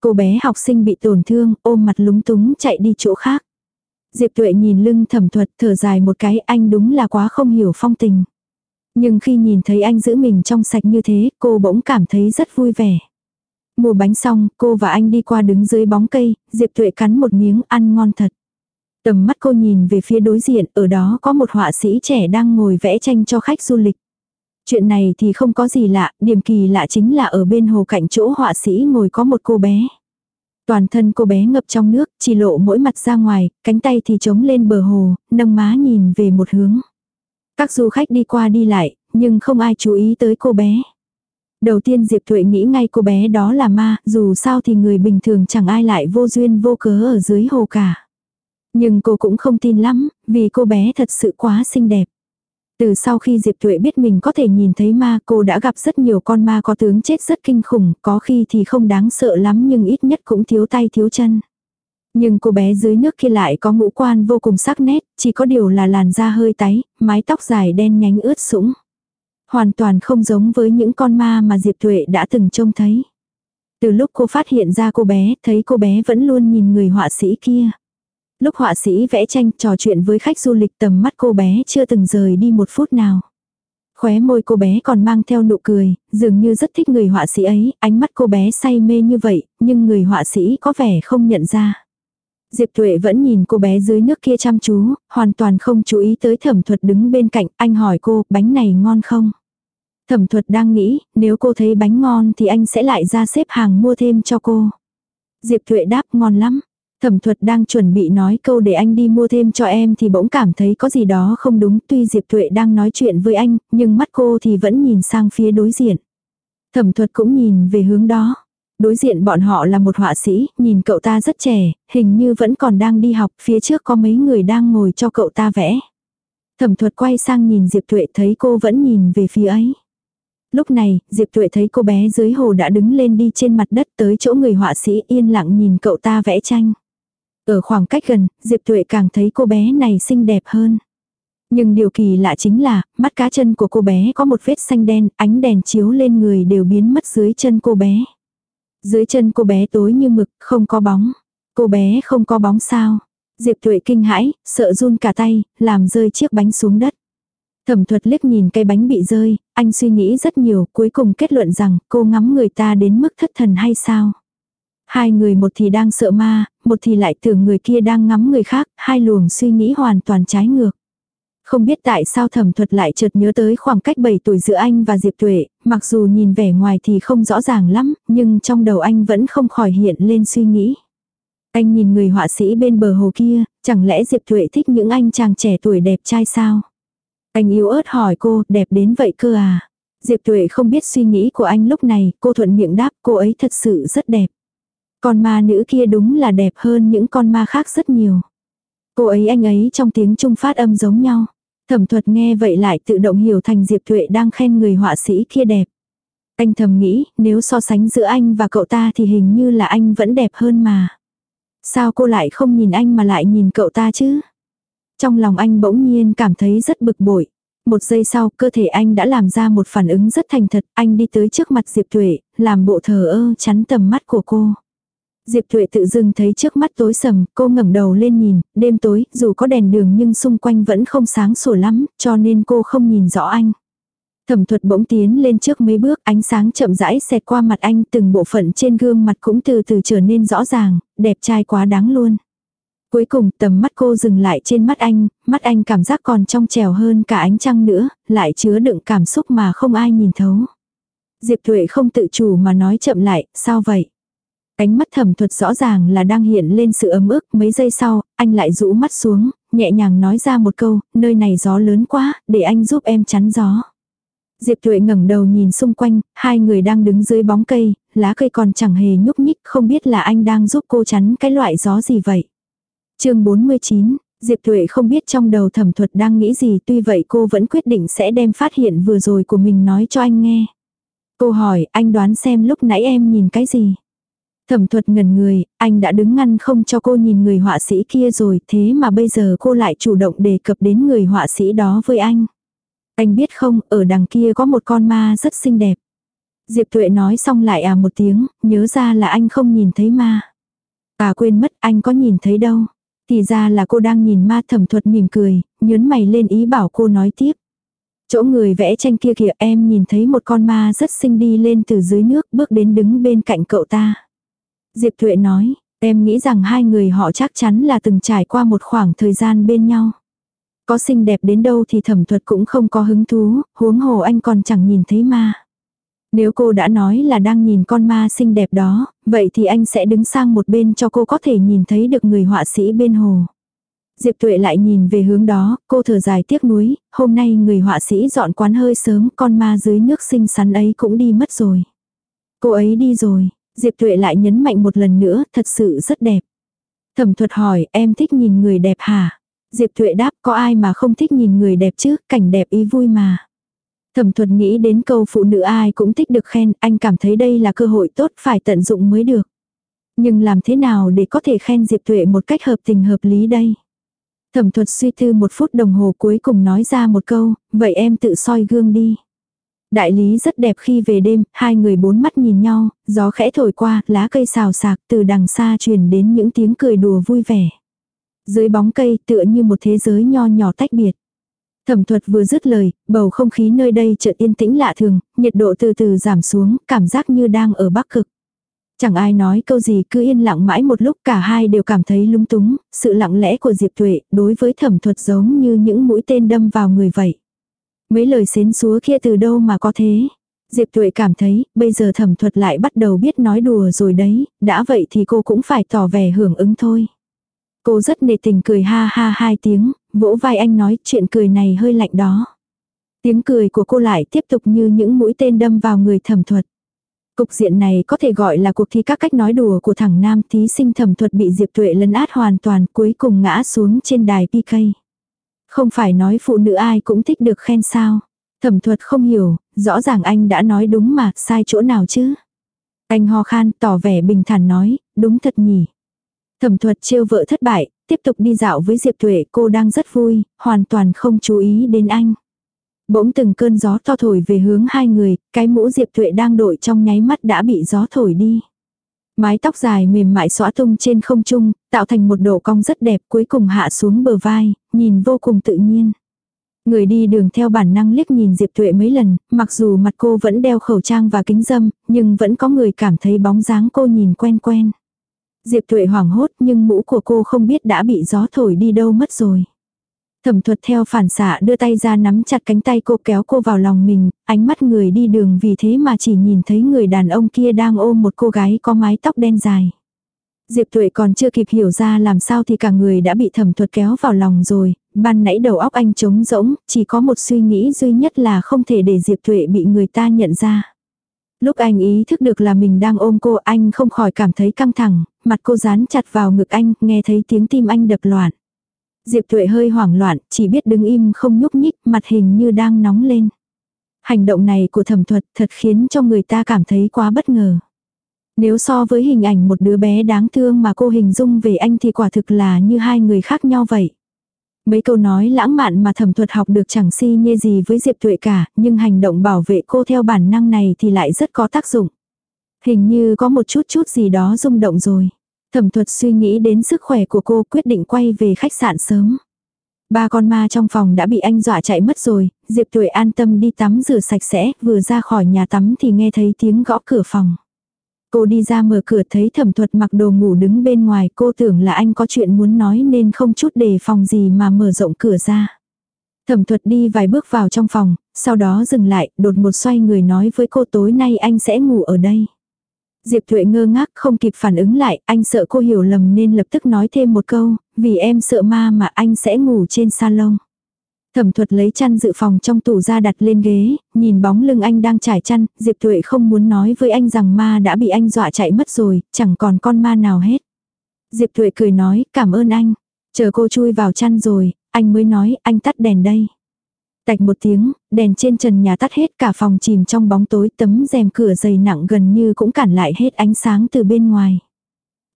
Cô bé học sinh bị tổn thương, ôm mặt lúng túng chạy đi chỗ khác. Diệp Tuệ nhìn lưng thẩm thuật thở dài một cái anh đúng là quá không hiểu phong tình. Nhưng khi nhìn thấy anh giữ mình trong sạch như thế, cô bỗng cảm thấy rất vui vẻ. Mua bánh xong, cô và anh đi qua đứng dưới bóng cây, Diệp Tuệ cắn một miếng ăn ngon thật. Tầm mắt cô nhìn về phía đối diện, ở đó có một họa sĩ trẻ đang ngồi vẽ tranh cho khách du lịch. Chuyện này thì không có gì lạ, điểm kỳ lạ chính là ở bên hồ cạnh chỗ họa sĩ ngồi có một cô bé. Toàn thân cô bé ngập trong nước, chỉ lộ mỗi mặt ra ngoài, cánh tay thì trống lên bờ hồ, nâng má nhìn về một hướng. Các du khách đi qua đi lại, nhưng không ai chú ý tới cô bé. Đầu tiên Diệp Thuệ nghĩ ngay cô bé đó là ma, dù sao thì người bình thường chẳng ai lại vô duyên vô cớ ở dưới hồ cả. Nhưng cô cũng không tin lắm, vì cô bé thật sự quá xinh đẹp. Từ sau khi Diệp Tuệ biết mình có thể nhìn thấy ma cô đã gặp rất nhiều con ma có tướng chết rất kinh khủng, có khi thì không đáng sợ lắm nhưng ít nhất cũng thiếu tay thiếu chân. Nhưng cô bé dưới nước kia lại có ngũ quan vô cùng sắc nét, chỉ có điều là làn da hơi tái, mái tóc dài đen nhánh ướt sũng. Hoàn toàn không giống với những con ma mà Diệp Tuệ đã từng trông thấy. Từ lúc cô phát hiện ra cô bé, thấy cô bé vẫn luôn nhìn người họa sĩ kia. Lúc họa sĩ vẽ tranh trò chuyện với khách du lịch tầm mắt cô bé chưa từng rời đi một phút nào. Khóe môi cô bé còn mang theo nụ cười, dường như rất thích người họa sĩ ấy, ánh mắt cô bé say mê như vậy, nhưng người họa sĩ có vẻ không nhận ra. Diệp Tuệ vẫn nhìn cô bé dưới nước kia chăm chú, hoàn toàn không chú ý tới thẩm thuật đứng bên cạnh, anh hỏi cô, bánh này ngon không? Thẩm thuật đang nghĩ, nếu cô thấy bánh ngon thì anh sẽ lại ra xếp hàng mua thêm cho cô. Diệp Tuệ đáp ngon lắm. Thẩm thuật đang chuẩn bị nói câu để anh đi mua thêm cho em thì bỗng cảm thấy có gì đó không đúng tuy Diệp Tuệ đang nói chuyện với anh, nhưng mắt cô thì vẫn nhìn sang phía đối diện. Thẩm thuật cũng nhìn về hướng đó. Đối diện bọn họ là một họa sĩ, nhìn cậu ta rất trẻ, hình như vẫn còn đang đi học, phía trước có mấy người đang ngồi cho cậu ta vẽ. Thẩm thuật quay sang nhìn Diệp Tuệ thấy cô vẫn nhìn về phía ấy. Lúc này, Diệp Tuệ thấy cô bé dưới hồ đã đứng lên đi trên mặt đất tới chỗ người họa sĩ yên lặng nhìn cậu ta vẽ tranh. Ở khoảng cách gần, Diệp Tuệ càng thấy cô bé này xinh đẹp hơn. Nhưng điều kỳ lạ chính là, mắt cá chân của cô bé có một vết xanh đen, ánh đèn chiếu lên người đều biến mất dưới chân cô bé. Dưới chân cô bé tối như mực, không có bóng. Cô bé không có bóng sao. Diệp Tuệ kinh hãi, sợ run cả tay, làm rơi chiếc bánh xuống đất. Thẩm thuật liếc nhìn cây bánh bị rơi, anh suy nghĩ rất nhiều, cuối cùng kết luận rằng cô ngắm người ta đến mức thất thần hay sao. Hai người một thì đang sợ ma, một thì lại tưởng người kia đang ngắm người khác, hai luồng suy nghĩ hoàn toàn trái ngược. Không biết tại sao thẩm thuật lại chợt nhớ tới khoảng cách 7 tuổi giữa anh và Diệp Tuệ, mặc dù nhìn vẻ ngoài thì không rõ ràng lắm, nhưng trong đầu anh vẫn không khỏi hiện lên suy nghĩ. Anh nhìn người họa sĩ bên bờ hồ kia, chẳng lẽ Diệp Tuệ thích những anh chàng trẻ tuổi đẹp trai sao? Anh yếu ớt hỏi cô, đẹp đến vậy cơ à? Diệp Tuệ không biết suy nghĩ của anh lúc này, cô thuận miệng đáp cô ấy thật sự rất đẹp. Con ma nữ kia đúng là đẹp hơn những con ma khác rất nhiều. Cô ấy anh ấy trong tiếng trung phát âm giống nhau. Thẩm thuật nghe vậy lại tự động hiểu thành Diệp Thuệ đang khen người họa sĩ kia đẹp. Anh thầm nghĩ, nếu so sánh giữa anh và cậu ta thì hình như là anh vẫn đẹp hơn mà. Sao cô lại không nhìn anh mà lại nhìn cậu ta chứ? Trong lòng anh bỗng nhiên cảm thấy rất bực bội. Một giây sau, cơ thể anh đã làm ra một phản ứng rất thành thật, anh đi tới trước mặt Diệp Thuệ, làm bộ thờ ơ chắn tầm mắt của cô. Diệp Thuệ tự dưng thấy trước mắt tối sầm, cô ngẩng đầu lên nhìn, đêm tối, dù có đèn đường nhưng xung quanh vẫn không sáng sủa lắm, cho nên cô không nhìn rõ anh. Thẩm thuật bỗng tiến lên trước mấy bước, ánh sáng chậm rãi xẹt qua mặt anh, từng bộ phận trên gương mặt cũng từ từ trở nên rõ ràng, đẹp trai quá đáng luôn. Cuối cùng tầm mắt cô dừng lại trên mắt anh, mắt anh cảm giác còn trong trèo hơn cả ánh trăng nữa, lại chứa đựng cảm xúc mà không ai nhìn thấu. Diệp Thuệ không tự chủ mà nói chậm lại, sao vậy? Ánh mắt thẩm thuật rõ ràng là đang hiện lên sự ấm ức, mấy giây sau, anh lại rũ mắt xuống, nhẹ nhàng nói ra một câu, nơi này gió lớn quá, để anh giúp em chắn gió. Diệp Thuệ ngẩng đầu nhìn xung quanh, hai người đang đứng dưới bóng cây, lá cây còn chẳng hề nhúc nhích, không biết là anh đang giúp cô chắn cái loại gió gì vậy. chương 49, Diệp Thuệ không biết trong đầu thẩm thuật đang nghĩ gì tuy vậy cô vẫn quyết định sẽ đem phát hiện vừa rồi của mình nói cho anh nghe. Cô hỏi anh đoán xem lúc nãy em nhìn cái gì. Thẩm thuật ngần người, anh đã đứng ngăn không cho cô nhìn người họa sĩ kia rồi thế mà bây giờ cô lại chủ động đề cập đến người họa sĩ đó với anh. Anh biết không, ở đằng kia có một con ma rất xinh đẹp. Diệp Tuệ nói xong lại à một tiếng, nhớ ra là anh không nhìn thấy ma. À quên mất anh có nhìn thấy đâu. Thì ra là cô đang nhìn ma thẩm thuật mỉm cười, nhớn mày lên ý bảo cô nói tiếp. Chỗ người vẽ tranh kia kìa em nhìn thấy một con ma rất xinh đi lên từ dưới nước bước đến đứng bên cạnh cậu ta. Diệp Thuệ nói, em nghĩ rằng hai người họ chắc chắn là từng trải qua một khoảng thời gian bên nhau. Có xinh đẹp đến đâu thì thẩm thuật cũng không có hứng thú, huống hồ anh còn chẳng nhìn thấy ma. Nếu cô đã nói là đang nhìn con ma xinh đẹp đó, vậy thì anh sẽ đứng sang một bên cho cô có thể nhìn thấy được người họa sĩ bên hồ. Diệp Tuệ lại nhìn về hướng đó, cô thở dài tiếc nuối, hôm nay người họa sĩ dọn quán hơi sớm, con ma dưới nước xinh xắn ấy cũng đi mất rồi. Cô ấy đi rồi, Diệp Tuệ lại nhấn mạnh một lần nữa, thật sự rất đẹp. Thẩm thuật hỏi, em thích nhìn người đẹp hả? Diệp Tuệ đáp, có ai mà không thích nhìn người đẹp chứ, cảnh đẹp ý vui mà. Thẩm thuật nghĩ đến câu phụ nữ ai cũng thích được khen, anh cảm thấy đây là cơ hội tốt phải tận dụng mới được. Nhưng làm thế nào để có thể khen Diệp Tuệ một cách hợp tình hợp lý đây? Thẩm thuật suy tư một phút đồng hồ cuối cùng nói ra một câu, vậy em tự soi gương đi. Đại lý rất đẹp khi về đêm, hai người bốn mắt nhìn nhau, gió khẽ thổi qua, lá cây xào xạc từ đằng xa truyền đến những tiếng cười đùa vui vẻ. Dưới bóng cây tựa như một thế giới nho nhỏ tách biệt. Thẩm thuật vừa dứt lời, bầu không khí nơi đây chợt yên tĩnh lạ thường, nhiệt độ từ từ giảm xuống, cảm giác như đang ở bắc cực. Chẳng ai nói câu gì cứ yên lặng mãi một lúc cả hai đều cảm thấy lung túng, sự lặng lẽ của Diệp Tuệ đối với thẩm thuật giống như những mũi tên đâm vào người vậy. Mấy lời xến xúa kia từ đâu mà có thế. Diệp Tuệ cảm thấy, bây giờ thẩm thuật lại bắt đầu biết nói đùa rồi đấy, đã vậy thì cô cũng phải tỏ vẻ hưởng ứng thôi. Cô rất nề tình cười ha ha hai tiếng, vỗ vai anh nói chuyện cười này hơi lạnh đó. Tiếng cười của cô lại tiếp tục như những mũi tên đâm vào người thẩm thuật. Cục diện này có thể gọi là cuộc thi các cách nói đùa của thằng nam thí sinh thẩm thuật bị Diệp Tuệ lấn át hoàn toàn cuối cùng ngã xuống trên đài PK. Không phải nói phụ nữ ai cũng thích được khen sao. Thẩm thuật không hiểu, rõ ràng anh đã nói đúng mà, sai chỗ nào chứ. Anh ho khan tỏ vẻ bình thản nói, đúng thật nhỉ. Thẩm thuật trêu vợ thất bại, tiếp tục đi dạo với Diệp Thuệ, cô đang rất vui, hoàn toàn không chú ý đến anh. Bỗng từng cơn gió to thổi về hướng hai người, cái mũ Diệp Thuệ đang đội trong nháy mắt đã bị gió thổi đi. Mái tóc dài mềm mại xõa tung trên không trung, tạo thành một độ cong rất đẹp cuối cùng hạ xuống bờ vai, nhìn vô cùng tự nhiên. Người đi đường theo bản năng liếc nhìn Diệp Tuệ mấy lần, mặc dù mặt cô vẫn đeo khẩu trang và kính dâm, nhưng vẫn có người cảm thấy bóng dáng cô nhìn quen quen. Diệp Tuệ hoảng hốt nhưng mũ của cô không biết đã bị gió thổi đi đâu mất rồi. Thẩm thuật theo phản xạ đưa tay ra nắm chặt cánh tay cô kéo cô vào lòng mình, ánh mắt người đi đường vì thế mà chỉ nhìn thấy người đàn ông kia đang ôm một cô gái có mái tóc đen dài. Diệp Tuệ còn chưa kịp hiểu ra làm sao thì cả người đã bị thẩm thuật kéo vào lòng rồi, ban nãy đầu óc anh trống rỗng, chỉ có một suy nghĩ duy nhất là không thể để Diệp Tuệ bị người ta nhận ra. Lúc anh ý thức được là mình đang ôm cô anh không khỏi cảm thấy căng thẳng, mặt cô dán chặt vào ngực anh, nghe thấy tiếng tim anh đập loạn. Diệp Tuệ hơi hoảng loạn, chỉ biết đứng im không nhúc nhích, mặt hình như đang nóng lên. Hành động này của thẩm thuật thật khiến cho người ta cảm thấy quá bất ngờ. Nếu so với hình ảnh một đứa bé đáng thương mà cô hình dung về anh thì quả thực là như hai người khác nhau vậy. Mấy câu nói lãng mạn mà thẩm thuật học được chẳng si nhê gì với Diệp Tuệ cả, nhưng hành động bảo vệ cô theo bản năng này thì lại rất có tác dụng. Hình như có một chút chút gì đó rung động rồi. Thẩm thuật suy nghĩ đến sức khỏe của cô quyết định quay về khách sạn sớm. Ba con ma trong phòng đã bị anh dọa chạy mất rồi, Diệp Tuệ an tâm đi tắm rửa sạch sẽ, vừa ra khỏi nhà tắm thì nghe thấy tiếng gõ cửa phòng. Cô đi ra mở cửa thấy thẩm thuật mặc đồ ngủ đứng bên ngoài, cô tưởng là anh có chuyện muốn nói nên không chút đề phòng gì mà mở rộng cửa ra. Thẩm thuật đi vài bước vào trong phòng, sau đó dừng lại, đột một xoay người nói với cô tối nay anh sẽ ngủ ở đây. Diệp Thuệ ngơ ngác không kịp phản ứng lại, anh sợ cô hiểu lầm nên lập tức nói thêm một câu, vì em sợ ma mà anh sẽ ngủ trên salon. Thẩm thuật lấy chăn dự phòng trong tủ ra đặt lên ghế, nhìn bóng lưng anh đang trải chăn, Diệp Thuệ không muốn nói với anh rằng ma đã bị anh dọa chạy mất rồi, chẳng còn con ma nào hết. Diệp Thuệ cười nói, cảm ơn anh. Chờ cô chui vào chăn rồi, anh mới nói, anh tắt đèn đây. Tạch một tiếng, đèn trên trần nhà tắt hết cả phòng chìm trong bóng tối tấm rèm cửa dày nặng gần như cũng cản lại hết ánh sáng từ bên ngoài.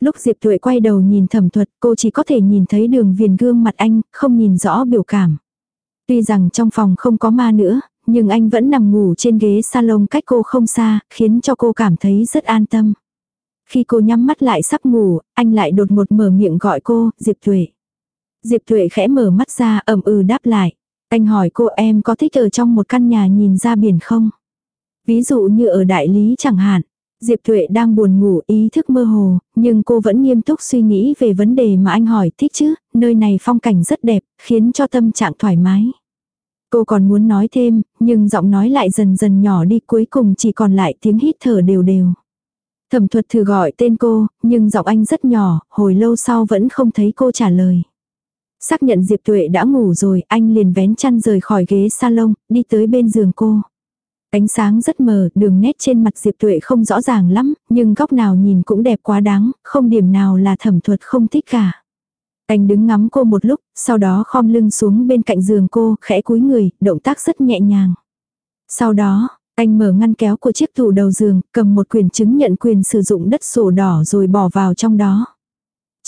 Lúc Diệp Thuệ quay đầu nhìn thẩm thuật cô chỉ có thể nhìn thấy đường viền gương mặt anh, không nhìn rõ biểu cảm. Tuy rằng trong phòng không có ma nữa, nhưng anh vẫn nằm ngủ trên ghế salon cách cô không xa, khiến cho cô cảm thấy rất an tâm. Khi cô nhắm mắt lại sắp ngủ, anh lại đột một mở miệng gọi cô, Diệp Thuệ. Diệp Thuệ khẽ mở mắt ra ẩm ừ đáp lại. Anh hỏi cô em có thích ở trong một căn nhà nhìn ra biển không? Ví dụ như ở đại lý chẳng hạn. Diệp Thuệ đang buồn ngủ ý thức mơ hồ, nhưng cô vẫn nghiêm túc suy nghĩ về vấn đề mà anh hỏi thích chứ, nơi này phong cảnh rất đẹp, khiến cho tâm trạng thoải mái. Cô còn muốn nói thêm, nhưng giọng nói lại dần dần nhỏ đi cuối cùng chỉ còn lại tiếng hít thở đều đều. Thẩm thuật thử gọi tên cô, nhưng giọng anh rất nhỏ, hồi lâu sau vẫn không thấy cô trả lời. Xác nhận Diệp Tuệ đã ngủ rồi, anh liền vén chăn rời khỏi ghế salon, đi tới bên giường cô. Ánh sáng rất mờ, đường nét trên mặt Diệp Tuệ không rõ ràng lắm, nhưng góc nào nhìn cũng đẹp quá đáng, không điểm nào là thẩm thuật không thích cả. Anh đứng ngắm cô một lúc, sau đó khom lưng xuống bên cạnh giường cô, khẽ cúi người, động tác rất nhẹ nhàng. Sau đó, anh mở ngăn kéo của chiếc tủ đầu giường, cầm một quyền chứng nhận quyền sử dụng đất sổ đỏ rồi bỏ vào trong đó.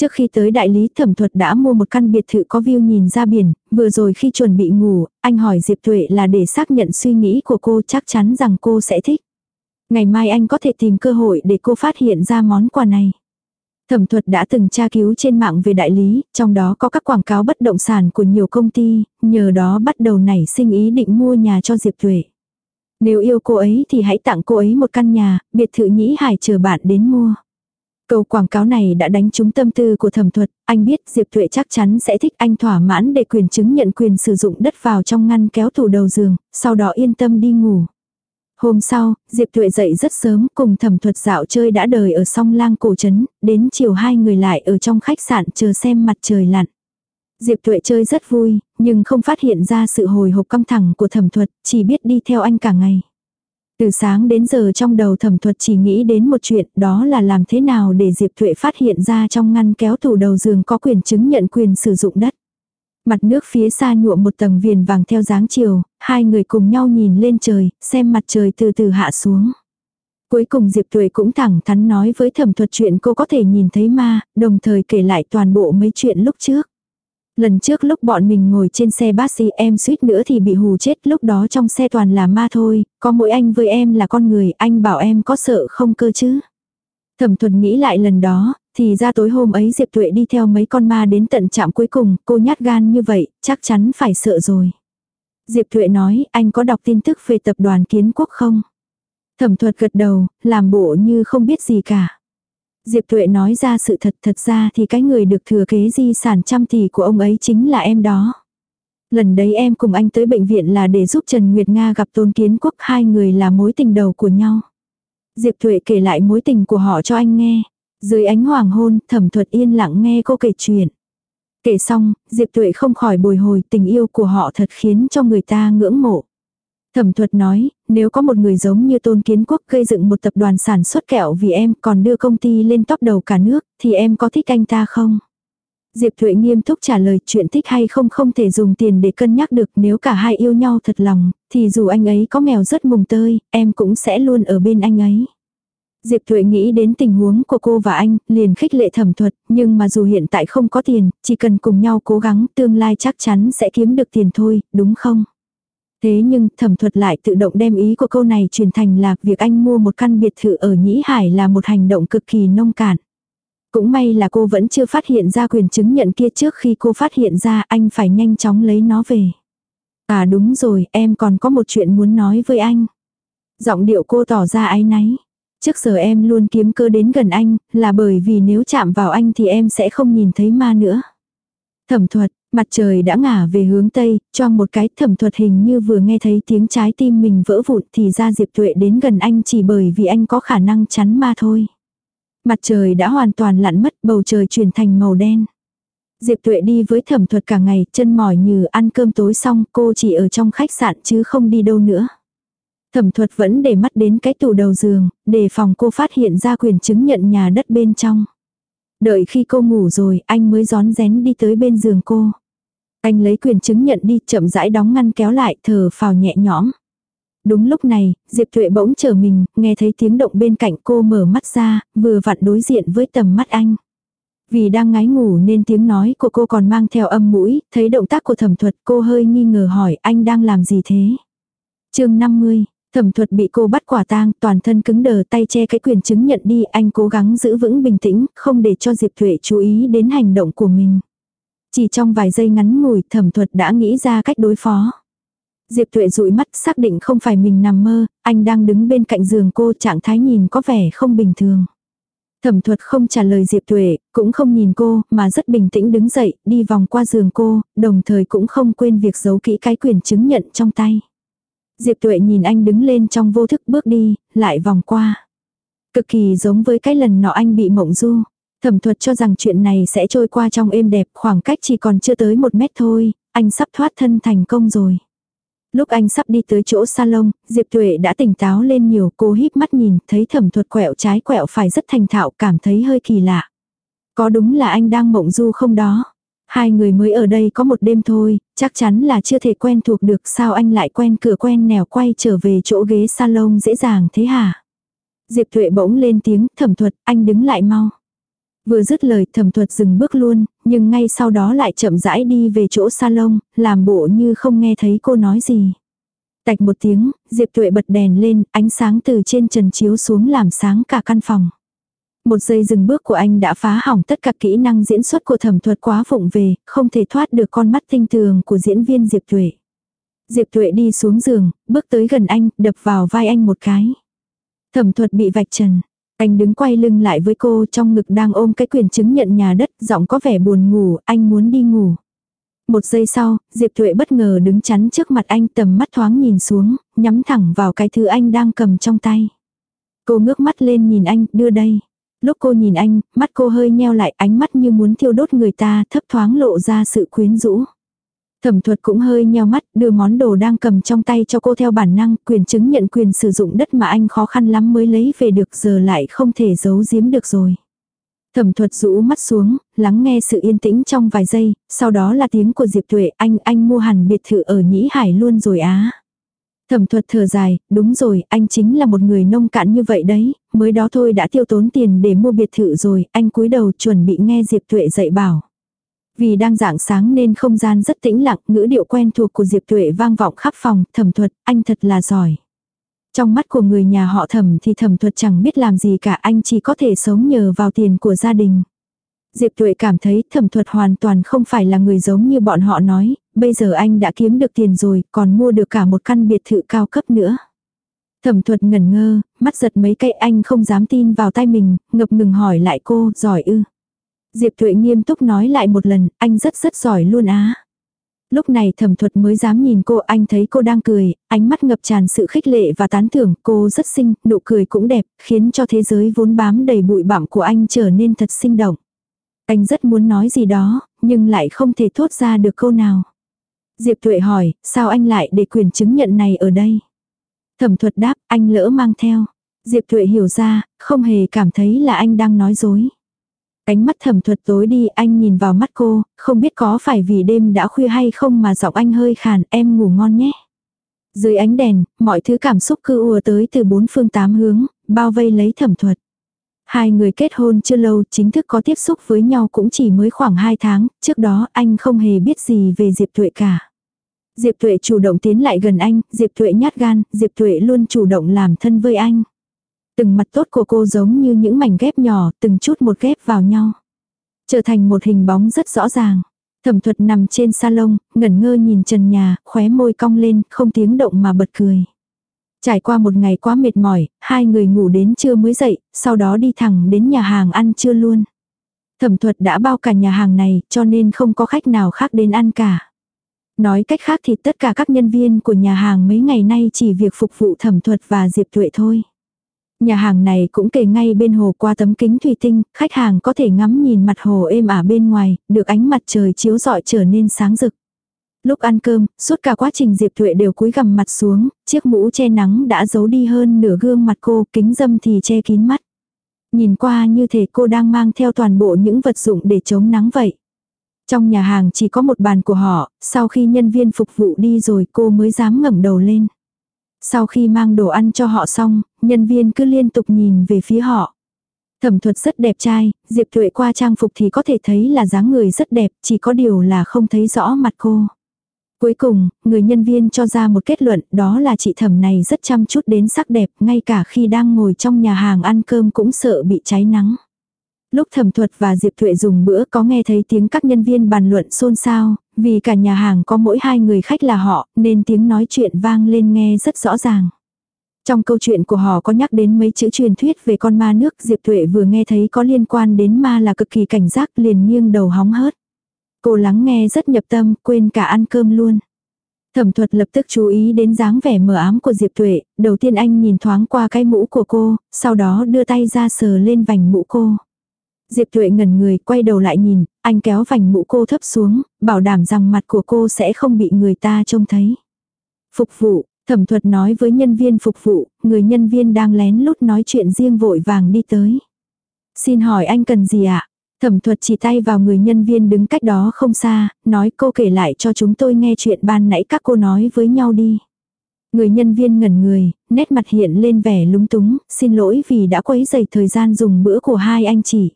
Trước khi tới đại lý thẩm thuật đã mua một căn biệt thự có view nhìn ra biển, vừa rồi khi chuẩn bị ngủ, anh hỏi Diệp Tuệ là để xác nhận suy nghĩ của cô chắc chắn rằng cô sẽ thích. Ngày mai anh có thể tìm cơ hội để cô phát hiện ra món quà này. Thẩm thuật đã từng tra cứu trên mạng về đại lý, trong đó có các quảng cáo bất động sản của nhiều công ty, nhờ đó bắt đầu nảy sinh ý định mua nhà cho Diệp Tuệ. Nếu yêu cô ấy thì hãy tặng cô ấy một căn nhà, biệt thự nhĩ hải chờ bạn đến mua. Câu quảng cáo này đã đánh trúng tâm tư của thẩm thuật, anh biết Diệp Tuệ chắc chắn sẽ thích anh thỏa mãn để quyền chứng nhận quyền sử dụng đất vào trong ngăn kéo tủ đầu giường, sau đó yên tâm đi ngủ. Hôm sau, Diệp Tuệ dậy rất sớm cùng thẩm thuật dạo chơi đã đời ở song lang cổ trấn, đến chiều hai người lại ở trong khách sạn chờ xem mặt trời lặn. Diệp Tuệ chơi rất vui, nhưng không phát hiện ra sự hồi hộp căng thẳng của thẩm thuật, chỉ biết đi theo anh cả ngày. Từ sáng đến giờ trong đầu thẩm thuật chỉ nghĩ đến một chuyện đó là làm thế nào để Diệp Thuệ phát hiện ra trong ngăn kéo tủ đầu giường có quyền chứng nhận quyền sử dụng đất. Mặt nước phía xa nhuộm một tầng viền vàng theo dáng chiều, hai người cùng nhau nhìn lên trời, xem mặt trời từ từ hạ xuống. Cuối cùng Diệp Tuệ cũng thẳng thắn nói với thẩm thuật chuyện cô có thể nhìn thấy ma, đồng thời kể lại toàn bộ mấy chuyện lúc trước. Lần trước lúc bọn mình ngồi trên xe bác sĩ em suýt nữa thì bị hù chết lúc đó trong xe toàn là ma thôi, có mỗi anh với em là con người, anh bảo em có sợ không cơ chứ. Thẩm thuần nghĩ lại lần đó, thì ra tối hôm ấy Diệp Tuệ đi theo mấy con ma đến tận trạm cuối cùng, cô nhát gan như vậy, chắc chắn phải sợ rồi. Diệp Tuệ nói, anh có đọc tin tức về tập đoàn kiến quốc không? Thẩm thuật gật đầu, làm bộ như không biết gì cả. Diệp Tuệ nói ra sự thật thật ra thì cái người được thừa kế di sản trăm tỷ của ông ấy chính là em đó. Lần đấy em cùng anh tới bệnh viện là để giúp Trần Nguyệt Nga gặp Tôn Kiến Quốc hai người là mối tình đầu của nhau. Diệp Tuệ kể lại mối tình của họ cho anh nghe. Dưới ánh hoàng hôn, thẩm thuật yên lặng nghe cô kể chuyện. Kể xong, Diệp Tuệ không khỏi bồi hồi tình yêu của họ thật khiến cho người ta ngưỡng mộ. Thẩm thuật nói, nếu có một người giống như tôn kiến quốc gây dựng một tập đoàn sản xuất kẹo vì em còn đưa công ty lên top đầu cả nước, thì em có thích anh ta không? Diệp Thuệ nghiêm túc trả lời chuyện thích hay không không thể dùng tiền để cân nhắc được nếu cả hai yêu nhau thật lòng, thì dù anh ấy có nghèo rất mùng tơi, em cũng sẽ luôn ở bên anh ấy. Diệp Thuệ nghĩ đến tình huống của cô và anh, liền khích lệ thẩm thuật, nhưng mà dù hiện tại không có tiền, chỉ cần cùng nhau cố gắng tương lai chắc chắn sẽ kiếm được tiền thôi, đúng không? Thế nhưng thẩm thuật lại tự động đem ý của câu này truyền thành là việc anh mua một căn biệt thự ở Nhĩ Hải là một hành động cực kỳ nông cạn. Cũng may là cô vẫn chưa phát hiện ra quyền chứng nhận kia trước khi cô phát hiện ra anh phải nhanh chóng lấy nó về. À đúng rồi, em còn có một chuyện muốn nói với anh. Giọng điệu cô tỏ ra áy náy. Trước giờ em luôn kiếm cơ đến gần anh, là bởi vì nếu chạm vào anh thì em sẽ không nhìn thấy ma nữa. Thẩm thuật, mặt trời đã ngả về hướng tây, cho một cái thẩm thuật hình như vừa nghe thấy tiếng trái tim mình vỡ vụn thì ra Diệp Tuệ đến gần anh chỉ bởi vì anh có khả năng chắn ma thôi. Mặt trời đã hoàn toàn lặn mất, bầu trời chuyển thành màu đen. Diệp Tuệ đi với thẩm thuật cả ngày, chân mỏi như ăn cơm tối xong, cô chỉ ở trong khách sạn chứ không đi đâu nữa. Thẩm thuật vẫn để mắt đến cái tủ đầu giường, để phòng cô phát hiện ra quyền chứng nhận nhà đất bên trong. Đợi khi cô ngủ rồi, anh mới gión rén đi tới bên giường cô. Anh lấy quyền chứng nhận đi, chậm rãi đóng ngăn kéo lại, thở phào nhẹ nhõm. Đúng lúc này, Diệp Thuệ bỗng chờ mình, nghe thấy tiếng động bên cạnh cô mở mắt ra, vừa vặn đối diện với tầm mắt anh. Vì đang ngái ngủ nên tiếng nói của cô còn mang theo âm mũi, thấy động tác của thẩm thuật cô hơi nghi ngờ hỏi anh đang làm gì thế. chương 50, thẩm thuật bị cô bắt quả tang, toàn thân cứng đờ tay che cái quyền chứng nhận đi, anh cố gắng giữ vững bình tĩnh, không để cho Diệp Thuệ chú ý đến hành động của mình. Chỉ trong vài giây ngắn ngủi thẩm thuật đã nghĩ ra cách đối phó. Diệp Thuệ dụi mắt xác định không phải mình nằm mơ, anh đang đứng bên cạnh giường cô trạng thái nhìn có vẻ không bình thường. Thẩm thuật không trả lời Diệp Thuệ, cũng không nhìn cô, mà rất bình tĩnh đứng dậy, đi vòng qua giường cô, đồng thời cũng không quên việc giấu kỹ cái quyền chứng nhận trong tay. Diệp Tuệ nhìn anh đứng lên trong vô thức bước đi, lại vòng qua. Cực kỳ giống với cái lần nọ anh bị mộng du. Thẩm thuật cho rằng chuyện này sẽ trôi qua trong êm đẹp, khoảng cách chỉ còn chưa tới một mét thôi, anh sắp thoát thân thành công rồi. Lúc anh sắp đi tới chỗ salon, Diệp Tuệ đã tỉnh táo lên nhiều, cô híp mắt nhìn, thấy thẩm thuật quẹo trái quẹo phải rất thành thạo, cảm thấy hơi kỳ lạ. Có đúng là anh đang mộng du không đó? Hai người mới ở đây có một đêm thôi, chắc chắn là chưa thể quen thuộc được sao anh lại quen cửa quen nẻo quay trở về chỗ ghế salon dễ dàng thế hả? Diệp Thụy bỗng lên tiếng, thẩm thuật, anh đứng lại mau. Vừa dứt lời thẩm thuật dừng bước luôn, nhưng ngay sau đó lại chậm rãi đi về chỗ salon, làm bộ như không nghe thấy cô nói gì. Tạch một tiếng, Diệp Tuệ bật đèn lên, ánh sáng từ trên trần chiếu xuống làm sáng cả căn phòng. Một giây dừng bước của anh đã phá hỏng tất cả kỹ năng diễn xuất của thẩm thuật quá vụng về, không thể thoát được con mắt tinh tường của diễn viên Diệp Tuệ. Diệp Tuệ đi xuống giường, bước tới gần anh, đập vào vai anh một cái. Thẩm thuật bị vạch trần. Anh đứng quay lưng lại với cô trong ngực đang ôm cái quyền chứng nhận nhà đất, giọng có vẻ buồn ngủ, anh muốn đi ngủ. Một giây sau, Diệp Tuệ bất ngờ đứng chắn trước mặt anh tầm mắt thoáng nhìn xuống, nhắm thẳng vào cái thứ anh đang cầm trong tay. Cô ngước mắt lên nhìn anh, đưa đây. Lúc cô nhìn anh, mắt cô hơi nheo lại ánh mắt như muốn thiêu đốt người ta thấp thoáng lộ ra sự quyến rũ. Thẩm thuật cũng hơi nheo mắt, đưa món đồ đang cầm trong tay cho cô theo bản năng, quyền chứng nhận quyền sử dụng đất mà anh khó khăn lắm mới lấy về được giờ lại không thể giấu giếm được rồi. Thẩm thuật rũ mắt xuống, lắng nghe sự yên tĩnh trong vài giây, sau đó là tiếng của Diệp Tuệ, anh, anh mua hẳn biệt thự ở Nhĩ Hải luôn rồi á. Thẩm thuật thở dài, đúng rồi, anh chính là một người nông cạn như vậy đấy, mới đó thôi đã tiêu tốn tiền để mua biệt thự rồi, anh cúi đầu chuẩn bị nghe Diệp Tuệ dạy bảo. Vì đang dạng sáng nên không gian rất tĩnh lặng, ngữ điệu quen thuộc của Diệp Tuệ vang vọng khắp phòng, thẩm thuật, anh thật là giỏi. Trong mắt của người nhà họ thẩm thì thẩm thuật chẳng biết làm gì cả anh chỉ có thể sống nhờ vào tiền của gia đình. Diệp Tuệ cảm thấy thẩm thuật hoàn toàn không phải là người giống như bọn họ nói, bây giờ anh đã kiếm được tiền rồi, còn mua được cả một căn biệt thự cao cấp nữa. Thẩm thuật ngẩn ngơ, mắt giật mấy cây anh không dám tin vào tay mình, ngập ngừng hỏi lại cô, giỏi ư. Diệp thụy nghiêm túc nói lại một lần, anh rất rất giỏi luôn á. Lúc này thẩm thuật mới dám nhìn cô, anh thấy cô đang cười, ánh mắt ngập tràn sự khích lệ và tán thưởng, cô rất xinh, nụ cười cũng đẹp, khiến cho thế giới vốn bám đầy bụi bặm của anh trở nên thật sinh động. Anh rất muốn nói gì đó, nhưng lại không thể thốt ra được câu nào. Diệp Tuệ hỏi, sao anh lại để quyền chứng nhận này ở đây? Thẩm thuật đáp, anh lỡ mang theo. Diệp Tuệ hiểu ra, không hề cảm thấy là anh đang nói dối. Ánh mắt thẩm thuật tối đi anh nhìn vào mắt cô, không biết có phải vì đêm đã khuya hay không mà giọng anh hơi khàn em ngủ ngon nhé. Dưới ánh đèn, mọi thứ cảm xúc cứ ùa tới từ bốn phương tám hướng, bao vây lấy thẩm thuật. Hai người kết hôn chưa lâu chính thức có tiếp xúc với nhau cũng chỉ mới khoảng hai tháng, trước đó anh không hề biết gì về Diệp Tuệ cả. Diệp Tuệ chủ động tiến lại gần anh, Diệp Tuệ nhát gan, Diệp Tuệ luôn chủ động làm thân với anh. Từng mặt tốt của cô giống như những mảnh ghép nhỏ, từng chút một ghép vào nhau. Trở thành một hình bóng rất rõ ràng. Thẩm thuật nằm trên salon, ngẩn ngơ nhìn trần nhà, khóe môi cong lên, không tiếng động mà bật cười. Trải qua một ngày quá mệt mỏi, hai người ngủ đến trưa mới dậy, sau đó đi thẳng đến nhà hàng ăn trưa luôn. Thẩm thuật đã bao cả nhà hàng này, cho nên không có khách nào khác đến ăn cả. Nói cách khác thì tất cả các nhân viên của nhà hàng mấy ngày nay chỉ việc phục vụ thẩm thuật và Diệp Tuệ thôi. Nhà hàng này cũng kề ngay bên hồ qua tấm kính thủy tinh, khách hàng có thể ngắm nhìn mặt hồ êm ả bên ngoài, được ánh mặt trời chiếu rọi trở nên sáng rực. Lúc ăn cơm, suốt cả quá trình Diệp Thuệ đều cúi gằm mặt xuống, chiếc mũ che nắng đã giấu đi hơn nửa gương mặt cô, kính dâm thì che kín mắt. Nhìn qua như thể cô đang mang theo toàn bộ những vật dụng để chống nắng vậy. Trong nhà hàng chỉ có một bàn của họ, sau khi nhân viên phục vụ đi rồi cô mới dám ngẩng đầu lên. Sau khi mang đồ ăn cho họ xong, nhân viên cứ liên tục nhìn về phía họ. Thẩm thuật rất đẹp trai, Diệp Thuệ qua trang phục thì có thể thấy là dáng người rất đẹp, chỉ có điều là không thấy rõ mặt cô. Cuối cùng, người nhân viên cho ra một kết luận đó là chị thẩm này rất chăm chút đến sắc đẹp, ngay cả khi đang ngồi trong nhà hàng ăn cơm cũng sợ bị cháy nắng. Lúc thẩm thuật và Diệp Thuệ dùng bữa có nghe thấy tiếng các nhân viên bàn luận xôn xao, vì cả nhà hàng có mỗi hai người khách là họ, nên tiếng nói chuyện vang lên nghe rất rõ ràng. Trong câu chuyện của họ có nhắc đến mấy chữ truyền thuyết về con ma nước, Diệp Thuệ vừa nghe thấy có liên quan đến ma là cực kỳ cảnh giác liền nghiêng đầu hóng hớt. Cô lắng nghe rất nhập tâm, quên cả ăn cơm luôn. Thẩm thuật lập tức chú ý đến dáng vẻ mờ ám của Diệp Tuệ, đầu tiên anh nhìn thoáng qua cái mũ của cô, sau đó đưa tay ra sờ lên vành mũ cô. Diệp Tuệ ngẩn người, quay đầu lại nhìn, anh kéo vành mũ cô thấp xuống, bảo đảm rằng mặt của cô sẽ không bị người ta trông thấy. Phục vụ, thẩm thuật nói với nhân viên phục vụ, người nhân viên đang lén lút nói chuyện riêng vội vàng đi tới. Xin hỏi anh cần gì ạ? Thẩm thuật chỉ tay vào người nhân viên đứng cách đó không xa, nói cô kể lại cho chúng tôi nghe chuyện ban nãy các cô nói với nhau đi. Người nhân viên ngẩn người, nét mặt hiện lên vẻ lúng túng, xin lỗi vì đã quấy dày thời gian dùng bữa của hai anh chị.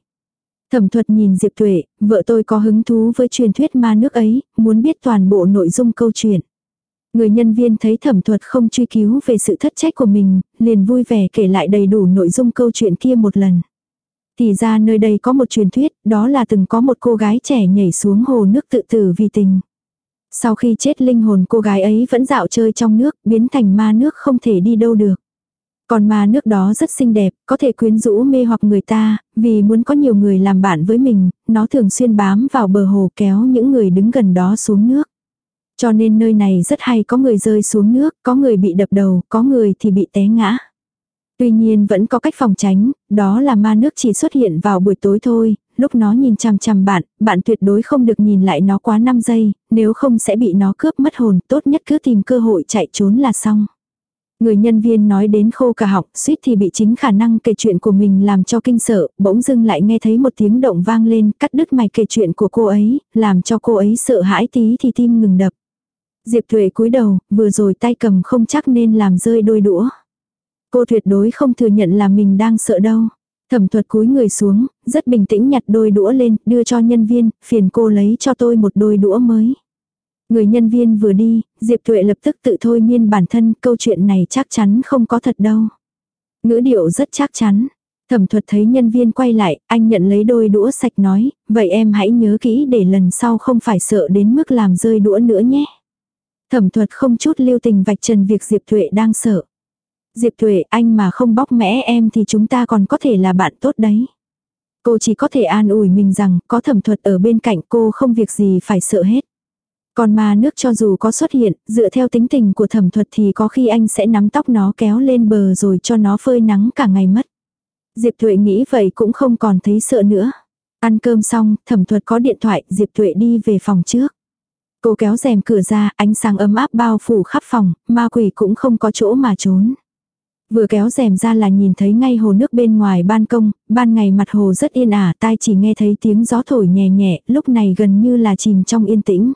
Thẩm thuật nhìn Diệp Tuệ, vợ tôi có hứng thú với truyền thuyết ma nước ấy, muốn biết toàn bộ nội dung câu chuyện. Người nhân viên thấy thẩm thuật không truy cứu về sự thất trách của mình, liền vui vẻ kể lại đầy đủ nội dung câu chuyện kia một lần. Thì ra nơi đây có một truyền thuyết, đó là từng có một cô gái trẻ nhảy xuống hồ nước tự tử vì tình. Sau khi chết linh hồn cô gái ấy vẫn dạo chơi trong nước, biến thành ma nước không thể đi đâu được. Còn ma nước đó rất xinh đẹp, có thể quyến rũ mê hoặc người ta, vì muốn có nhiều người làm bạn với mình, nó thường xuyên bám vào bờ hồ kéo những người đứng gần đó xuống nước. Cho nên nơi này rất hay có người rơi xuống nước, có người bị đập đầu, có người thì bị té ngã. Tuy nhiên vẫn có cách phòng tránh, đó là ma nước chỉ xuất hiện vào buổi tối thôi, lúc nó nhìn chằm chằm bạn, bạn tuyệt đối không được nhìn lại nó quá 5 giây, nếu không sẽ bị nó cướp mất hồn, tốt nhất cứ tìm cơ hội chạy trốn là xong. Người nhân viên nói đến khô cả họng, suýt thì bị chính khả năng kể chuyện của mình làm cho kinh sợ, bỗng dưng lại nghe thấy một tiếng động vang lên, cắt đứt mạch kể chuyện của cô ấy, làm cho cô ấy sợ hãi tí thì tim ngừng đập. Diệp Thuệ cúi đầu, vừa rồi tay cầm không chắc nên làm rơi đôi đũa. Cô tuyệt đối không thừa nhận là mình đang sợ đâu. Thẩm thuật cúi người xuống, rất bình tĩnh nhặt đôi đũa lên, đưa cho nhân viên, phiền cô lấy cho tôi một đôi đũa mới. Người nhân viên vừa đi, Diệp Tuệ lập tức tự thôi miên bản thân câu chuyện này chắc chắn không có thật đâu. Ngữ điệu rất chắc chắn. Thẩm thuật thấy nhân viên quay lại, anh nhận lấy đôi đũa sạch nói, vậy em hãy nhớ kỹ để lần sau không phải sợ đến mức làm rơi đũa nữa nhé. Thẩm thuật không chút lưu tình vạch trần việc Diệp Tuệ đang sợ. Diệp Thuệ anh mà không bóc mẽ em thì chúng ta còn có thể là bạn tốt đấy. Cô chỉ có thể an ủi mình rằng có thẩm thuật ở bên cạnh cô không việc gì phải sợ hết. Còn ma nước cho dù có xuất hiện, dựa theo tính tình của thẩm thuật thì có khi anh sẽ nắm tóc nó kéo lên bờ rồi cho nó phơi nắng cả ngày mất. Diệp Thuệ nghĩ vậy cũng không còn thấy sợ nữa. Ăn cơm xong, thẩm thuật có điện thoại, Diệp Thuệ đi về phòng trước. Cô kéo rèm cửa ra, ánh sáng ấm áp bao phủ khắp phòng, ma quỷ cũng không có chỗ mà trốn. Vừa kéo rèm ra là nhìn thấy ngay hồ nước bên ngoài ban công, ban ngày mặt hồ rất yên ả, tai chỉ nghe thấy tiếng gió thổi nhẹ nhẹ, lúc này gần như là chìm trong yên tĩnh.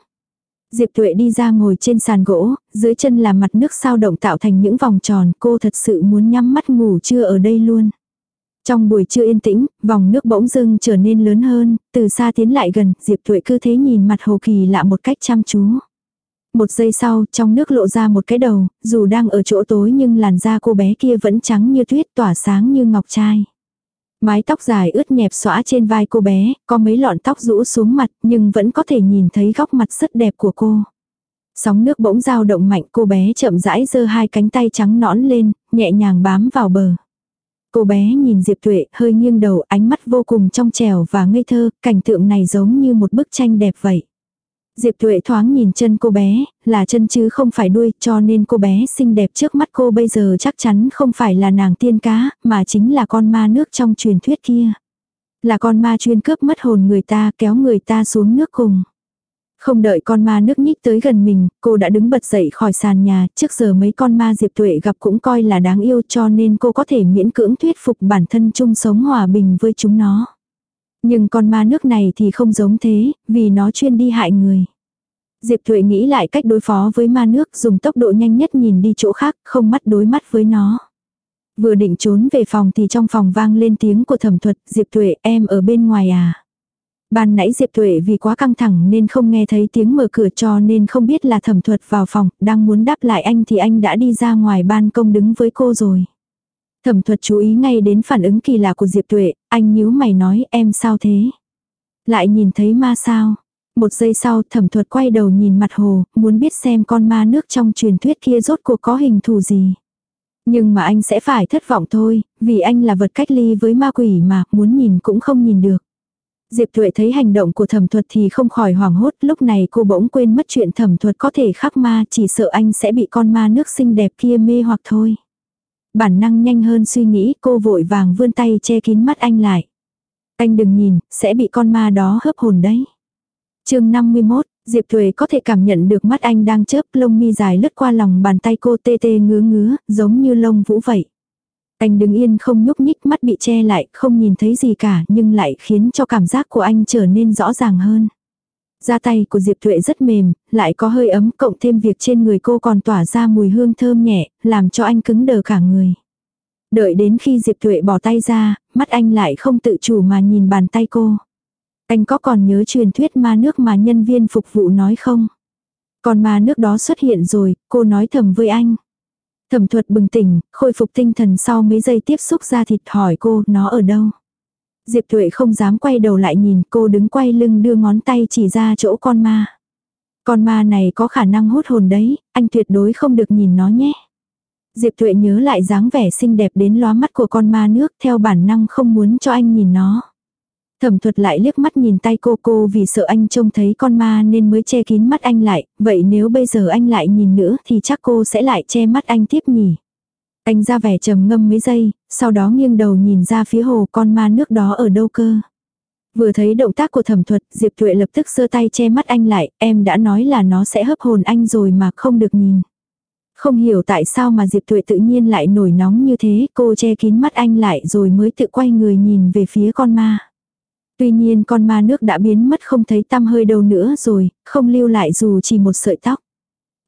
Diệp Tuệ đi ra ngồi trên sàn gỗ, dưới chân là mặt nước sao động tạo thành những vòng tròn, cô thật sự muốn nhắm mắt ngủ trưa ở đây luôn. Trong buổi trưa yên tĩnh, vòng nước bỗng dưng trở nên lớn hơn, từ xa tiến lại gần, Diệp Tuệ cứ thế nhìn mặt hồ kỳ lạ một cách chăm chú. Một giây sau, trong nước lộ ra một cái đầu, dù đang ở chỗ tối nhưng làn da cô bé kia vẫn trắng như tuyết tỏa sáng như ngọc trai. Mái tóc dài ướt nhẹp xõa trên vai cô bé, có mấy lọn tóc rũ xuống mặt nhưng vẫn có thể nhìn thấy góc mặt rất đẹp của cô. Sóng nước bỗng dao động mạnh cô bé chậm rãi giơ hai cánh tay trắng nõn lên, nhẹ nhàng bám vào bờ. Cô bé nhìn Diệp Tuệ hơi nghiêng đầu ánh mắt vô cùng trong trẻo và ngây thơ, cảnh tượng này giống như một bức tranh đẹp vậy. Diệp Tuệ thoáng nhìn chân cô bé, là chân chứ không phải đuôi, cho nên cô bé xinh đẹp trước mắt cô bây giờ chắc chắn không phải là nàng tiên cá, mà chính là con ma nước trong truyền thuyết kia. Là con ma chuyên cướp mất hồn người ta kéo người ta xuống nước cùng. Không đợi con ma nước nhích tới gần mình, cô đã đứng bật dậy khỏi sàn nhà, trước giờ mấy con ma Diệp Tuệ gặp cũng coi là đáng yêu cho nên cô có thể miễn cưỡng thuyết phục bản thân chung sống hòa bình với chúng nó. Nhưng con ma nước này thì không giống thế, vì nó chuyên đi hại người. Diệp Thuệ nghĩ lại cách đối phó với ma nước dùng tốc độ nhanh nhất nhìn đi chỗ khác, không mắt đối mắt với nó. Vừa định trốn về phòng thì trong phòng vang lên tiếng của thẩm thuật, Diệp Thuệ em ở bên ngoài à. Ban nãy Diệp Thuệ vì quá căng thẳng nên không nghe thấy tiếng mở cửa cho nên không biết là thẩm thuật vào phòng, đang muốn đáp lại anh thì anh đã đi ra ngoài ban công đứng với cô rồi. Thẩm thuật chú ý ngay đến phản ứng kỳ lạ của Diệp Tuệ, anh nhíu mày nói em sao thế? Lại nhìn thấy ma sao? Một giây sau thẩm thuật quay đầu nhìn mặt hồ, muốn biết xem con ma nước trong truyền thuyết kia rốt cuộc có hình thù gì. Nhưng mà anh sẽ phải thất vọng thôi, vì anh là vật cách ly với ma quỷ mà, muốn nhìn cũng không nhìn được. Diệp Tuệ thấy hành động của thẩm thuật thì không khỏi hoảng hốt, lúc này cô bỗng quên mất chuyện thẩm thuật có thể khắc ma, chỉ sợ anh sẽ bị con ma nước xinh đẹp kia mê hoặc thôi. Bản năng nhanh hơn suy nghĩ cô vội vàng vươn tay che kín mắt anh lại. Anh đừng nhìn, sẽ bị con ma đó hớp hồn đấy. chương 51, Diệp Thuệ có thể cảm nhận được mắt anh đang chớp lông mi dài lướt qua lòng bàn tay cô tê tê ngứa ngứa, giống như lông vũ vậy. Anh đứng yên không nhúc nhích mắt bị che lại, không nhìn thấy gì cả nhưng lại khiến cho cảm giác của anh trở nên rõ ràng hơn. Da tay của Diệp Thuệ rất mềm, lại có hơi ấm cộng thêm việc trên người cô còn tỏa ra mùi hương thơm nhẹ, làm cho anh cứng đờ cả người. Đợi đến khi Diệp Thuệ bỏ tay ra, mắt anh lại không tự chủ mà nhìn bàn tay cô. Anh có còn nhớ truyền thuyết ma nước mà nhân viên phục vụ nói không? Còn ma nước đó xuất hiện rồi, cô nói thầm với anh. Thẩm thuật bừng tỉnh, khôi phục tinh thần sau mấy giây tiếp xúc ra thịt hỏi cô nó ở đâu. Diệp Thuệ không dám quay đầu lại nhìn cô đứng quay lưng đưa ngón tay chỉ ra chỗ con ma. Con ma này có khả năng hút hồn đấy, anh tuyệt đối không được nhìn nó nhé. Diệp Thuệ nhớ lại dáng vẻ xinh đẹp đến lóa mắt của con ma nước theo bản năng không muốn cho anh nhìn nó. Thẩm thuật lại liếc mắt nhìn tay cô cô vì sợ anh trông thấy con ma nên mới che kín mắt anh lại, vậy nếu bây giờ anh lại nhìn nữa thì chắc cô sẽ lại che mắt anh tiếp nhỉ. Anh ra vẻ trầm ngâm mấy giây, sau đó nghiêng đầu nhìn ra phía hồ con ma nước đó ở đâu cơ. Vừa thấy động tác của thẩm thuật, Diệp Tuệ lập tức giơ tay che mắt anh lại, em đã nói là nó sẽ hấp hồn anh rồi mà không được nhìn. Không hiểu tại sao mà Diệp Tuệ tự nhiên lại nổi nóng như thế, cô che kín mắt anh lại rồi mới tự quay người nhìn về phía con ma. Tuy nhiên con ma nước đã biến mất không thấy tăm hơi đâu nữa rồi, không lưu lại dù chỉ một sợi tóc.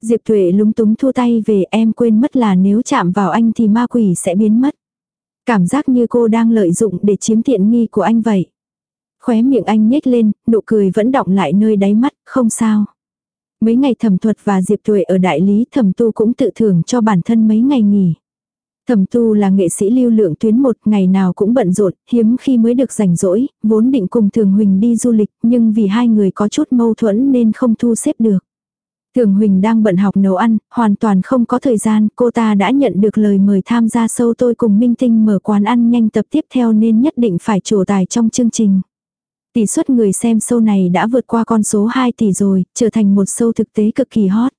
Diệp Thuệ lúng túng thua tay về em quên mất là nếu chạm vào anh thì ma quỷ sẽ biến mất. Cảm giác như cô đang lợi dụng để chiếm tiện nghi của anh vậy. Khóe miệng anh nhếch lên, nụ cười vẫn đọng lại nơi đáy mắt, không sao. Mấy ngày thẩm thuật và Diệp Thuệ ở đại lý thẩm tu cũng tự thưởng cho bản thân mấy ngày nghỉ. Thẩm tu là nghệ sĩ lưu lượng tuyến một ngày nào cũng bận rộn, hiếm khi mới được rảnh rỗi, vốn định cùng Thường Huỳnh đi du lịch nhưng vì hai người có chút mâu thuẫn nên không thu xếp được. Thường Huỳnh đang bận học nấu ăn, hoàn toàn không có thời gian, cô ta đã nhận được lời mời tham gia sâu tôi cùng Minh Tinh mở quán ăn nhanh tập tiếp theo nên nhất định phải trổ tài trong chương trình. Tỷ suất người xem sâu này đã vượt qua con số 2 tỷ rồi, trở thành một sâu thực tế cực kỳ hot.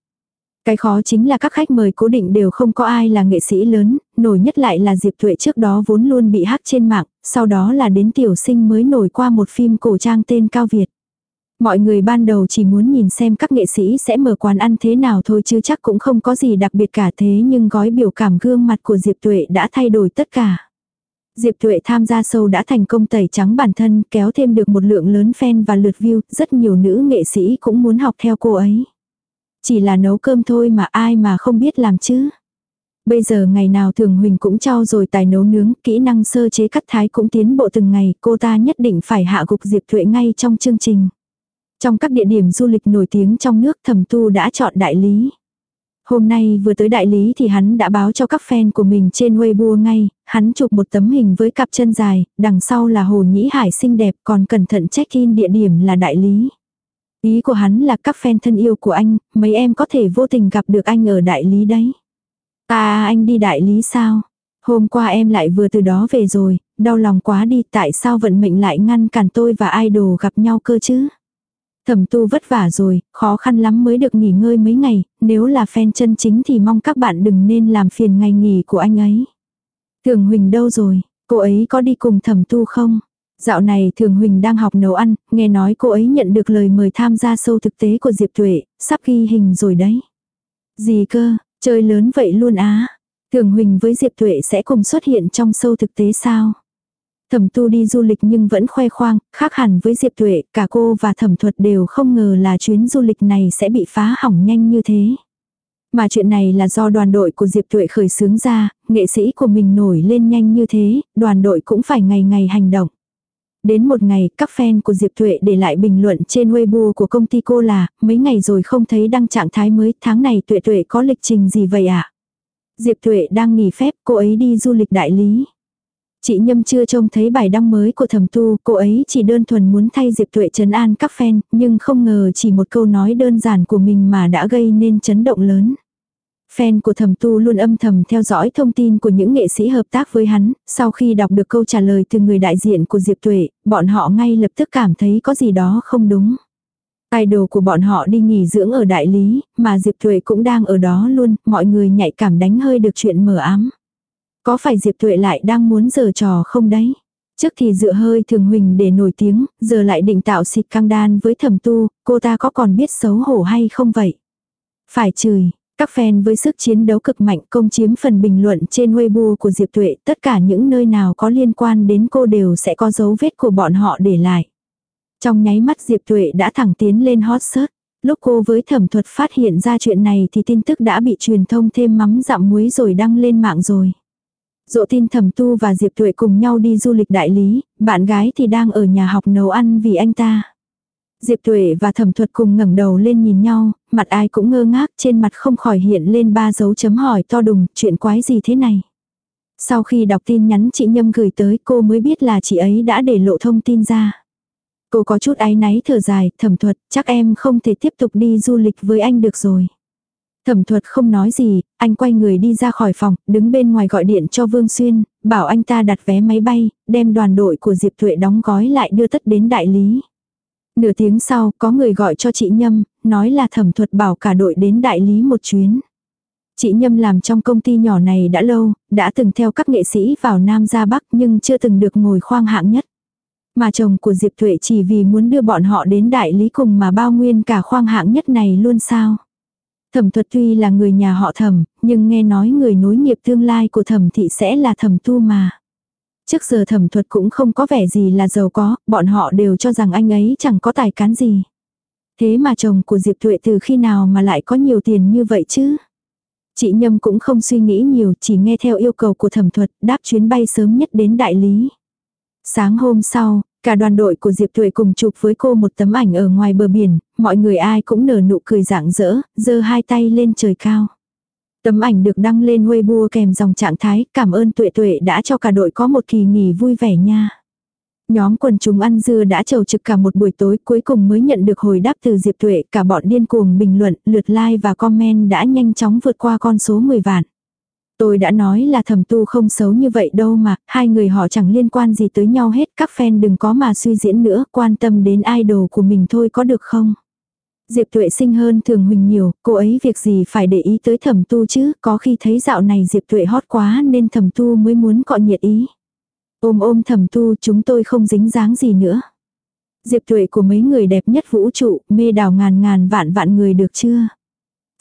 Cái khó chính là các khách mời cố định đều không có ai là nghệ sĩ lớn, nổi nhất lại là Diệp Thuệ trước đó vốn luôn bị hắc trên mạng, sau đó là đến tiểu sinh mới nổi qua một phim cổ trang tên Cao Việt. Mọi người ban đầu chỉ muốn nhìn xem các nghệ sĩ sẽ mở quán ăn thế nào thôi chứ chắc cũng không có gì đặc biệt cả thế nhưng gói biểu cảm gương mặt của Diệp Tuệ đã thay đổi tất cả. Diệp Tuệ tham gia sâu đã thành công tẩy trắng bản thân kéo thêm được một lượng lớn fan và lượt view, rất nhiều nữ nghệ sĩ cũng muốn học theo cô ấy. Chỉ là nấu cơm thôi mà ai mà không biết làm chứ. Bây giờ ngày nào thường Huỳnh cũng trao rồi tài nấu nướng, kỹ năng sơ chế cắt thái cũng tiến bộ từng ngày, cô ta nhất định phải hạ gục Diệp Thuệ ngay trong chương trình. Trong các địa điểm du lịch nổi tiếng trong nước thẩm tu đã chọn đại lý. Hôm nay vừa tới đại lý thì hắn đã báo cho các fan của mình trên Weibo ngay, hắn chụp một tấm hình với cặp chân dài, đằng sau là hồ nhĩ hải xinh đẹp còn cẩn thận check-in địa điểm là đại lý. Ý của hắn là các fan thân yêu của anh, mấy em có thể vô tình gặp được anh ở đại lý đấy. À anh đi đại lý sao? Hôm qua em lại vừa từ đó về rồi, đau lòng quá đi tại sao vận mệnh lại ngăn cản tôi và idol gặp nhau cơ chứ? Thẩm tu vất vả rồi, khó khăn lắm mới được nghỉ ngơi mấy ngày, nếu là fan chân chính thì mong các bạn đừng nên làm phiền ngày nghỉ của anh ấy. Thường Huỳnh đâu rồi, cô ấy có đi cùng thẩm tu không? Dạo này Thường Huỳnh đang học nấu ăn, nghe nói cô ấy nhận được lời mời tham gia sâu thực tế của Diệp Tuệ, sắp ghi hình rồi đấy. Gì cơ, chơi lớn vậy luôn á. Thường Huỳnh với Diệp Tuệ sẽ cùng xuất hiện trong sâu thực tế sao? Thẩm tu đi du lịch nhưng vẫn khoe khoang, khác hẳn với Diệp Tuệ, cả cô và thẩm thuật đều không ngờ là chuyến du lịch này sẽ bị phá hỏng nhanh như thế. Mà chuyện này là do đoàn đội của Diệp Tuệ khởi xướng ra, nghệ sĩ của mình nổi lên nhanh như thế, đoàn đội cũng phải ngày ngày hành động. Đến một ngày, các fan của Diệp Tuệ để lại bình luận trên Weibo của công ty cô là, mấy ngày rồi không thấy đăng trạng thái mới, tháng này Tuệ Tuệ có lịch trình gì vậy ạ? À? Diệp Tuệ đang nghỉ phép, cô ấy đi du lịch đại lý. Chị Nhâm chưa trông thấy bài đăng mới của thẩm tu, cô ấy chỉ đơn thuần muốn thay Diệp Tuệ trấn an các fan, nhưng không ngờ chỉ một câu nói đơn giản của mình mà đã gây nên chấn động lớn. Fan của thẩm tu luôn âm thầm theo dõi thông tin của những nghệ sĩ hợp tác với hắn, sau khi đọc được câu trả lời từ người đại diện của Diệp Tuệ, bọn họ ngay lập tức cảm thấy có gì đó không đúng. Idol của bọn họ đi nghỉ dưỡng ở đại lý, mà Diệp Tuệ cũng đang ở đó luôn, mọi người nhạy cảm đánh hơi được chuyện mở ám. Có phải Diệp Tuệ lại đang muốn giở trò không đấy? Trước thì dựa hơi thường huỳnh để nổi tiếng, giờ lại định tạo xịt căng đan với thẩm tu, cô ta có còn biết xấu hổ hay không vậy? Phải chửi, các fan với sức chiến đấu cực mạnh công chiếm phần bình luận trên Weibo của Diệp Tuệ, tất cả những nơi nào có liên quan đến cô đều sẽ có dấu vết của bọn họ để lại. Trong nháy mắt Diệp Tuệ đã thẳng tiến lên hot search. Lúc cô với thẩm thuật phát hiện ra chuyện này thì tin tức đã bị truyền thông thêm mắm dặm muối rồi đăng lên mạng rồi. Dỗ tin thẩm tu và Diệp Tuệ cùng nhau đi du lịch đại lý, bạn gái thì đang ở nhà học nấu ăn vì anh ta. Diệp Tuệ và thẩm thuật cùng ngẩng đầu lên nhìn nhau, mặt ai cũng ngơ ngác trên mặt không khỏi hiện lên ba dấu chấm hỏi to đùng, chuyện quái gì thế này. Sau khi đọc tin nhắn chị Nhâm gửi tới cô mới biết là chị ấy đã để lộ thông tin ra. Cô có chút áy náy thở dài, thẩm thuật, chắc em không thể tiếp tục đi du lịch với anh được rồi. Thẩm thuật không nói gì, anh quay người đi ra khỏi phòng, đứng bên ngoài gọi điện cho Vương Xuyên, bảo anh ta đặt vé máy bay, đem đoàn đội của Diệp Thuệ đóng gói lại đưa tất đến đại lý. Nửa tiếng sau, có người gọi cho chị Nhâm, nói là thẩm thuật bảo cả đội đến đại lý một chuyến. Chị Nhâm làm trong công ty nhỏ này đã lâu, đã từng theo các nghệ sĩ vào Nam ra Bắc nhưng chưa từng được ngồi khoang hạng nhất. Mà chồng của Diệp Thuệ chỉ vì muốn đưa bọn họ đến đại lý cùng mà bao nguyên cả khoang hạng nhất này luôn sao. Thẩm thuật tuy là người nhà họ thẩm, nhưng nghe nói người nối nghiệp tương lai của thẩm thị sẽ là thẩm tu mà. Trước giờ thẩm thuật cũng không có vẻ gì là giàu có, bọn họ đều cho rằng anh ấy chẳng có tài cán gì. Thế mà chồng của Diệp Thuệ từ khi nào mà lại có nhiều tiền như vậy chứ? Chị Nhâm cũng không suy nghĩ nhiều, chỉ nghe theo yêu cầu của thẩm thuật, đáp chuyến bay sớm nhất đến đại lý. Sáng hôm sau, Cả đoàn đội của Diệp Tuệ cùng chụp với cô một tấm ảnh ở ngoài bờ biển, mọi người ai cũng nở nụ cười rạng rỡ, giơ hai tay lên trời cao. Tấm ảnh được đăng lên Weibo kèm dòng trạng thái cảm ơn Tuệ Tuệ đã cho cả đội có một kỳ nghỉ vui vẻ nha. Nhóm quần chúng ăn dưa đã trầu trực cả một buổi tối cuối cùng mới nhận được hồi đáp từ Diệp Tuệ, cả bọn điên cuồng bình luận, lượt like và comment đã nhanh chóng vượt qua con số 10 vạn. Tôi đã nói là thẩm tu không xấu như vậy đâu mà, hai người họ chẳng liên quan gì tới nhau hết, các fan đừng có mà suy diễn nữa, quan tâm đến idol của mình thôi có được không? Diệp tuệ sinh hơn thường huỳnh nhiều, cô ấy việc gì phải để ý tới thẩm tu chứ, có khi thấy dạo này Diệp tuệ hot quá nên thẩm tu mới muốn cọ nhiệt ý. Ôm ôm thẩm tu chúng tôi không dính dáng gì nữa. Diệp tuệ của mấy người đẹp nhất vũ trụ, mê đào ngàn ngàn vạn vạn người được chưa?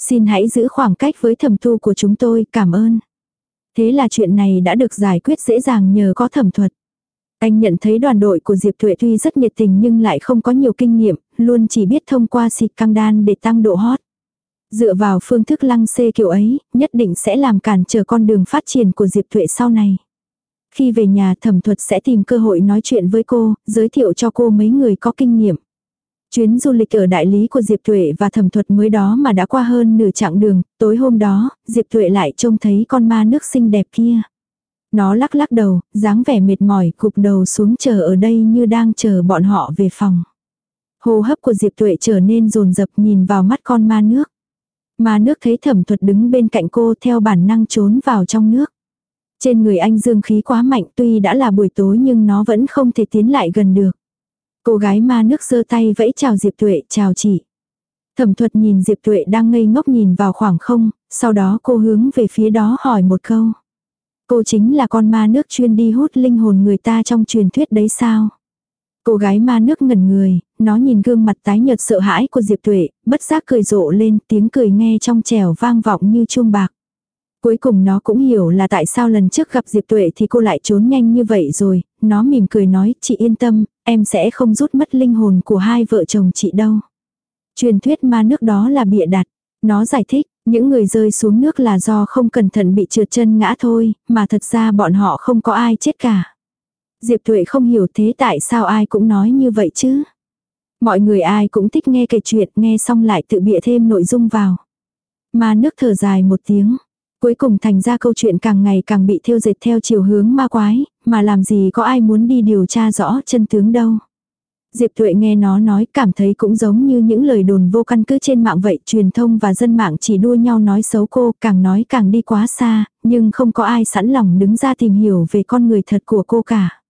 Xin hãy giữ khoảng cách với thẩm tu của chúng tôi, cảm ơn. Thế là chuyện này đã được giải quyết dễ dàng nhờ có thẩm thuật. Anh nhận thấy đoàn đội của Diệp Thuệ tuy rất nhiệt tình nhưng lại không có nhiều kinh nghiệm, luôn chỉ biết thông qua xịt căng đan để tăng độ hot. Dựa vào phương thức lăng xê kiểu ấy, nhất định sẽ làm cản trở con đường phát triển của Diệp Thuệ sau này. Khi về nhà thẩm thuật sẽ tìm cơ hội nói chuyện với cô, giới thiệu cho cô mấy người có kinh nghiệm. Chuyến du lịch ở đại lý của Diệp Tuệ và thẩm thuật mới đó mà đã qua hơn nửa chặng đường, tối hôm đó, Diệp Tuệ lại trông thấy con ma nước xinh đẹp kia. Nó lắc lắc đầu, dáng vẻ mệt mỏi, cục đầu xuống chờ ở đây như đang chờ bọn họ về phòng. Hô hấp của Diệp Tuệ trở nên rồn rập nhìn vào mắt con ma nước. Ma nước thấy thẩm thuật đứng bên cạnh cô theo bản năng trốn vào trong nước. Trên người anh dương khí quá mạnh tuy đã là buổi tối nhưng nó vẫn không thể tiến lại gần được. Cô gái ma nước giơ tay vẫy chào Diệp Tuệ, chào chị. Thẩm thuật nhìn Diệp Tuệ đang ngây ngốc nhìn vào khoảng không, sau đó cô hướng về phía đó hỏi một câu. Cô chính là con ma nước chuyên đi hút linh hồn người ta trong truyền thuyết đấy sao? Cô gái ma nước ngẩn người, nó nhìn gương mặt tái nhợt sợ hãi của Diệp Tuệ, bất giác cười rộ lên, tiếng cười nghe trong trẻo vang vọng như chuông bạc. Cuối cùng nó cũng hiểu là tại sao lần trước gặp Diệp Tuệ thì cô lại trốn nhanh như vậy rồi, nó mỉm cười nói, chị yên tâm, em sẽ không rút mất linh hồn của hai vợ chồng chị đâu. Truyền thuyết ma nước đó là bịa đặt. Nó giải thích, những người rơi xuống nước là do không cẩn thận bị trượt chân ngã thôi, mà thật ra bọn họ không có ai chết cả. Diệp Thuệ không hiểu thế tại sao ai cũng nói như vậy chứ. Mọi người ai cũng thích nghe kể chuyện, nghe xong lại tự bịa thêm nội dung vào. Ma nước thở dài một tiếng. Cuối cùng thành ra câu chuyện càng ngày càng bị thiêu dệt theo chiều hướng ma quái, mà làm gì có ai muốn đi điều tra rõ chân tướng đâu. Diệp Tuệ nghe nó nói cảm thấy cũng giống như những lời đồn vô căn cứ trên mạng vậy, truyền thông và dân mạng chỉ đua nhau nói xấu cô, càng nói càng đi quá xa, nhưng không có ai sẵn lòng đứng ra tìm hiểu về con người thật của cô cả.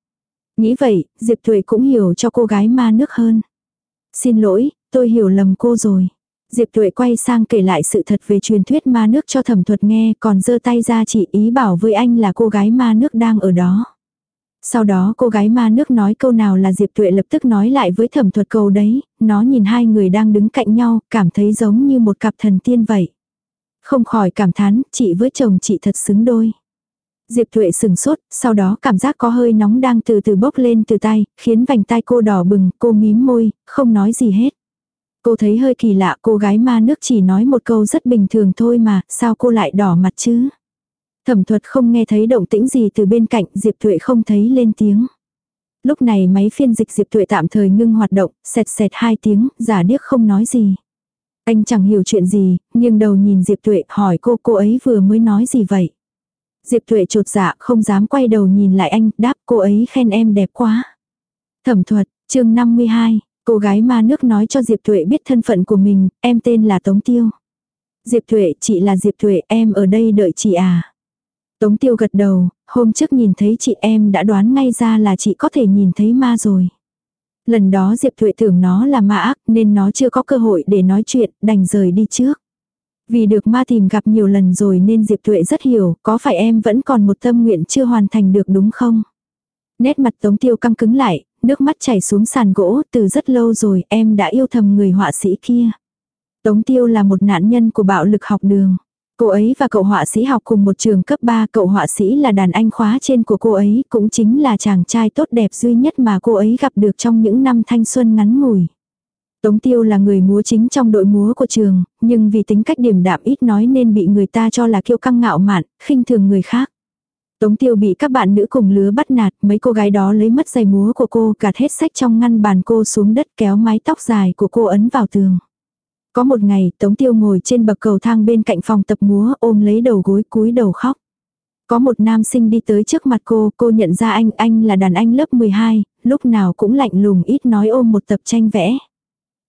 Nghĩ vậy, Diệp Tuệ cũng hiểu cho cô gái ma nước hơn. Xin lỗi, tôi hiểu lầm cô rồi. Diệp Tuệ quay sang kể lại sự thật về truyền thuyết ma nước cho thẩm thuật nghe, còn giơ tay ra chỉ ý bảo với anh là cô gái ma nước đang ở đó. Sau đó cô gái ma nước nói câu nào là Diệp Tuệ lập tức nói lại với thẩm thuật cầu đấy, nó nhìn hai người đang đứng cạnh nhau, cảm thấy giống như một cặp thần tiên vậy. Không khỏi cảm thán, chị với chồng chị thật xứng đôi. Diệp Tuệ sừng sốt, sau đó cảm giác có hơi nóng đang từ từ bốc lên từ tay, khiến vành tai cô đỏ bừng, cô mím môi, không nói gì hết. Cô thấy hơi kỳ lạ cô gái ma nước chỉ nói một câu rất bình thường thôi mà, sao cô lại đỏ mặt chứ? Thẩm thuật không nghe thấy động tĩnh gì từ bên cạnh, Diệp Tuệ không thấy lên tiếng. Lúc này máy phiên dịch Diệp Tuệ tạm thời ngưng hoạt động, sẹt sẹt hai tiếng, giả điếc không nói gì. Anh chẳng hiểu chuyện gì, nhưng đầu nhìn Diệp Tuệ hỏi cô cô ấy vừa mới nói gì vậy. Diệp Tuệ trột dạ không dám quay đầu nhìn lại anh, đáp cô ấy khen em đẹp quá. Thẩm thuật, chương 52, cô gái ma nước nói cho Diệp Tuệ biết thân phận của mình, em tên là Tống Tiêu. Diệp Tuệ, chị là Diệp Tuệ, em ở đây đợi chị à. Tống Tiêu gật đầu, hôm trước nhìn thấy chị em đã đoán ngay ra là chị có thể nhìn thấy ma rồi. Lần đó Diệp Thụy tưởng nó là ma ác nên nó chưa có cơ hội để nói chuyện, đành rời đi trước. Vì được ma tìm gặp nhiều lần rồi nên Diệp Thụy rất hiểu, có phải em vẫn còn một tâm nguyện chưa hoàn thành được đúng không? Nét mặt Tống Tiêu căng cứng lại, nước mắt chảy xuống sàn gỗ, từ rất lâu rồi em đã yêu thầm người họa sĩ kia. Tống Tiêu là một nạn nhân của bạo lực học đường. Cô ấy và cậu họa sĩ học cùng một trường cấp 3, cậu họa sĩ là đàn anh khóa trên của cô ấy, cũng chính là chàng trai tốt đẹp duy nhất mà cô ấy gặp được trong những năm thanh xuân ngắn ngủi. Tống Tiêu là người múa chính trong đội múa của trường, nhưng vì tính cách điểm đạm ít nói nên bị người ta cho là kiêu căng ngạo mạn, khinh thường người khác. Tống Tiêu bị các bạn nữ cùng lứa bắt nạt, mấy cô gái đó lấy mất giày múa của cô, gạt hết sách trong ngăn bàn cô xuống đất kéo mái tóc dài của cô ấn vào tường. Có một ngày, Tống Tiêu ngồi trên bậc cầu thang bên cạnh phòng tập múa ôm lấy đầu gối cúi đầu khóc. Có một nam sinh đi tới trước mặt cô, cô nhận ra anh, anh là đàn anh lớp 12, lúc nào cũng lạnh lùng ít nói ôm một tập tranh vẽ.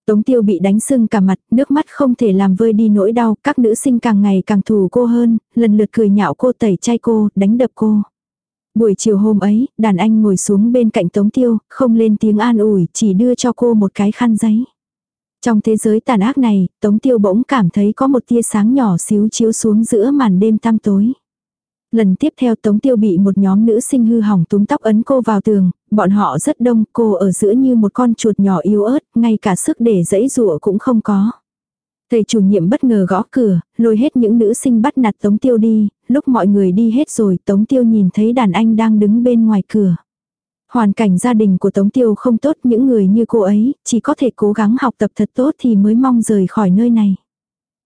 Tống tiêu bị đánh sưng cả mặt, nước mắt không thể làm vơi đi nỗi đau, các nữ sinh càng ngày càng thù cô hơn, lần lượt cười nhạo cô tẩy chay cô, đánh đập cô. Buổi chiều hôm ấy, đàn anh ngồi xuống bên cạnh Tống Tiêu, không lên tiếng an ủi, chỉ đưa cho cô một cái khăn giấy. Trong thế giới tàn ác này, Tống Tiêu bỗng cảm thấy có một tia sáng nhỏ xíu chiếu xuống giữa màn đêm tăm tối. Lần tiếp theo Tống Tiêu bị một nhóm nữ sinh hư hỏng túm tóc ấn cô vào tường, bọn họ rất đông, cô ở giữa như một con chuột nhỏ yếu ớt, ngay cả sức để dẫy rụa cũng không có. Thầy chủ nhiệm bất ngờ gõ cửa, lôi hết những nữ sinh bắt nạt Tống Tiêu đi, lúc mọi người đi hết rồi Tống Tiêu nhìn thấy đàn anh đang đứng bên ngoài cửa. Hoàn cảnh gia đình của Tống Tiêu không tốt những người như cô ấy, chỉ có thể cố gắng học tập thật tốt thì mới mong rời khỏi nơi này.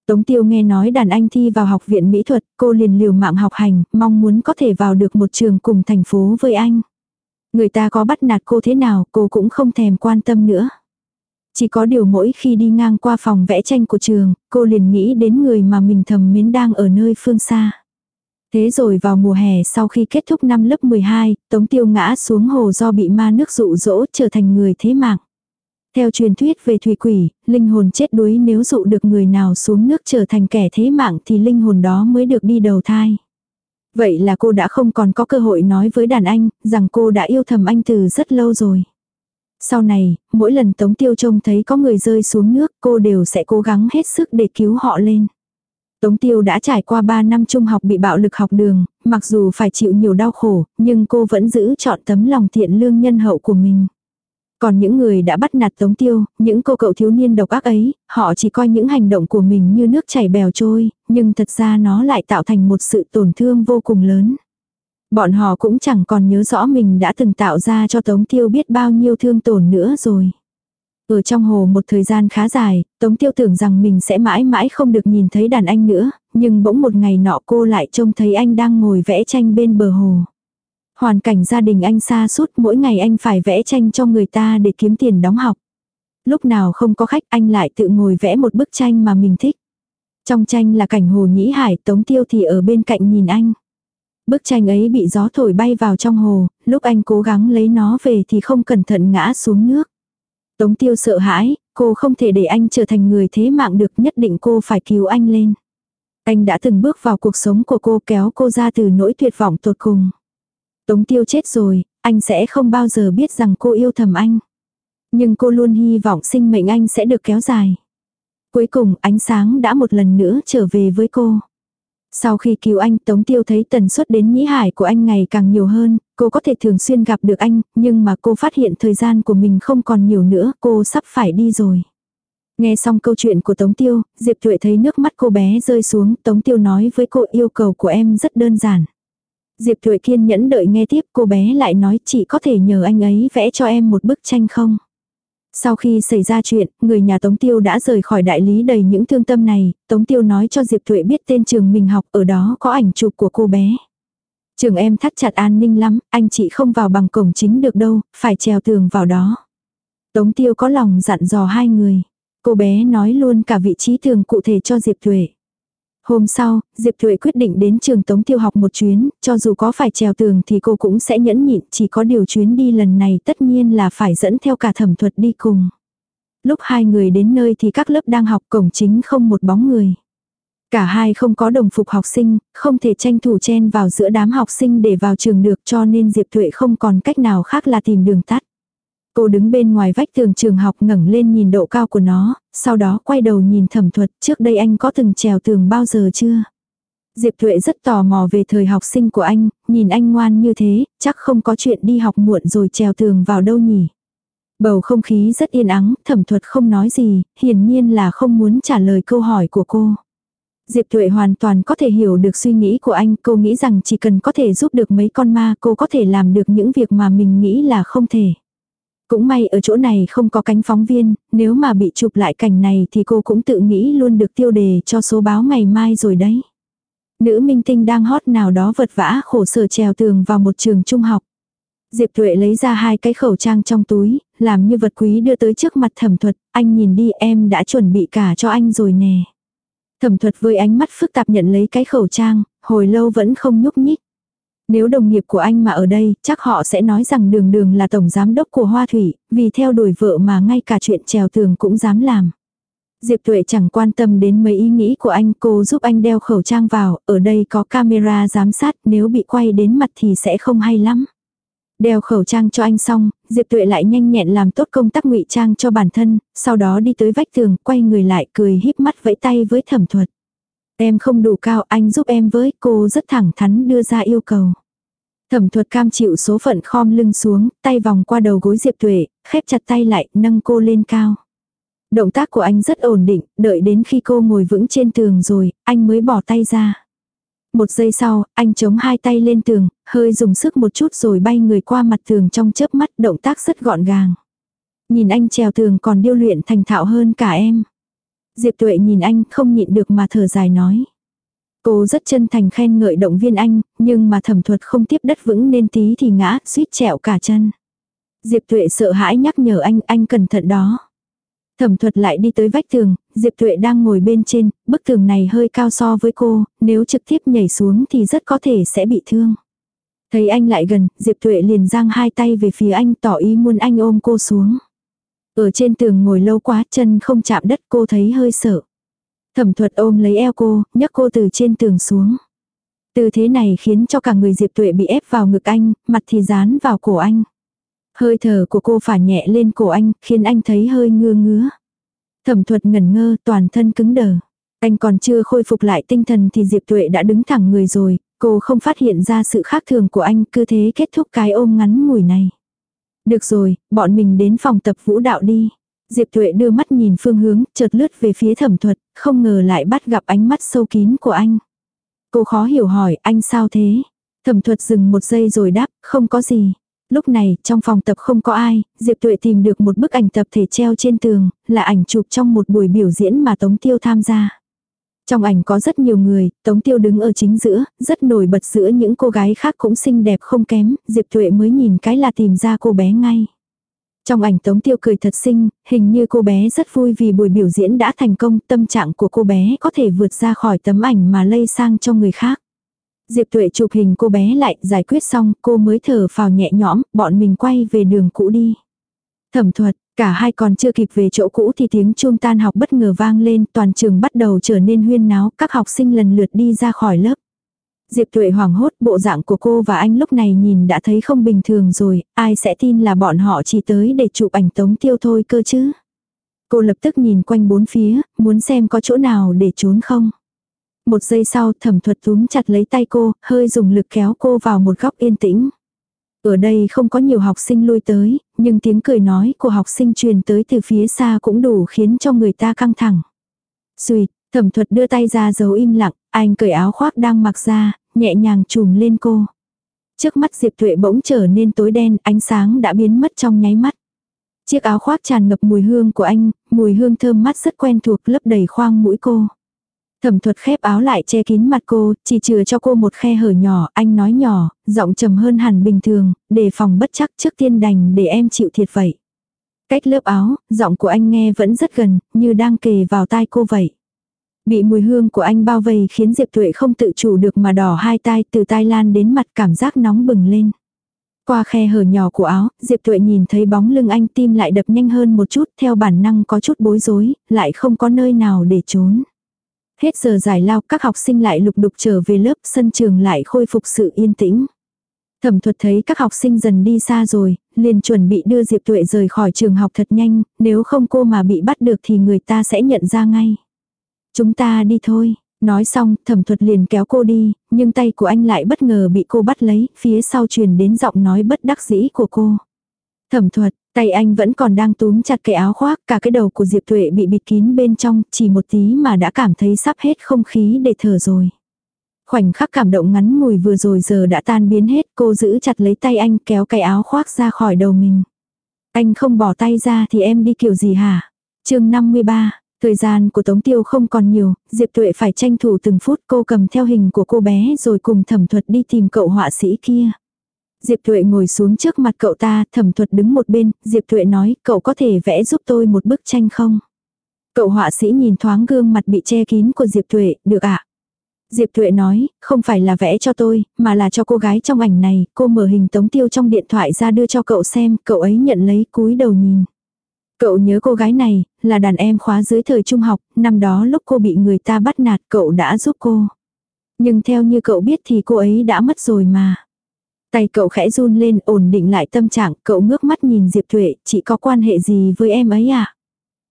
Tống Tiêu nghe nói đàn anh thi vào học viện mỹ thuật, cô liền liều mạng học hành, mong muốn có thể vào được một trường cùng thành phố với anh. Người ta có bắt nạt cô thế nào, cô cũng không thèm quan tâm nữa. Chỉ có điều mỗi khi đi ngang qua phòng vẽ tranh của trường, cô liền nghĩ đến người mà mình thầm mến đang ở nơi phương xa. Thế rồi vào mùa hè sau khi kết thúc năm lớp 12, Tống Tiêu ngã xuống hồ do bị ma nước dụ dỗ trở thành người thế mạng. Theo truyền thuyết về thủy quỷ, linh hồn chết đuối nếu dụ được người nào xuống nước trở thành kẻ thế mạng thì linh hồn đó mới được đi đầu thai. Vậy là cô đã không còn có cơ hội nói với đàn anh, rằng cô đã yêu thầm anh từ rất lâu rồi. Sau này, mỗi lần Tống Tiêu trông thấy có người rơi xuống nước cô đều sẽ cố gắng hết sức để cứu họ lên. Tống Tiêu đã trải qua 3 năm trung học bị bạo lực học đường, mặc dù phải chịu nhiều đau khổ, nhưng cô vẫn giữ chọn tấm lòng thiện lương nhân hậu của mình. Còn những người đã bắt nạt Tống Tiêu, những cô cậu thiếu niên độc ác ấy, họ chỉ coi những hành động của mình như nước chảy bèo trôi, nhưng thật ra nó lại tạo thành một sự tổn thương vô cùng lớn. Bọn họ cũng chẳng còn nhớ rõ mình đã từng tạo ra cho Tống Tiêu biết bao nhiêu thương tổn nữa rồi. Ở trong hồ một thời gian khá dài, Tống Tiêu tưởng rằng mình sẽ mãi mãi không được nhìn thấy đàn anh nữa, nhưng bỗng một ngày nọ cô lại trông thấy anh đang ngồi vẽ tranh bên bờ hồ. Hoàn cảnh gia đình anh xa suốt mỗi ngày anh phải vẽ tranh cho người ta để kiếm tiền đóng học. Lúc nào không có khách anh lại tự ngồi vẽ một bức tranh mà mình thích. Trong tranh là cảnh hồ nhĩ hải tống tiêu thì ở bên cạnh nhìn anh. Bức tranh ấy bị gió thổi bay vào trong hồ, lúc anh cố gắng lấy nó về thì không cẩn thận ngã xuống nước. Tống tiêu sợ hãi, cô không thể để anh trở thành người thế mạng được nhất định cô phải cứu anh lên. Anh đã từng bước vào cuộc sống của cô kéo cô ra từ nỗi tuyệt vọng tột cùng. Tống tiêu chết rồi, anh sẽ không bao giờ biết rằng cô yêu thầm anh. Nhưng cô luôn hy vọng sinh mệnh anh sẽ được kéo dài. Cuối cùng ánh sáng đã một lần nữa trở về với cô. Sau khi cứu anh Tống Tiêu thấy tần suất đến nhĩ hải của anh ngày càng nhiều hơn, cô có thể thường xuyên gặp được anh, nhưng mà cô phát hiện thời gian của mình không còn nhiều nữa, cô sắp phải đi rồi. Nghe xong câu chuyện của Tống Tiêu, Diệp Thuệ thấy nước mắt cô bé rơi xuống, Tống Tiêu nói với cô yêu cầu của em rất đơn giản. Diệp Thuệ kiên nhẫn đợi nghe tiếp cô bé lại nói chị có thể nhờ anh ấy vẽ cho em một bức tranh không? Sau khi xảy ra chuyện, người nhà Tống Tiêu đã rời khỏi đại lý đầy những thương tâm này, Tống Tiêu nói cho Diệp Thuệ biết tên trường mình học ở đó có ảnh chụp của cô bé. Trường em thắt chặt an ninh lắm, anh chị không vào bằng cổng chính được đâu, phải trèo tường vào đó. Tống Tiêu có lòng dặn dò hai người. Cô bé nói luôn cả vị trí tường cụ thể cho Diệp Thuệ. Hôm sau, Diệp Thuệ quyết định đến trường Tống Tiêu học một chuyến, cho dù có phải trèo tường thì cô cũng sẽ nhẫn nhịn, chỉ có điều chuyến đi lần này tất nhiên là phải dẫn theo cả thẩm thuật đi cùng. Lúc hai người đến nơi thì các lớp đang học cổng chính không một bóng người. Cả hai không có đồng phục học sinh, không thể tranh thủ chen vào giữa đám học sinh để vào trường được cho nên Diệp Thuệ không còn cách nào khác là tìm đường tắt. Cô đứng bên ngoài vách tường trường học ngẩng lên nhìn độ cao của nó, sau đó quay đầu nhìn thẩm thuật trước đây anh có từng trèo tường bao giờ chưa? Diệp Thuệ rất tò mò về thời học sinh của anh, nhìn anh ngoan như thế, chắc không có chuyện đi học muộn rồi trèo tường vào đâu nhỉ. Bầu không khí rất yên ắng, thẩm thuật không nói gì, hiển nhiên là không muốn trả lời câu hỏi của cô. Diệp Thuệ hoàn toàn có thể hiểu được suy nghĩ của anh, cô nghĩ rằng chỉ cần có thể giúp được mấy con ma cô có thể làm được những việc mà mình nghĩ là không thể. Cũng may ở chỗ này không có cánh phóng viên, nếu mà bị chụp lại cảnh này thì cô cũng tự nghĩ luôn được tiêu đề cho số báo ngày mai rồi đấy. Nữ minh tinh đang hot nào đó vật vã khổ sở trèo tường vào một trường trung học. Diệp Thuệ lấy ra hai cái khẩu trang trong túi, làm như vật quý đưa tới trước mặt thẩm thuật, anh nhìn đi em đã chuẩn bị cả cho anh rồi nè. Thẩm thuật với ánh mắt phức tạp nhận lấy cái khẩu trang, hồi lâu vẫn không nhúc nhích. Nếu đồng nghiệp của anh mà ở đây, chắc họ sẽ nói rằng đường đường là tổng giám đốc của Hoa Thủy, vì theo đuổi vợ mà ngay cả chuyện trèo tường cũng dám làm. Diệp Tuệ chẳng quan tâm đến mấy ý nghĩ của anh, cô giúp anh đeo khẩu trang vào, ở đây có camera giám sát, nếu bị quay đến mặt thì sẽ không hay lắm. Đeo khẩu trang cho anh xong, Diệp Tuệ lại nhanh nhẹn làm tốt công tác ngụy trang cho bản thân, sau đó đi tới vách tường, quay người lại cười híp mắt vẫy tay với thẩm thuật. Em không đủ cao, anh giúp em với, cô rất thẳng thắn đưa ra yêu cầu. Thẩm thuật cam chịu số phận khom lưng xuống, tay vòng qua đầu gối Diệp Tuệ, khép chặt tay lại, nâng cô lên cao. Động tác của anh rất ổn định, đợi đến khi cô ngồi vững trên tường rồi, anh mới bỏ tay ra. Một giây sau, anh chống hai tay lên tường, hơi dùng sức một chút rồi bay người qua mặt tường trong chớp mắt động tác rất gọn gàng. Nhìn anh trèo tường còn điêu luyện thành thạo hơn cả em. Diệp tuệ nhìn anh không nhịn được mà thở dài nói. Cô rất chân thành khen ngợi động viên anh, nhưng mà thẩm thuật không tiếp đất vững nên tí thì ngã, suýt trẹo cả chân. Diệp tuệ sợ hãi nhắc nhở anh, anh cẩn thận đó. Thẩm thuật lại đi tới vách tường, Diệp Tuệ đang ngồi bên trên, bức tường này hơi cao so với cô, nếu trực tiếp nhảy xuống thì rất có thể sẽ bị thương. Thấy anh lại gần, Diệp Tuệ liền giang hai tay về phía anh tỏ ý muốn anh ôm cô xuống. Ở trên tường ngồi lâu quá chân không chạm đất cô thấy hơi sợ. Thẩm thuật ôm lấy eo cô, nhấc cô từ trên tường xuống. Từ thế này khiến cho cả người Diệp Tuệ bị ép vào ngực anh, mặt thì dán vào cổ anh. Hơi thở của cô phả nhẹ lên cổ anh, khiến anh thấy hơi ngưa ngứa. Thẩm thuật ngẩn ngơ, toàn thân cứng đờ. Anh còn chưa khôi phục lại tinh thần thì Diệp Tuệ đã đứng thẳng người rồi, cô không phát hiện ra sự khác thường của anh, cứ thế kết thúc cái ôm ngắn ngủi này. Được rồi, bọn mình đến phòng tập vũ đạo đi. Diệp Tuệ đưa mắt nhìn phương hướng, chợt lướt về phía thẩm thuật, không ngờ lại bắt gặp ánh mắt sâu kín của anh. Cô khó hiểu hỏi, anh sao thế? Thẩm thuật dừng một giây rồi đáp, không có gì. Lúc này, trong phòng tập không có ai, Diệp Tuệ tìm được một bức ảnh tập thể treo trên tường, là ảnh chụp trong một buổi biểu diễn mà Tống Tiêu tham gia. Trong ảnh có rất nhiều người, Tống Tiêu đứng ở chính giữa, rất nổi bật giữa những cô gái khác cũng xinh đẹp không kém, Diệp Tuệ mới nhìn cái là tìm ra cô bé ngay. Trong ảnh Tống Tiêu cười thật xinh, hình như cô bé rất vui vì buổi biểu diễn đã thành công, tâm trạng của cô bé có thể vượt ra khỏi tấm ảnh mà lây sang cho người khác. Diệp Tuệ chụp hình cô bé lại, giải quyết xong, cô mới thở phào nhẹ nhõm, bọn mình quay về đường cũ đi. Thẩm thuật, cả hai còn chưa kịp về chỗ cũ thì tiếng chuông tan học bất ngờ vang lên, toàn trường bắt đầu trở nên huyên náo, các học sinh lần lượt đi ra khỏi lớp. Diệp Tuệ hoảng hốt bộ dạng của cô và anh lúc này nhìn đã thấy không bình thường rồi, ai sẽ tin là bọn họ chỉ tới để chụp ảnh tống tiêu thôi cơ chứ. Cô lập tức nhìn quanh bốn phía, muốn xem có chỗ nào để trốn không. Một giây sau thẩm thuật túm chặt lấy tay cô, hơi dùng lực kéo cô vào một góc yên tĩnh. Ở đây không có nhiều học sinh lui tới, nhưng tiếng cười nói của học sinh truyền tới từ phía xa cũng đủ khiến cho người ta căng thẳng. Xuyệt, thẩm thuật đưa tay ra giấu im lặng, anh cởi áo khoác đang mặc ra, nhẹ nhàng trùm lên cô. Trước mắt Diệp thụy bỗng trở nên tối đen, ánh sáng đã biến mất trong nháy mắt. Chiếc áo khoác tràn ngập mùi hương của anh, mùi hương thơm mắt rất quen thuộc lấp đầy khoang mũi cô. Thẩm thuật khép áo lại che kín mặt cô, chỉ chừa cho cô một khe hở nhỏ, anh nói nhỏ, giọng trầm hơn hẳn bình thường, để phòng bất chắc trước tiên đành để em chịu thiệt vậy. Cách lớp áo, giọng của anh nghe vẫn rất gần, như đang kề vào tai cô vậy. Bị mùi hương của anh bao vây khiến Diệp Tuệ không tự chủ được mà đỏ hai tai từ tai lan đến mặt cảm giác nóng bừng lên. Qua khe hở nhỏ của áo, Diệp Tuệ nhìn thấy bóng lưng anh tim lại đập nhanh hơn một chút theo bản năng có chút bối rối, lại không có nơi nào để trốn. Hết giờ giải lao các học sinh lại lục đục trở về lớp sân trường lại khôi phục sự yên tĩnh. Thẩm thuật thấy các học sinh dần đi xa rồi, liền chuẩn bị đưa Diệp Tuệ rời khỏi trường học thật nhanh, nếu không cô mà bị bắt được thì người ta sẽ nhận ra ngay. Chúng ta đi thôi. Nói xong, thẩm thuật liền kéo cô đi, nhưng tay của anh lại bất ngờ bị cô bắt lấy, phía sau truyền đến giọng nói bất đắc dĩ của cô. Thẩm thuật, tay anh vẫn còn đang túm chặt cái áo khoác, cả cái đầu của Diệp Tuệ bị bịt kín bên trong, chỉ một tí mà đã cảm thấy sắp hết không khí để thở rồi. Khoảnh khắc cảm động ngắn ngủi vừa rồi giờ đã tan biến hết, cô giữ chặt lấy tay anh kéo cái áo khoác ra khỏi đầu mình. Anh không bỏ tay ra thì em đi kiểu gì hả? chương 53, Thời gian của Tống Tiêu không còn nhiều, Diệp Tuệ phải tranh thủ từng phút cô cầm theo hình của cô bé rồi cùng thẩm thuật đi tìm cậu họa sĩ kia. Diệp Thuệ ngồi xuống trước mặt cậu ta, thẩm thuật đứng một bên, Diệp Thuệ nói, cậu có thể vẽ giúp tôi một bức tranh không? Cậu họa sĩ nhìn thoáng gương mặt bị che kín của Diệp Thuệ, được ạ. À? Diệp Thuệ nói, không phải là vẽ cho tôi, mà là cho cô gái trong ảnh này, cô mở hình tống tiêu trong điện thoại ra đưa cho cậu xem, cậu ấy nhận lấy cúi đầu nhìn. Cậu nhớ cô gái này, là đàn em khóa dưới thời trung học, năm đó lúc cô bị người ta bắt nạt cậu đã giúp cô. Nhưng theo như cậu biết thì cô ấy đã mất rồi mà. Tay cậu khẽ run lên ổn định lại tâm trạng, cậu ngước mắt nhìn Diệp Thuệ, chị có quan hệ gì với em ấy à?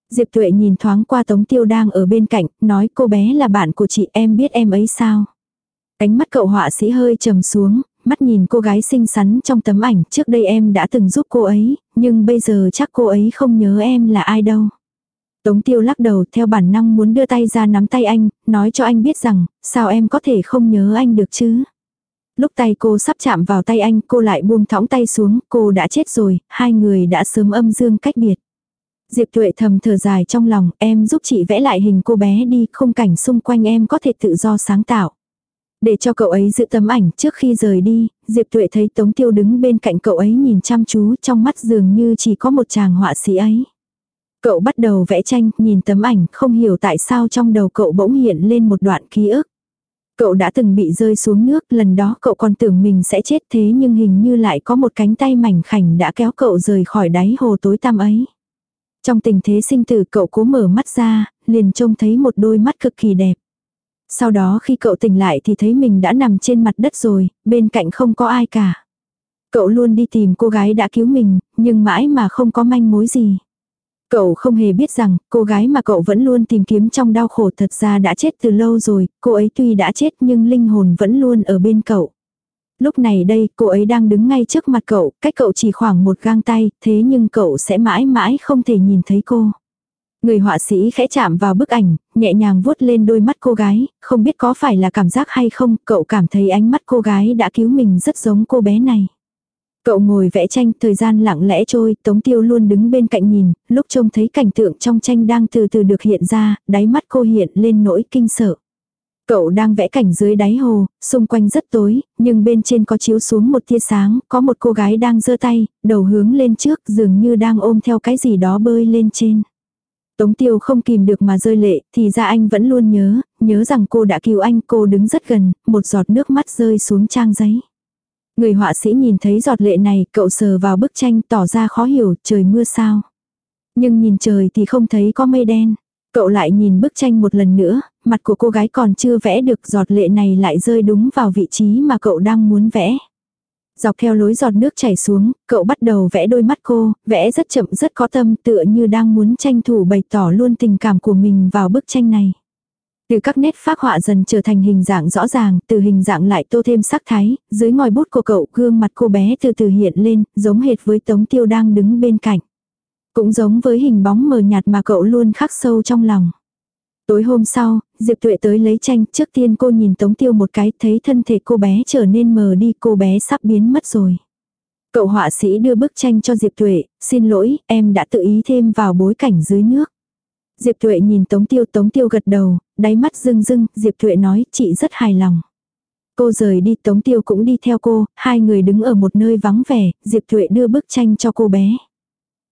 Diệp Thuệ nhìn thoáng qua Tống Tiêu đang ở bên cạnh, nói cô bé là bạn của chị em biết em ấy sao? Ánh mắt cậu họa sĩ hơi trầm xuống, mắt nhìn cô gái xinh xắn trong tấm ảnh, trước đây em đã từng giúp cô ấy, nhưng bây giờ chắc cô ấy không nhớ em là ai đâu. Tống tiêu lắc đầu theo bản năng muốn đưa tay ra nắm tay anh, nói cho anh biết rằng, sao em có thể không nhớ anh được chứ. Lúc tay cô sắp chạm vào tay anh, cô lại buông thõng tay xuống, cô đã chết rồi, hai người đã sớm âm dương cách biệt. Diệp Tuệ thầm thở dài trong lòng, em giúp chị vẽ lại hình cô bé đi, khung cảnh xung quanh em có thể tự do sáng tạo. Để cho cậu ấy giữ tấm ảnh trước khi rời đi, Diệp Tuệ thấy Tống Tiêu đứng bên cạnh cậu ấy nhìn chăm chú trong mắt dường như chỉ có một chàng họa sĩ ấy. Cậu bắt đầu vẽ tranh, nhìn tấm ảnh, không hiểu tại sao trong đầu cậu bỗng hiện lên một đoạn ký ức. Cậu đã từng bị rơi xuống nước, lần đó cậu còn tưởng mình sẽ chết thế nhưng hình như lại có một cánh tay mảnh khảnh đã kéo cậu rời khỏi đáy hồ tối tăm ấy. Trong tình thế sinh tử cậu cố mở mắt ra, liền trông thấy một đôi mắt cực kỳ đẹp. Sau đó khi cậu tỉnh lại thì thấy mình đã nằm trên mặt đất rồi, bên cạnh không có ai cả. Cậu luôn đi tìm cô gái đã cứu mình, nhưng mãi mà không có manh mối gì. Cậu không hề biết rằng, cô gái mà cậu vẫn luôn tìm kiếm trong đau khổ thật ra đã chết từ lâu rồi, cô ấy tuy đã chết nhưng linh hồn vẫn luôn ở bên cậu. Lúc này đây, cô ấy đang đứng ngay trước mặt cậu, cách cậu chỉ khoảng một gang tay, thế nhưng cậu sẽ mãi mãi không thể nhìn thấy cô. Người họa sĩ khẽ chạm vào bức ảnh, nhẹ nhàng vuốt lên đôi mắt cô gái, không biết có phải là cảm giác hay không, cậu cảm thấy ánh mắt cô gái đã cứu mình rất giống cô bé này. Cậu ngồi vẽ tranh, thời gian lặng lẽ trôi, Tống Tiêu luôn đứng bên cạnh nhìn, lúc trông thấy cảnh tượng trong tranh đang từ từ được hiện ra, đáy mắt cô hiện lên nỗi kinh sợ. Cậu đang vẽ cảnh dưới đáy hồ, xung quanh rất tối, nhưng bên trên có chiếu xuống một tia sáng, có một cô gái đang giơ tay, đầu hướng lên trước dường như đang ôm theo cái gì đó bơi lên trên. Tống tiêu không kìm được mà rơi lệ, thì ra anh vẫn luôn nhớ, nhớ rằng cô đã cứu anh, cô đứng rất gần, một giọt nước mắt rơi xuống trang giấy. Người họa sĩ nhìn thấy giọt lệ này, cậu sờ vào bức tranh tỏ ra khó hiểu, trời mưa sao. Nhưng nhìn trời thì không thấy có mây đen. Cậu lại nhìn bức tranh một lần nữa, mặt của cô gái còn chưa vẽ được giọt lệ này lại rơi đúng vào vị trí mà cậu đang muốn vẽ. Dọc theo lối giọt nước chảy xuống, cậu bắt đầu vẽ đôi mắt cô, vẽ rất chậm rất có tâm tựa như đang muốn tranh thủ bày tỏ luôn tình cảm của mình vào bức tranh này. Từ các nét phác họa dần trở thành hình dạng rõ ràng, từ hình dạng lại tô thêm sắc thái, dưới ngòi bút của cậu gương mặt cô bé từ từ hiện lên, giống hệt với Tống Tiêu đang đứng bên cạnh. Cũng giống với hình bóng mờ nhạt mà cậu luôn khắc sâu trong lòng. Tối hôm sau, Diệp Tuệ tới lấy tranh, trước tiên cô nhìn Tống Tiêu một cái, thấy thân thể cô bé trở nên mờ đi, cô bé sắp biến mất rồi. Cậu họa sĩ đưa bức tranh cho Diệp Tuệ, xin lỗi, em đã tự ý thêm vào bối cảnh dưới nước. Diệp Thuệ nhìn Tống Tiêu, Tống Tiêu gật đầu, đáy mắt rưng rưng, Diệp Thuệ nói, chị rất hài lòng. Cô rời đi, Tống Tiêu cũng đi theo cô, hai người đứng ở một nơi vắng vẻ, Diệp Thuệ đưa bức tranh cho cô bé.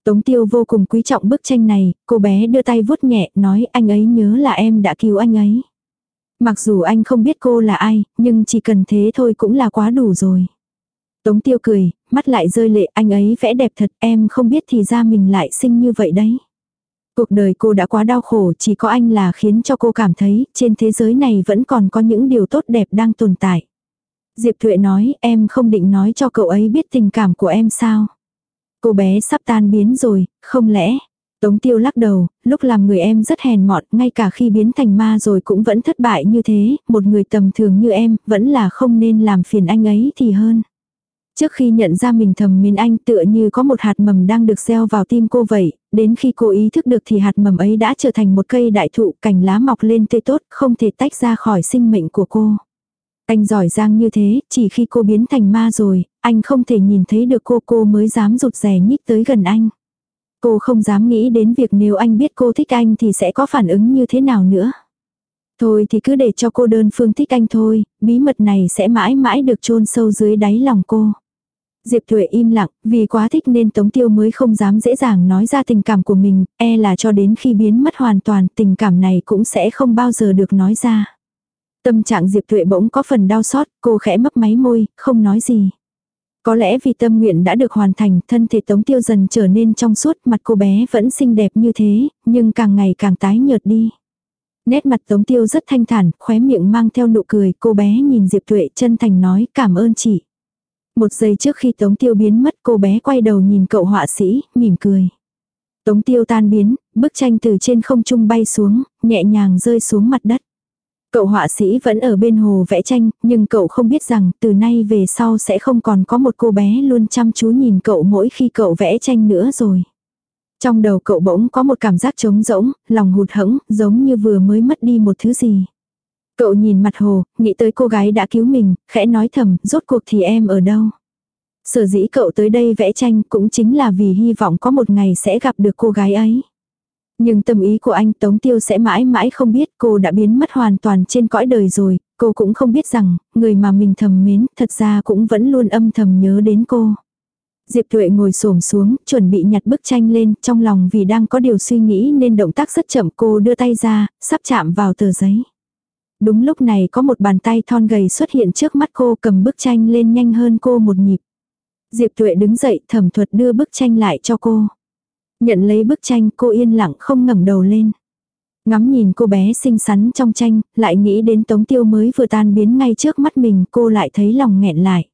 Tống tiêu vô cùng quý trọng bức tranh này, cô bé đưa tay vuốt nhẹ, nói anh ấy nhớ là em đã cứu anh ấy. Mặc dù anh không biết cô là ai, nhưng chỉ cần thế thôi cũng là quá đủ rồi. Tống tiêu cười, mắt lại rơi lệ, anh ấy vẽ đẹp thật, em không biết thì ra mình lại xinh như vậy đấy. Cuộc đời cô đã quá đau khổ, chỉ có anh là khiến cho cô cảm thấy, trên thế giới này vẫn còn có những điều tốt đẹp đang tồn tại. Diệp Thuệ nói, em không định nói cho cậu ấy biết tình cảm của em sao. Cô bé sắp tan biến rồi, không lẽ? Tống tiêu lắc đầu, lúc làm người em rất hèn mọn, ngay cả khi biến thành ma rồi cũng vẫn thất bại như thế, một người tầm thường như em, vẫn là không nên làm phiền anh ấy thì hơn. Trước khi nhận ra mình thầm mến anh tựa như có một hạt mầm đang được gieo vào tim cô vậy, đến khi cô ý thức được thì hạt mầm ấy đã trở thành một cây đại thụ cành lá mọc lên tươi tốt, không thể tách ra khỏi sinh mệnh của cô. Anh giỏi giang như thế, chỉ khi cô biến thành ma rồi, anh không thể nhìn thấy được cô cô mới dám rụt rè nhích tới gần anh. Cô không dám nghĩ đến việc nếu anh biết cô thích anh thì sẽ có phản ứng như thế nào nữa. Thôi thì cứ để cho cô đơn phương thích anh thôi, bí mật này sẽ mãi mãi được chôn sâu dưới đáy lòng cô. Diệp Thuệ im lặng, vì quá thích nên Tống Tiêu mới không dám dễ dàng nói ra tình cảm của mình, e là cho đến khi biến mất hoàn toàn tình cảm này cũng sẽ không bao giờ được nói ra. Tâm trạng Diệp Thuệ bỗng có phần đau xót, cô khẽ mấp máy môi, không nói gì. Có lẽ vì tâm nguyện đã được hoàn thành, thân thể Tống Tiêu dần trở nên trong suốt, mặt cô bé vẫn xinh đẹp như thế, nhưng càng ngày càng tái nhợt đi. Nét mặt Tống Tiêu rất thanh thản, khóe miệng mang theo nụ cười, cô bé nhìn Diệp Thuệ chân thành nói cảm ơn chị. Một giây trước khi Tống Tiêu biến mất cô bé quay đầu nhìn cậu họa sĩ, mỉm cười. Tống Tiêu tan biến, bức tranh từ trên không trung bay xuống, nhẹ nhàng rơi xuống mặt đất. Cậu họa sĩ vẫn ở bên hồ vẽ tranh, nhưng cậu không biết rằng từ nay về sau sẽ không còn có một cô bé luôn chăm chú nhìn cậu mỗi khi cậu vẽ tranh nữa rồi. Trong đầu cậu bỗng có một cảm giác trống rỗng, lòng hụt hẫng, giống như vừa mới mất đi một thứ gì. Cậu nhìn mặt hồ, nghĩ tới cô gái đã cứu mình, khẽ nói thầm, rốt cuộc thì em ở đâu. Sở dĩ cậu tới đây vẽ tranh cũng chính là vì hy vọng có một ngày sẽ gặp được cô gái ấy. Nhưng tâm ý của anh Tống Tiêu sẽ mãi mãi không biết cô đã biến mất hoàn toàn trên cõi đời rồi, cô cũng không biết rằng, người mà mình thầm mến thật ra cũng vẫn luôn âm thầm nhớ đến cô. Diệp Tuệ ngồi xổm xuống, chuẩn bị nhặt bức tranh lên, trong lòng vì đang có điều suy nghĩ nên động tác rất chậm cô đưa tay ra, sắp chạm vào tờ giấy. Đúng lúc này có một bàn tay thon gầy xuất hiện trước mắt cô cầm bức tranh lên nhanh hơn cô một nhịp. Diệp Tuệ đứng dậy thẩm thuật đưa bức tranh lại cho cô. Nhận lấy bức tranh cô yên lặng không ngẩng đầu lên. Ngắm nhìn cô bé xinh xắn trong tranh, lại nghĩ đến tống tiêu mới vừa tan biến ngay trước mắt mình cô lại thấy lòng nghẹn lại.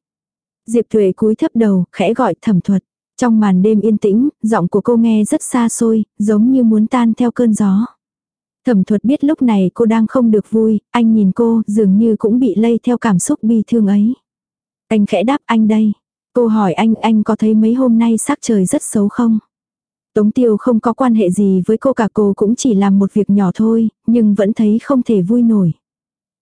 Diệp Tuệ cúi thấp đầu, khẽ gọi thẩm thuật. Trong màn đêm yên tĩnh, giọng của cô nghe rất xa xôi, giống như muốn tan theo cơn gió. Thẩm thuật biết lúc này cô đang không được vui, anh nhìn cô dường như cũng bị lây theo cảm xúc bi thương ấy. Anh khẽ đáp anh đây. Cô hỏi anh anh có thấy mấy hôm nay sắc trời rất xấu không? Tống tiêu không có quan hệ gì với cô cả cô cũng chỉ làm một việc nhỏ thôi, nhưng vẫn thấy không thể vui nổi.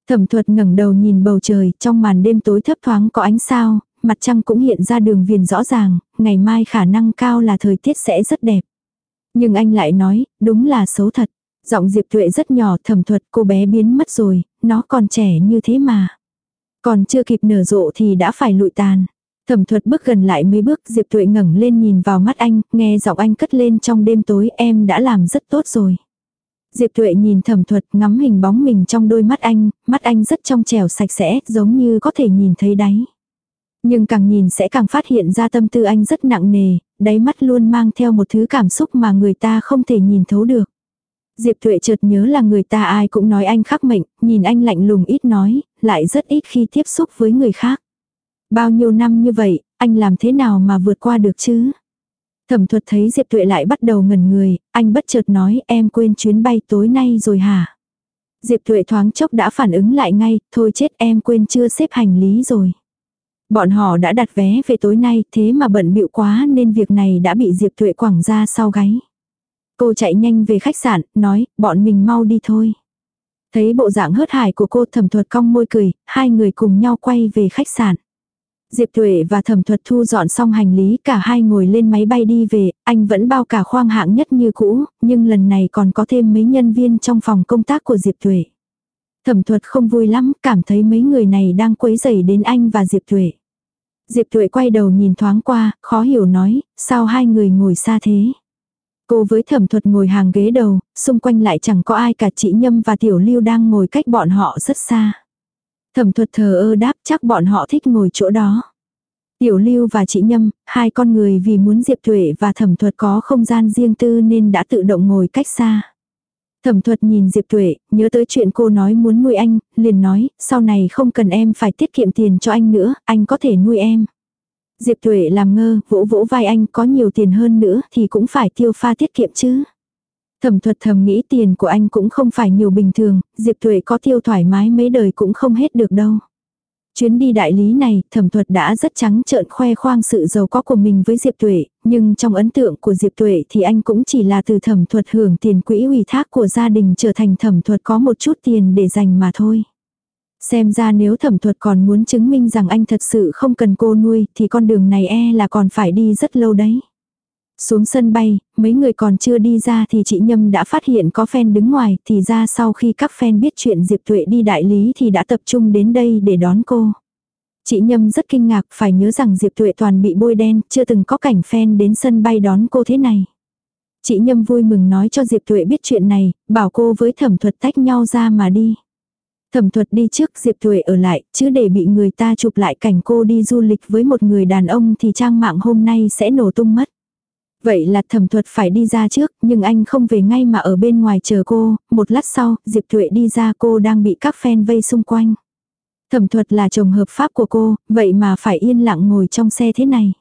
Thẩm thuật ngẩng đầu nhìn bầu trời, trong màn đêm tối thấp thoáng có ánh sao, mặt trăng cũng hiện ra đường viền rõ ràng, ngày mai khả năng cao là thời tiết sẽ rất đẹp. Nhưng anh lại nói, đúng là xấu thật. Giọng Diệp Tuệ rất nhỏ thẩm thuật cô bé biến mất rồi, nó còn trẻ như thế mà. Còn chưa kịp nở rộ thì đã phải lụi tàn. Thẩm thuật bước gần lại mấy bước Diệp Tuệ ngẩng lên nhìn vào mắt anh, nghe giọng anh cất lên trong đêm tối em đã làm rất tốt rồi. Diệp Tuệ nhìn thẩm thuật ngắm hình bóng mình trong đôi mắt anh, mắt anh rất trong trẻo sạch sẽ giống như có thể nhìn thấy đáy. Nhưng càng nhìn sẽ càng phát hiện ra tâm tư anh rất nặng nề, đáy mắt luôn mang theo một thứ cảm xúc mà người ta không thể nhìn thấu được. Diệp Thụy chợt nhớ là người ta ai cũng nói anh khắc mệnh, nhìn anh lạnh lùng ít nói, lại rất ít khi tiếp xúc với người khác. Bao nhiêu năm như vậy, anh làm thế nào mà vượt qua được chứ? Thẩm thuật thấy Diệp Tuệ lại bắt đầu ngẩn người, anh bất chợt nói em quên chuyến bay tối nay rồi hả? Diệp Tuệ thoáng chốc đã phản ứng lại ngay, thôi chết em quên chưa xếp hành lý rồi. Bọn họ đã đặt vé về tối nay thế mà bận bịu quá nên việc này đã bị Diệp Tuệ quẳng ra sau gáy. Cô chạy nhanh về khách sạn, nói, bọn mình mau đi thôi. Thấy bộ dạng hớt hải của cô thẩm thuật cong môi cười, hai người cùng nhau quay về khách sạn. Diệp Tuệ và thẩm thuật thu dọn xong hành lý cả hai ngồi lên máy bay đi về, anh vẫn bao cả khoang hạng nhất như cũ, nhưng lần này còn có thêm mấy nhân viên trong phòng công tác của Diệp Tuệ. Thẩm thuật không vui lắm, cảm thấy mấy người này đang quấy rầy đến anh và Diệp Tuệ. Diệp Tuệ quay đầu nhìn thoáng qua, khó hiểu nói, sao hai người ngồi xa thế. Cô với thẩm thuật ngồi hàng ghế đầu, xung quanh lại chẳng có ai cả chị Nhâm và Tiểu Lưu đang ngồi cách bọn họ rất xa. Thẩm thuật thờ ơ đáp chắc bọn họ thích ngồi chỗ đó. Tiểu Lưu và chị Nhâm, hai con người vì muốn Diệp Tuệ và thẩm thuật có không gian riêng tư nên đã tự động ngồi cách xa. Thẩm thuật nhìn Diệp Tuệ, nhớ tới chuyện cô nói muốn nuôi anh, liền nói, sau này không cần em phải tiết kiệm tiền cho anh nữa, anh có thể nuôi em. Diệp Tuệ làm ngơ, vỗ vỗ vai anh có nhiều tiền hơn nữa thì cũng phải tiêu pha tiết kiệm chứ. Thẩm thuật thầm nghĩ tiền của anh cũng không phải nhiều bình thường, Diệp Tuệ có tiêu thoải mái mấy đời cũng không hết được đâu. Chuyến đi đại lý này, thẩm thuật đã rất trắng trợn khoe khoang sự giàu có của mình với Diệp Tuệ, nhưng trong ấn tượng của Diệp Tuệ thì anh cũng chỉ là từ thẩm thuật hưởng tiền quỹ ủy thác của gia đình trở thành thẩm thuật có một chút tiền để dành mà thôi. Xem ra nếu thẩm thuật còn muốn chứng minh rằng anh thật sự không cần cô nuôi thì con đường này e là còn phải đi rất lâu đấy. Xuống sân bay, mấy người còn chưa đi ra thì chị Nhâm đã phát hiện có fan đứng ngoài thì ra sau khi các fan biết chuyện Diệp Tuệ đi đại lý thì đã tập trung đến đây để đón cô. Chị Nhâm rất kinh ngạc phải nhớ rằng Diệp Tuệ toàn bị bôi đen, chưa từng có cảnh fan đến sân bay đón cô thế này. Chị Nhâm vui mừng nói cho Diệp Tuệ biết chuyện này, bảo cô với thẩm thuật tách nhau ra mà đi. Thẩm thuật đi trước Diệp Thuệ ở lại, chứ để bị người ta chụp lại cảnh cô đi du lịch với một người đàn ông thì trang mạng hôm nay sẽ nổ tung mất. Vậy là thẩm thuật phải đi ra trước, nhưng anh không về ngay mà ở bên ngoài chờ cô, một lát sau, Diệp Thuệ đi ra cô đang bị các fan vây xung quanh. Thẩm thuật là chồng hợp pháp của cô, vậy mà phải yên lặng ngồi trong xe thế này.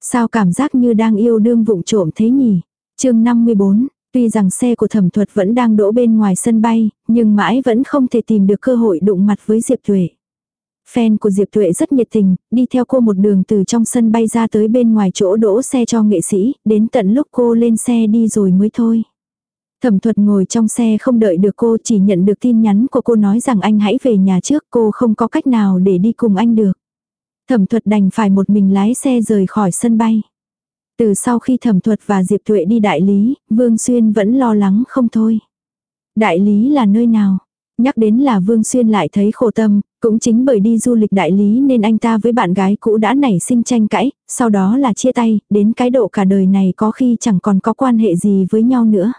Sao cảm giác như đang yêu đương vụng trộm thế nhỉ? chương 54, tuy rằng xe của thẩm thuật vẫn đang đỗ bên ngoài sân bay, nhưng mãi vẫn không thể tìm được cơ hội đụng mặt với Diệp Tuệ. Fan của Diệp Tuệ rất nhiệt tình, đi theo cô một đường từ trong sân bay ra tới bên ngoài chỗ đỗ xe cho nghệ sĩ, đến tận lúc cô lên xe đi rồi mới thôi. Thẩm thuật ngồi trong xe không đợi được cô chỉ nhận được tin nhắn của cô nói rằng anh hãy về nhà trước cô không có cách nào để đi cùng anh được. Thẩm thuật đành phải một mình lái xe rời khỏi sân bay. Từ sau khi thẩm thuật và Diệp Thuệ đi đại lý, Vương Xuyên vẫn lo lắng không thôi. Đại lý là nơi nào? Nhắc đến là Vương Xuyên lại thấy khổ tâm, cũng chính bởi đi du lịch đại lý nên anh ta với bạn gái cũ đã nảy sinh tranh cãi, sau đó là chia tay, đến cái độ cả đời này có khi chẳng còn có quan hệ gì với nhau nữa.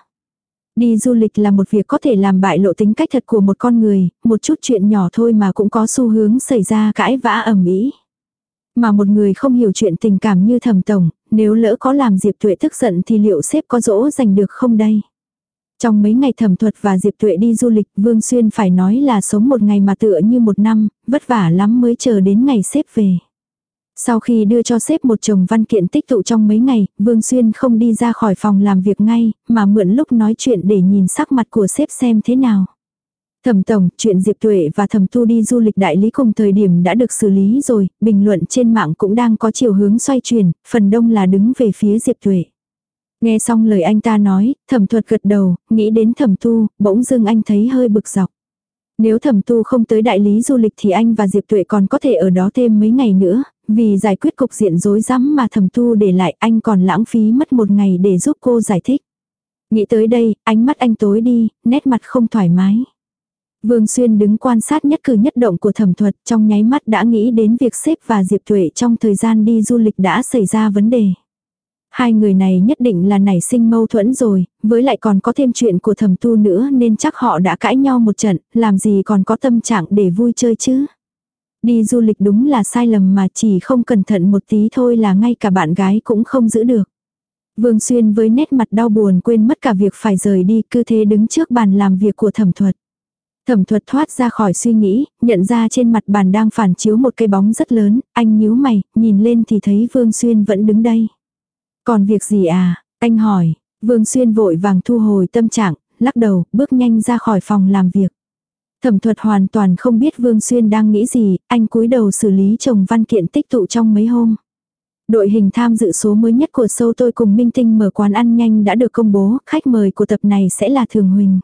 Đi du lịch là một việc có thể làm bại lộ tính cách thật của một con người, một chút chuyện nhỏ thôi mà cũng có xu hướng xảy ra cãi vã ầm ĩ. Mà một người không hiểu chuyện tình cảm như thầm tổng, nếu lỡ có làm Diệp Tuệ tức giận thì liệu sếp có dỗ giành được không đây? Trong mấy ngày thẩm thuật và Diệp Tuệ đi du lịch, Vương Xuyên phải nói là sống một ngày mà tựa như một năm, vất vả lắm mới chờ đến ngày sếp về. Sau khi đưa cho sếp một chồng văn kiện tích tụ trong mấy ngày, Vương Xuyên không đi ra khỏi phòng làm việc ngay, mà mượn lúc nói chuyện để nhìn sắc mặt của sếp xem thế nào. Thẩm Tổng, chuyện Diệp Tuệ và Thẩm Tu đi du lịch đại lý cùng thời điểm đã được xử lý rồi, bình luận trên mạng cũng đang có chiều hướng xoay chuyển, phần đông là đứng về phía Diệp Tuệ. Nghe xong lời anh ta nói, thẩm thuật gật đầu, nghĩ đến thẩm tu, bỗng dưng anh thấy hơi bực dọc. Nếu thẩm tu không tới đại lý du lịch thì anh và Diệp Tuệ còn có thể ở đó thêm mấy ngày nữa, vì giải quyết cục diện rối rắm mà thẩm tu để lại anh còn lãng phí mất một ngày để giúp cô giải thích. Nghĩ tới đây, ánh mắt anh tối đi, nét mặt không thoải mái. Vương Xuyên đứng quan sát nhất cử nhất động của thẩm thuật trong nháy mắt đã nghĩ đến việc xếp và Diệp Tuệ trong thời gian đi du lịch đã xảy ra vấn đề. Hai người này nhất định là nảy sinh mâu thuẫn rồi, với lại còn có thêm chuyện của thẩm tu nữa nên chắc họ đã cãi nhau một trận, làm gì còn có tâm trạng để vui chơi chứ. Đi du lịch đúng là sai lầm mà chỉ không cẩn thận một tí thôi là ngay cả bạn gái cũng không giữ được. Vương Xuyên với nét mặt đau buồn quên mất cả việc phải rời đi cứ thế đứng trước bàn làm việc của thẩm thuật. Thẩm thuật thoát ra khỏi suy nghĩ, nhận ra trên mặt bàn đang phản chiếu một cái bóng rất lớn, anh nhíu mày, nhìn lên thì thấy Vương Xuyên vẫn đứng đây. Còn việc gì à? Anh hỏi, Vương Xuyên vội vàng thu hồi tâm trạng, lắc đầu, bước nhanh ra khỏi phòng làm việc. Thẩm thuật hoàn toàn không biết Vương Xuyên đang nghĩ gì, anh cúi đầu xử lý chồng văn kiện tích tụ trong mấy hôm. Đội hình tham dự số mới nhất của sâu tôi cùng Minh Tinh mở quán ăn nhanh đã được công bố, khách mời của tập này sẽ là Thường Huỳnh.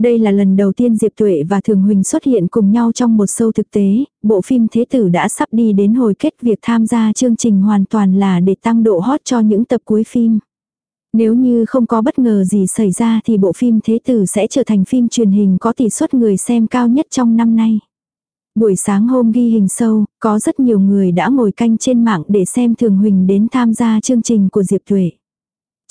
Đây là lần đầu tiên Diệp Tuệ và Thường Huỳnh xuất hiện cùng nhau trong một show thực tế, bộ phim Thế Tử đã sắp đi đến hồi kết việc tham gia chương trình hoàn toàn là để tăng độ hot cho những tập cuối phim. Nếu như không có bất ngờ gì xảy ra thì bộ phim Thế Tử sẽ trở thành phim truyền hình có tỷ suất người xem cao nhất trong năm nay. Buổi sáng hôm ghi hình sâu, có rất nhiều người đã ngồi canh trên mạng để xem Thường Huỳnh đến tham gia chương trình của Diệp Tuệ.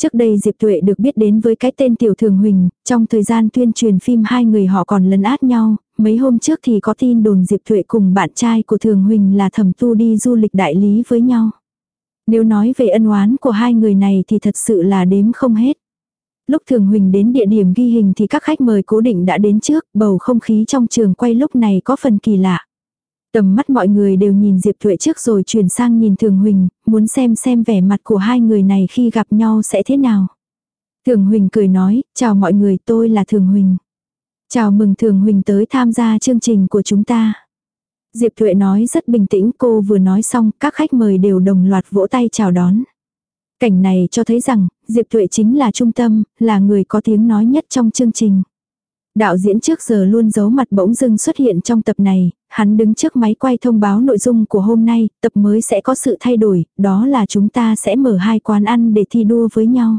Trước đây Diệp Tuệ được biết đến với cái tên Tiểu Thường Huỳnh, trong thời gian tuyên truyền phim hai người họ còn lấn át nhau, mấy hôm trước thì có tin đồn Diệp Tuệ cùng bạn trai của Thường Huỳnh là thẩm tu đi du lịch đại lý với nhau. Nếu nói về ân oán của hai người này thì thật sự là đếm không hết. Lúc Thường Huỳnh đến địa điểm ghi hình thì các khách mời cố định đã đến trước, bầu không khí trong trường quay lúc này có phần kỳ lạ. Tầm mắt mọi người đều nhìn Diệp Thuệ trước rồi chuyển sang nhìn Thường Huỳnh, muốn xem xem vẻ mặt của hai người này khi gặp nhau sẽ thế nào. Thường Huỳnh cười nói, chào mọi người tôi là Thường Huỳnh. Chào mừng Thường Huỳnh tới tham gia chương trình của chúng ta. Diệp Thuệ nói rất bình tĩnh cô vừa nói xong các khách mời đều đồng loạt vỗ tay chào đón. Cảnh này cho thấy rằng Diệp Thuệ chính là trung tâm, là người có tiếng nói nhất trong chương trình. Đạo diễn trước giờ luôn giấu mặt bỗng dưng xuất hiện trong tập này, hắn đứng trước máy quay thông báo nội dung của hôm nay, tập mới sẽ có sự thay đổi, đó là chúng ta sẽ mở hai quán ăn để thi đua với nhau.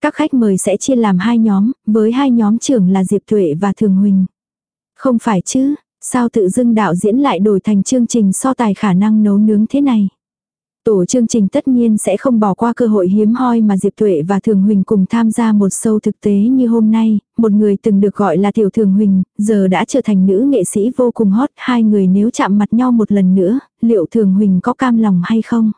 Các khách mời sẽ chia làm hai nhóm, với hai nhóm trưởng là Diệp Tuệ và Thường Huỳnh. Không phải chứ, sao tự dưng đạo diễn lại đổi thành chương trình so tài khả năng nấu nướng thế này. Tổ chương trình tất nhiên sẽ không bỏ qua cơ hội hiếm hoi mà Diệp Tuệ và Thường Huỳnh cùng tham gia một show thực tế như hôm nay, một người từng được gọi là Tiểu Thường Huỳnh, giờ đã trở thành nữ nghệ sĩ vô cùng hot, hai người nếu chạm mặt nhau một lần nữa, liệu Thường Huỳnh có cam lòng hay không?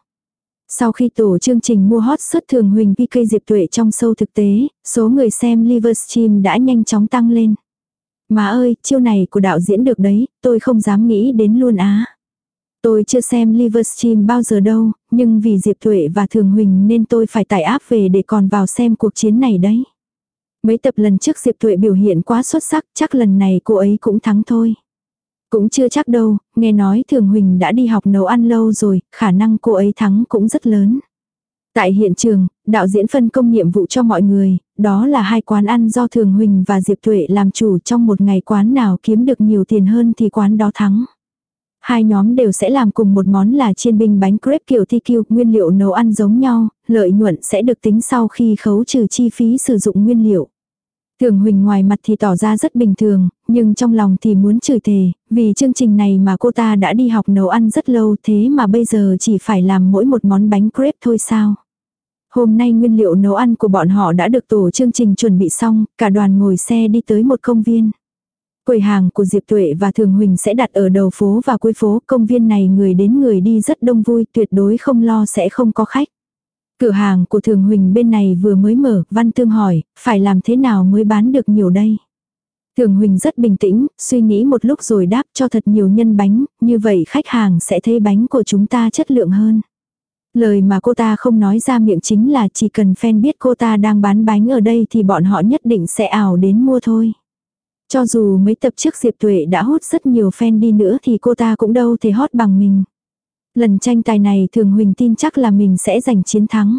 Sau khi tổ chương trình mua hot xuất Thường Huỳnh PK Diệp Tuệ trong show thực tế, số người xem Livestream đã nhanh chóng tăng lên. Má ơi, chiêu này của đạo diễn được đấy, tôi không dám nghĩ đến luôn á. Tôi chưa xem Livestream bao giờ đâu, nhưng vì Diệp Thuệ và Thường Huỳnh nên tôi phải tải áp về để còn vào xem cuộc chiến này đấy. Mấy tập lần trước Diệp Thuệ biểu hiện quá xuất sắc, chắc lần này cô ấy cũng thắng thôi. Cũng chưa chắc đâu, nghe nói Thường Huỳnh đã đi học nấu ăn lâu rồi, khả năng cô ấy thắng cũng rất lớn. Tại hiện trường, đạo diễn phân công nhiệm vụ cho mọi người, đó là hai quán ăn do Thường Huỳnh và Diệp Thuệ làm chủ trong một ngày quán nào kiếm được nhiều tiền hơn thì quán đó thắng. Hai nhóm đều sẽ làm cùng một món là chiên binh bánh crepe kiểu TQ, nguyên liệu nấu ăn giống nhau, lợi nhuận sẽ được tính sau khi khấu trừ chi phí sử dụng nguyên liệu. Thường Huỳnh ngoài mặt thì tỏ ra rất bình thường, nhưng trong lòng thì muốn chửi thề, vì chương trình này mà cô ta đã đi học nấu ăn rất lâu thế mà bây giờ chỉ phải làm mỗi một món bánh crepe thôi sao. Hôm nay nguyên liệu nấu ăn của bọn họ đã được tổ chương trình chuẩn bị xong, cả đoàn ngồi xe đi tới một công viên. Quầy hàng của Diệp Tuệ và Thường Huỳnh sẽ đặt ở đầu phố và cuối phố, công viên này người đến người đi rất đông vui, tuyệt đối không lo sẽ không có khách. Cửa hàng của Thường Huỳnh bên này vừa mới mở, Văn Tương hỏi, phải làm thế nào mới bán được nhiều đây? Thường Huỳnh rất bình tĩnh, suy nghĩ một lúc rồi đáp cho thật nhiều nhân bánh, như vậy khách hàng sẽ thấy bánh của chúng ta chất lượng hơn. Lời mà cô ta không nói ra miệng chính là chỉ cần fan biết cô ta đang bán bánh ở đây thì bọn họ nhất định sẽ ảo đến mua thôi. Cho dù mấy tập trước Diệp Tuệ đã hút rất nhiều fan đi nữa thì cô ta cũng đâu thể hot bằng mình. Lần tranh tài này Thường Huỳnh tin chắc là mình sẽ giành chiến thắng.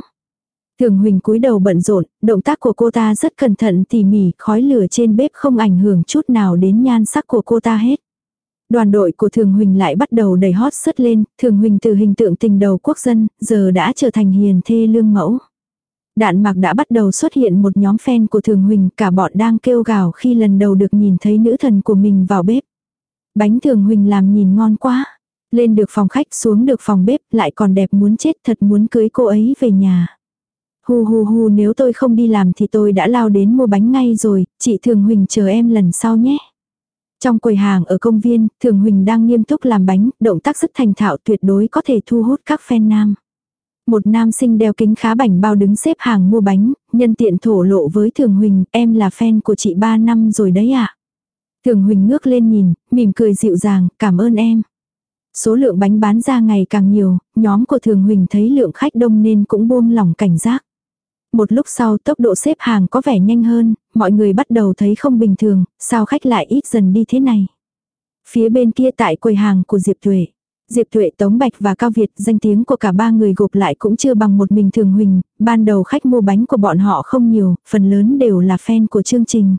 Thường Huỳnh cúi đầu bận rộn, động tác của cô ta rất cẩn thận tỉ mỉ, khói lửa trên bếp không ảnh hưởng chút nào đến nhan sắc của cô ta hết. Đoàn đội của Thường Huỳnh lại bắt đầu đầy hot sất lên, Thường Huỳnh từ hình tượng tình đầu quốc dân, giờ đã trở thành hiền thê lương mẫu. Đạn mạc đã bắt đầu xuất hiện một nhóm fan của Thường Huỳnh, cả bọn đang kêu gào khi lần đầu được nhìn thấy nữ thần của mình vào bếp. Bánh Thường Huỳnh làm nhìn ngon quá. Lên được phòng khách xuống được phòng bếp lại còn đẹp muốn chết thật muốn cưới cô ấy về nhà. Hu hu hu nếu tôi không đi làm thì tôi đã lao đến mua bánh ngay rồi, chị Thường Huỳnh chờ em lần sau nhé. Trong quầy hàng ở công viên, Thường Huỳnh đang nghiêm túc làm bánh, động tác rất thành thạo tuyệt đối có thể thu hút các fan nam. Một nam sinh đeo kính khá bảnh bao đứng xếp hàng mua bánh, nhân tiện thổ lộ với Thường Huỳnh, em là fan của chị 3 năm rồi đấy ạ. À? Thường Huỳnh ngước lên nhìn, mỉm cười dịu dàng, cảm ơn em. Số lượng bánh bán ra ngày càng nhiều, nhóm của Thường Huỳnh thấy lượng khách đông nên cũng buông lỏng cảnh giác. Một lúc sau tốc độ xếp hàng có vẻ nhanh hơn, mọi người bắt đầu thấy không bình thường, sao khách lại ít dần đi thế này. Phía bên kia tại quầy hàng của Diệp Tuệ. Diệp Thuệ Tống Bạch và Cao Việt danh tiếng của cả ba người gộp lại cũng chưa bằng một mình thường huỳnh, ban đầu khách mua bánh của bọn họ không nhiều, phần lớn đều là fan của chương trình.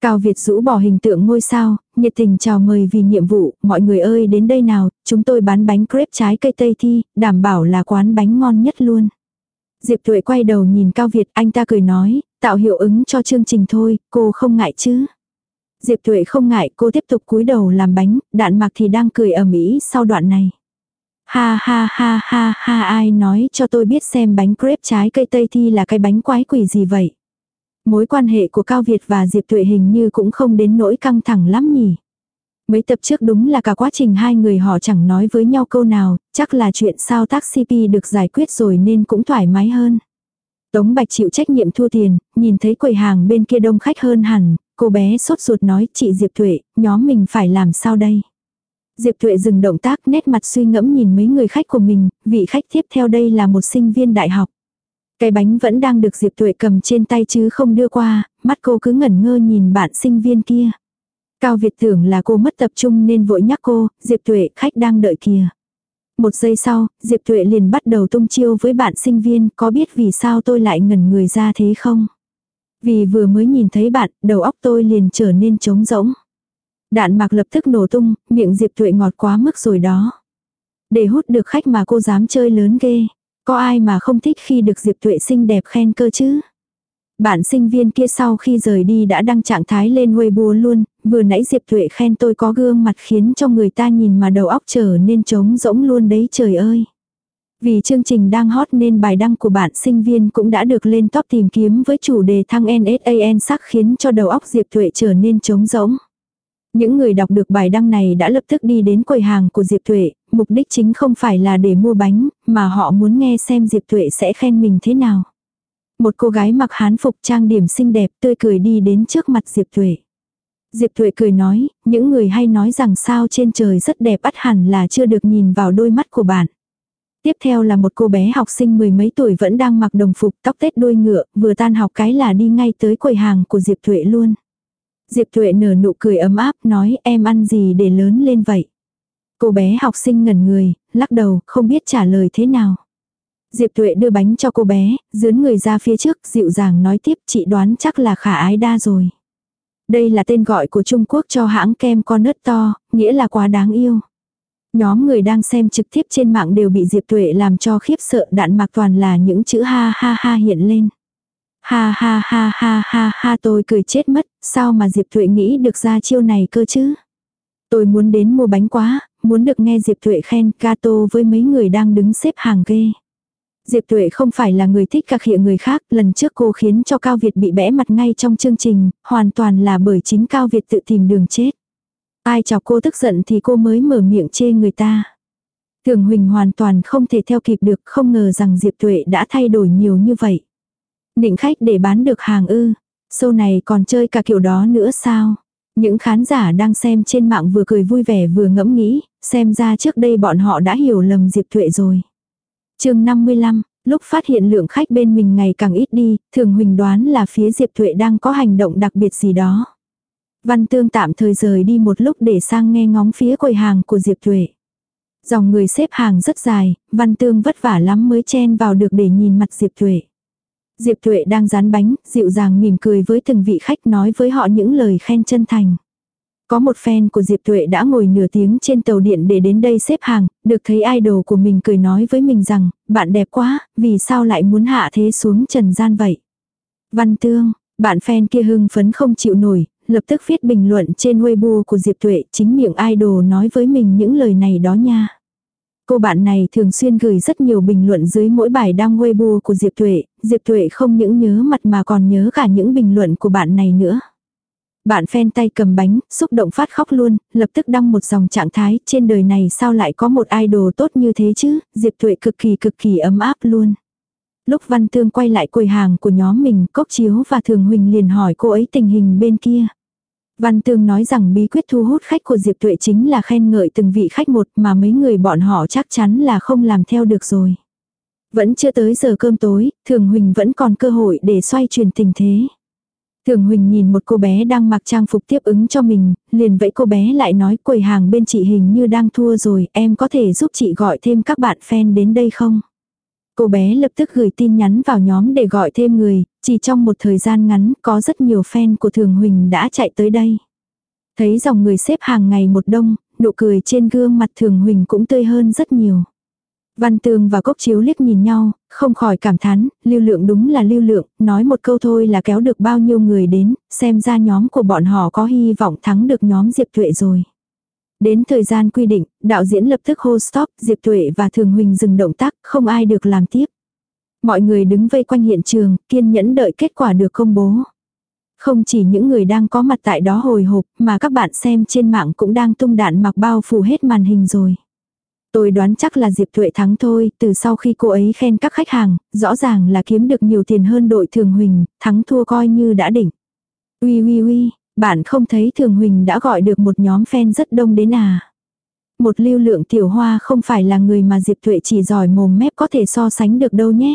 Cao Việt rũ bỏ hình tượng ngôi sao, nhiệt tình chào mời vì nhiệm vụ, mọi người ơi đến đây nào, chúng tôi bán bánh crepe trái cây Tây Thi, đảm bảo là quán bánh ngon nhất luôn. Diệp Thuệ quay đầu nhìn Cao Việt, anh ta cười nói, tạo hiệu ứng cho chương trình thôi, cô không ngại chứ. Diệp Tuệ không ngại, cô tiếp tục cúi đầu làm bánh, đạn mặc thì đang cười ở Mỹ sau đoạn này. Ha ha ha ha ha ai nói cho tôi biết xem bánh crepe trái cây Tây Thi là cái bánh quái quỷ gì vậy. Mối quan hệ của Cao Việt và Diệp Tuệ hình như cũng không đến nỗi căng thẳng lắm nhỉ. Mấy tập trước đúng là cả quá trình hai người họ chẳng nói với nhau câu nào, chắc là chuyện sao tác CP được giải quyết rồi nên cũng thoải mái hơn. Tống Bạch chịu trách nhiệm thua tiền, nhìn thấy quầy hàng bên kia đông khách hơn hẳn, cô bé sốt ruột nói chị Diệp Thuệ, nhóm mình phải làm sao đây? Diệp Thuệ dừng động tác nét mặt suy ngẫm nhìn mấy người khách của mình, vị khách tiếp theo đây là một sinh viên đại học. Cái bánh vẫn đang được Diệp Thuệ cầm trên tay chứ không đưa qua, mắt cô cứ ngẩn ngơ nhìn bạn sinh viên kia. Cao Việt tưởng là cô mất tập trung nên vội nhắc cô, Diệp Thuệ khách đang đợi kìa. Một giây sau, Diệp Thuệ liền bắt đầu tung chiêu với bạn sinh viên, có biết vì sao tôi lại ngẩn người ra thế không? Vì vừa mới nhìn thấy bạn, đầu óc tôi liền trở nên trống rỗng. Đạn mạc lập tức nổ tung, miệng Diệp Thuệ ngọt quá mức rồi đó. Để hút được khách mà cô dám chơi lớn ghê. Có ai mà không thích khi được Diệp Thuệ xinh đẹp khen cơ chứ? Bạn sinh viên kia sau khi rời đi đã đăng trạng thái lên Weibo luôn, vừa nãy Diệp Thuệ khen tôi có gương mặt khiến cho người ta nhìn mà đầu óc trở nên trống rỗng luôn đấy trời ơi. Vì chương trình đang hot nên bài đăng của bạn sinh viên cũng đã được lên top tìm kiếm với chủ đề thăng NSAN sắc khiến cho đầu óc Diệp Thuệ trở nên trống rỗng. Những người đọc được bài đăng này đã lập tức đi đến quầy hàng của Diệp Thuệ, mục đích chính không phải là để mua bánh, mà họ muốn nghe xem Diệp Thuệ sẽ khen mình thế nào. Một cô gái mặc hán phục trang điểm xinh đẹp tươi cười đi đến trước mặt Diệp Thuệ. Diệp Thuệ cười nói, những người hay nói rằng sao trên trời rất đẹp ắt hẳn là chưa được nhìn vào đôi mắt của bạn. Tiếp theo là một cô bé học sinh mười mấy tuổi vẫn đang mặc đồng phục tóc tết đuôi ngựa, vừa tan học cái là đi ngay tới quầy hàng của Diệp Thuệ luôn. Diệp Thuệ nở nụ cười ấm áp nói em ăn gì để lớn lên vậy. Cô bé học sinh ngẩn người, lắc đầu, không biết trả lời thế nào. Diệp Thuệ đưa bánh cho cô bé, dướn người ra phía trước, dịu dàng nói tiếp chị đoán chắc là khả ái đa rồi. Đây là tên gọi của Trung Quốc cho hãng kem con nớt to, nghĩa là quá đáng yêu. Nhóm người đang xem trực tiếp trên mạng đều bị Diệp Tuệ làm cho khiếp sợ đạn mạc toàn là những chữ ha ha ha hiện lên. Ha ha ha ha ha ha tôi cười chết mất, sao mà Diệp Tuệ nghĩ được ra chiêu này cơ chứ? Tôi muốn đến mua bánh quá, muốn được nghe Diệp Tuệ khen Cato với mấy người đang đứng xếp hàng ghê. Diệp Tuệ không phải là người thích cạc khịa người khác, lần trước cô khiến cho Cao Việt bị bẽ mặt ngay trong chương trình, hoàn toàn là bởi chính Cao Việt tự tìm đường chết. Ai chọc cô tức giận thì cô mới mở miệng chê người ta. Thường Huỳnh hoàn toàn không thể theo kịp được, không ngờ rằng Diệp Tuệ đã thay đổi nhiều như vậy. Định khách để bán được hàng ư, sau này còn chơi cả kiểu đó nữa sao? Những khán giả đang xem trên mạng vừa cười vui vẻ vừa ngẫm nghĩ, xem ra trước đây bọn họ đã hiểu lầm Diệp Tuệ rồi chương 55, lúc phát hiện lượng khách bên mình ngày càng ít đi, thường huỳnh đoán là phía Diệp Tuệ đang có hành động đặc biệt gì đó. Văn Tương tạm thời rời đi một lúc để sang nghe ngóng phía quầy hàng của Diệp Thuệ. Dòng người xếp hàng rất dài, Văn Tương vất vả lắm mới chen vào được để nhìn mặt Diệp Thuệ. Diệp Thuệ đang dán bánh, dịu dàng mỉm cười với từng vị khách nói với họ những lời khen chân thành. Có một fan của Diệp Tuệ đã ngồi nửa tiếng trên tàu điện để đến đây xếp hàng, được thấy idol của mình cười nói với mình rằng, bạn đẹp quá, vì sao lại muốn hạ thế xuống trần gian vậy? Văn Tương, bạn fan kia hưng phấn không chịu nổi, lập tức viết bình luận trên Weibo của Diệp Tuệ, chính miệng idol nói với mình những lời này đó nha. Cô bạn này thường xuyên gửi rất nhiều bình luận dưới mỗi bài đăng Weibo của Diệp Tuệ, Diệp Tuệ không những nhớ mặt mà còn nhớ cả những bình luận của bạn này nữa. Bạn phen tay cầm bánh, xúc động phát khóc luôn, lập tức đăng một dòng trạng thái, trên đời này sao lại có một idol tốt như thế chứ, Diệp Tuệ cực kỳ cực kỳ ấm áp luôn. Lúc Văn Tương quay lại quầy hàng của nhóm mình, Cốc Chiếu và Thường Huỳnh liền hỏi cô ấy tình hình bên kia. Văn Tương nói rằng bí quyết thu hút khách của Diệp Tuệ chính là khen ngợi từng vị khách một mà mấy người bọn họ chắc chắn là không làm theo được rồi. Vẫn chưa tới giờ cơm tối, Thường Huỳnh vẫn còn cơ hội để xoay chuyển tình thế. Thường Huỳnh nhìn một cô bé đang mặc trang phục tiếp ứng cho mình, liền vẫy cô bé lại nói quầy hàng bên chị hình như đang thua rồi, em có thể giúp chị gọi thêm các bạn fan đến đây không? Cô bé lập tức gửi tin nhắn vào nhóm để gọi thêm người, chỉ trong một thời gian ngắn có rất nhiều fan của Thường Huỳnh đã chạy tới đây. Thấy dòng người xếp hàng ngày một đông, nụ cười trên gương mặt Thường Huỳnh cũng tươi hơn rất nhiều. Văn Tường và Cốc Chiếu liếc nhìn nhau, không khỏi cảm thán, lưu lượng đúng là lưu lượng, nói một câu thôi là kéo được bao nhiêu người đến, xem ra nhóm của bọn họ có hy vọng thắng được nhóm Diệp Tuệ rồi. Đến thời gian quy định, đạo diễn lập tức hô stop, Diệp Tuệ và Thường Huỳnh dừng động tác, không ai được làm tiếp. Mọi người đứng vây quanh hiện trường, kiên nhẫn đợi kết quả được công bố. Không chỉ những người đang có mặt tại đó hồi hộp, mà các bạn xem trên mạng cũng đang tung đạn mặc bao phủ hết màn hình rồi. Tôi đoán chắc là Diệp Thuệ thắng thôi, từ sau khi cô ấy khen các khách hàng, rõ ràng là kiếm được nhiều tiền hơn đội Thường Huỳnh, thắng thua coi như đã đỉnh. Ui ui ui, bạn không thấy Thường Huỳnh đã gọi được một nhóm fan rất đông đến à. Một lưu lượng tiểu hoa không phải là người mà Diệp Thuệ chỉ giỏi mồm mép có thể so sánh được đâu nhé.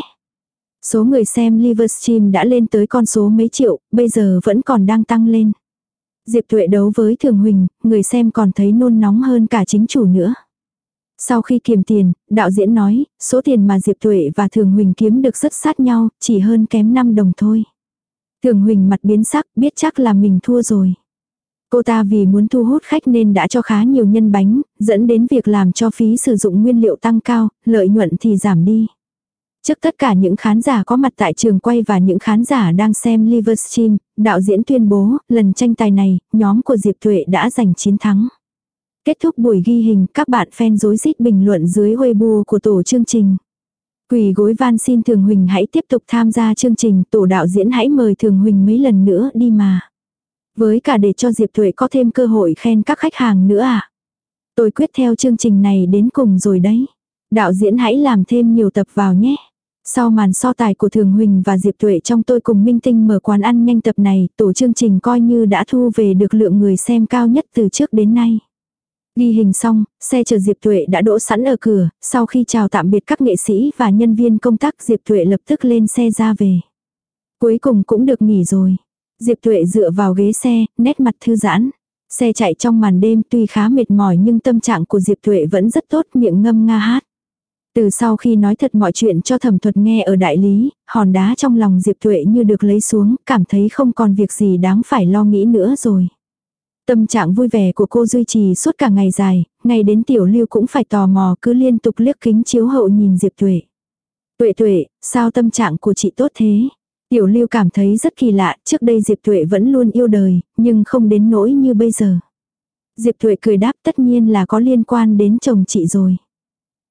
Số người xem Livestream đã lên tới con số mấy triệu, bây giờ vẫn còn đang tăng lên. Diệp Thuệ đấu với Thường Huỳnh, người xem còn thấy nôn nóng hơn cả chính chủ nữa. Sau khi kiềm tiền, đạo diễn nói, số tiền mà Diệp Tuệ và Thường Huỳnh kiếm được rất sát nhau, chỉ hơn kém 5 đồng thôi. Thường Huỳnh mặt biến sắc, biết chắc là mình thua rồi. Cô ta vì muốn thu hút khách nên đã cho khá nhiều nhân bánh, dẫn đến việc làm cho phí sử dụng nguyên liệu tăng cao, lợi nhuận thì giảm đi. Trước tất cả những khán giả có mặt tại trường quay và những khán giả đang xem Livestream, đạo diễn tuyên bố, lần tranh tài này, nhóm của Diệp Tuệ đã giành chiến thắng. Kết thúc buổi ghi hình, các bạn fan rối rít bình luận dưới Weibo của tổ chương trình. Quỳ gối van xin Thường Huỳnh hãy tiếp tục tham gia chương trình, tổ đạo diễn hãy mời Thường Huỳnh mấy lần nữa đi mà. Với cả để cho Diệp Tuệ có thêm cơ hội khen các khách hàng nữa à. Tôi quyết theo chương trình này đến cùng rồi đấy. Đạo diễn hãy làm thêm nhiều tập vào nhé. Sau màn so tài của Thường Huỳnh và Diệp Tuệ trong tôi cùng Minh Tinh mở quán ăn nhanh tập này, tổ chương trình coi như đã thu về được lượng người xem cao nhất từ trước đến nay. Ghi hình xong, xe chở Diệp Tuệ đã đỗ sẵn ở cửa, sau khi chào tạm biệt các nghệ sĩ và nhân viên công tác Diệp Tuệ lập tức lên xe ra về. Cuối cùng cũng được nghỉ rồi. Diệp Tuệ dựa vào ghế xe, nét mặt thư giãn. Xe chạy trong màn đêm tuy khá mệt mỏi nhưng tâm trạng của Diệp Tuệ vẫn rất tốt miệng ngâm nga hát. Từ sau khi nói thật mọi chuyện cho thẩm thuật nghe ở đại lý, hòn đá trong lòng Diệp Tuệ như được lấy xuống, cảm thấy không còn việc gì đáng phải lo nghĩ nữa rồi. Tâm trạng vui vẻ của cô duy trì suốt cả ngày dài, ngày đến tiểu lưu cũng phải tò mò cứ liên tục liếc kính chiếu hậu nhìn Diệp Tuệ. Tuệ tuệ, sao tâm trạng của chị tốt thế? Tiểu lưu cảm thấy rất kỳ lạ, trước đây Diệp Tuệ vẫn luôn yêu đời, nhưng không đến nỗi như bây giờ. Diệp Tuệ cười đáp tất nhiên là có liên quan đến chồng chị rồi.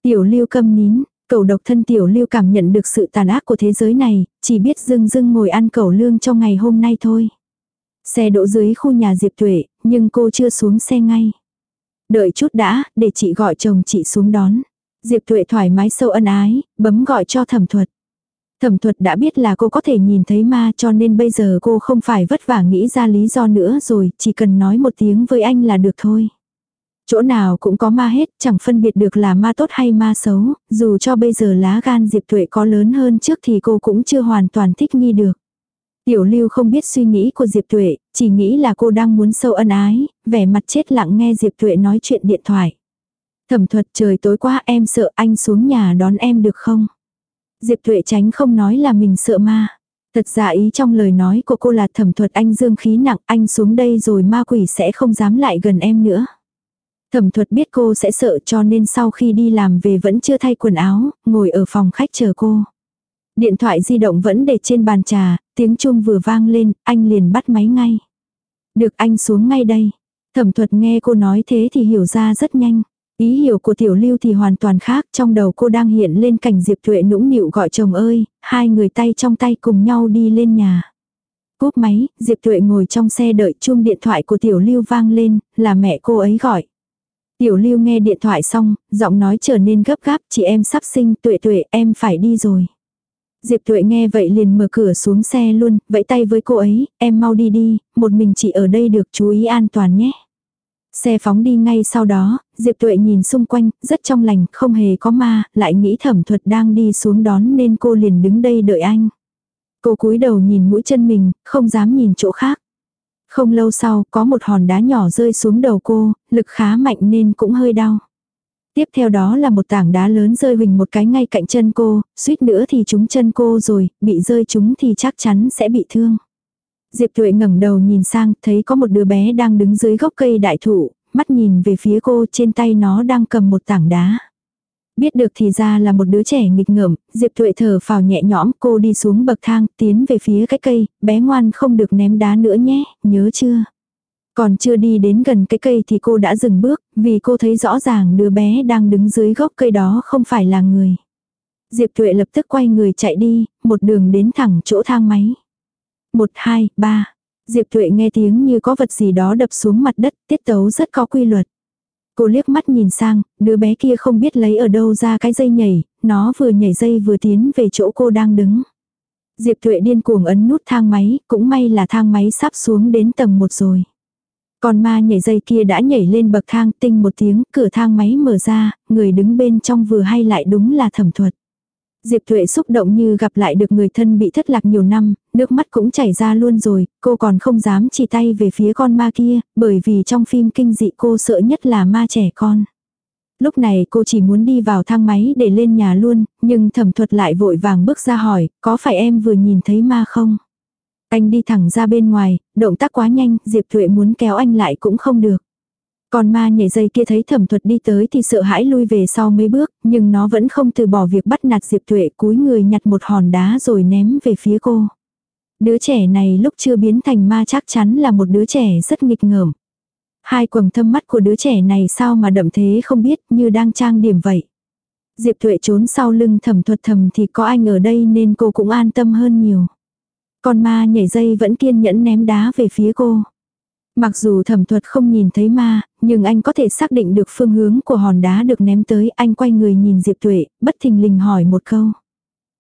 Tiểu lưu câm nín, cầu độc thân tiểu lưu cảm nhận được sự tàn ác của thế giới này, chỉ biết dưng dưng ngồi ăn cẩu lương trong ngày hôm nay thôi. Xe đỗ dưới khu nhà Diệp Tuệ, nhưng cô chưa xuống xe ngay. Đợi chút đã, để chị gọi chồng chị xuống đón. Diệp Thuệ thoải mái sâu ân ái, bấm gọi cho thẩm thuật. Thẩm thuật đã biết là cô có thể nhìn thấy ma cho nên bây giờ cô không phải vất vả nghĩ ra lý do nữa rồi, chỉ cần nói một tiếng với anh là được thôi. Chỗ nào cũng có ma hết, chẳng phân biệt được là ma tốt hay ma xấu, dù cho bây giờ lá gan Diệp Thuệ có lớn hơn trước thì cô cũng chưa hoàn toàn thích nghi được. Tiểu lưu không biết suy nghĩ của Diệp Tuệ, chỉ nghĩ là cô đang muốn sâu ân ái, vẻ mặt chết lặng nghe Diệp Tuệ nói chuyện điện thoại. Thẩm thuật trời tối quá em sợ anh xuống nhà đón em được không? Diệp Tuệ tránh không nói là mình sợ ma. Thật ra ý trong lời nói của cô là thẩm thuật anh dương khí nặng anh xuống đây rồi ma quỷ sẽ không dám lại gần em nữa. Thẩm thuật biết cô sẽ sợ cho nên sau khi đi làm về vẫn chưa thay quần áo, ngồi ở phòng khách chờ cô. Điện thoại di động vẫn để trên bàn trà, tiếng chuông vừa vang lên, anh liền bắt máy ngay. Được anh xuống ngay đây. Thẩm thuật nghe cô nói thế thì hiểu ra rất nhanh. Ý hiểu của tiểu lưu thì hoàn toàn khác, trong đầu cô đang hiện lên cảnh Diệp Tuệ nũng nịu gọi chồng ơi, hai người tay trong tay cùng nhau đi lên nhà. Cúp máy, Diệp Tuệ ngồi trong xe đợi chuông điện thoại của tiểu lưu vang lên, là mẹ cô ấy gọi. Tiểu lưu nghe điện thoại xong, giọng nói trở nên gấp gáp, chị em sắp sinh, Tuệ Tuệ, em phải đi rồi. Diệp Tuệ nghe vậy liền mở cửa xuống xe luôn, vẫy tay với cô ấy, em mau đi đi, một mình chị ở đây được chú ý an toàn nhé. Xe phóng đi ngay sau đó, Diệp Tuệ nhìn xung quanh, rất trong lành, không hề có ma, lại nghĩ thẩm thuật đang đi xuống đón nên cô liền đứng đây đợi anh. Cô cúi đầu nhìn mũi chân mình, không dám nhìn chỗ khác. Không lâu sau, có một hòn đá nhỏ rơi xuống đầu cô, lực khá mạnh nên cũng hơi đau. Tiếp theo đó là một tảng đá lớn rơi huỳnh một cái ngay cạnh chân cô, suýt nữa thì trúng chân cô rồi, bị rơi trúng thì chắc chắn sẽ bị thương. Diệp Tuệ ngẩng đầu nhìn sang, thấy có một đứa bé đang đứng dưới gốc cây đại thụ, mắt nhìn về phía cô trên tay nó đang cầm một tảng đá. Biết được thì ra là một đứa trẻ nghịch ngợm, Diệp Tuệ thở phào nhẹ nhõm, cô đi xuống bậc thang, tiến về phía cái cây, bé ngoan không được ném đá nữa nhé, nhớ chưa? Còn chưa đi đến gần cái cây thì cô đã dừng bước, vì cô thấy rõ ràng đứa bé đang đứng dưới gốc cây đó không phải là người. Diệp Tuệ lập tức quay người chạy đi, một đường đến thẳng chỗ thang máy. Một, hai, ba. Diệp Tuệ nghe tiếng như có vật gì đó đập xuống mặt đất, tiết tấu rất có quy luật. Cô liếc mắt nhìn sang, đứa bé kia không biết lấy ở đâu ra cái dây nhảy, nó vừa nhảy dây vừa tiến về chỗ cô đang đứng. Diệp Tuệ điên cuồng ấn nút thang máy, cũng may là thang máy sắp xuống đến tầng 1 rồi con ma nhảy dây kia đã nhảy lên bậc thang tinh một tiếng, cửa thang máy mở ra, người đứng bên trong vừa hay lại đúng là thẩm thuật. Diệp Thuệ xúc động như gặp lại được người thân bị thất lạc nhiều năm, nước mắt cũng chảy ra luôn rồi, cô còn không dám chỉ tay về phía con ma kia, bởi vì trong phim kinh dị cô sợ nhất là ma trẻ con. Lúc này cô chỉ muốn đi vào thang máy để lên nhà luôn, nhưng thẩm thuật lại vội vàng bước ra hỏi, có phải em vừa nhìn thấy ma không? Anh đi thẳng ra bên ngoài, động tác quá nhanh, Diệp Thuệ muốn kéo anh lại cũng không được. Còn ma nhảy dây kia thấy thẩm thuật đi tới thì sợ hãi lui về sau mấy bước, nhưng nó vẫn không từ bỏ việc bắt nạt Diệp Thụy, cúi người nhặt một hòn đá rồi ném về phía cô. Đứa trẻ này lúc chưa biến thành ma chắc chắn là một đứa trẻ rất nghịch ngợm. Hai quầng thâm mắt của đứa trẻ này sao mà đậm thế không biết như đang trang điểm vậy. Diệp Thụy trốn sau lưng thẩm thuật thầm thì có anh ở đây nên cô cũng an tâm hơn nhiều. Con ma nhảy dây vẫn kiên nhẫn ném đá về phía cô. Mặc dù thẩm thuật không nhìn thấy ma, nhưng anh có thể xác định được phương hướng của hòn đá được ném tới. Anh quay người nhìn Diệp Tuệ, bất thình lình hỏi một câu.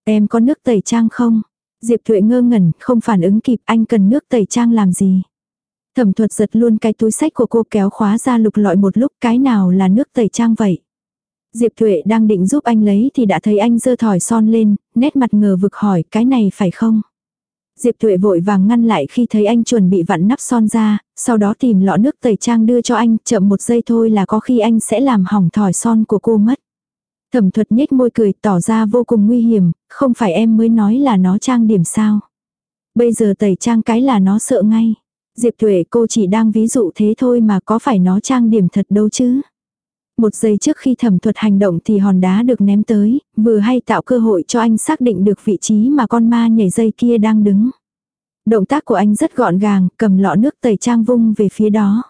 Em có nước tẩy trang không? Diệp Tuệ ngơ ngẩn, không phản ứng kịp anh cần nước tẩy trang làm gì. Thẩm thuật giật luôn cái túi sách của cô kéo khóa ra lục lọi một lúc cái nào là nước tẩy trang vậy. Diệp Tuệ đang định giúp anh lấy thì đã thấy anh dơ thỏi son lên, nét mặt ngờ vực hỏi cái này phải không? Diệp Thuệ vội vàng ngăn lại khi thấy anh chuẩn bị vặn nắp son ra, sau đó tìm lọ nước tẩy trang đưa cho anh, chậm một giây thôi là có khi anh sẽ làm hỏng thỏi son của cô mất. Thẩm thuật nhếch môi cười tỏ ra vô cùng nguy hiểm, không phải em mới nói là nó trang điểm sao. Bây giờ tẩy trang cái là nó sợ ngay. Diệp Thuệ cô chỉ đang ví dụ thế thôi mà có phải nó trang điểm thật đâu chứ. Một giây trước khi thẩm thuật hành động thì hòn đá được ném tới, vừa hay tạo cơ hội cho anh xác định được vị trí mà con ma nhảy dây kia đang đứng. Động tác của anh rất gọn gàng, cầm lọ nước tẩy trang vung về phía đó.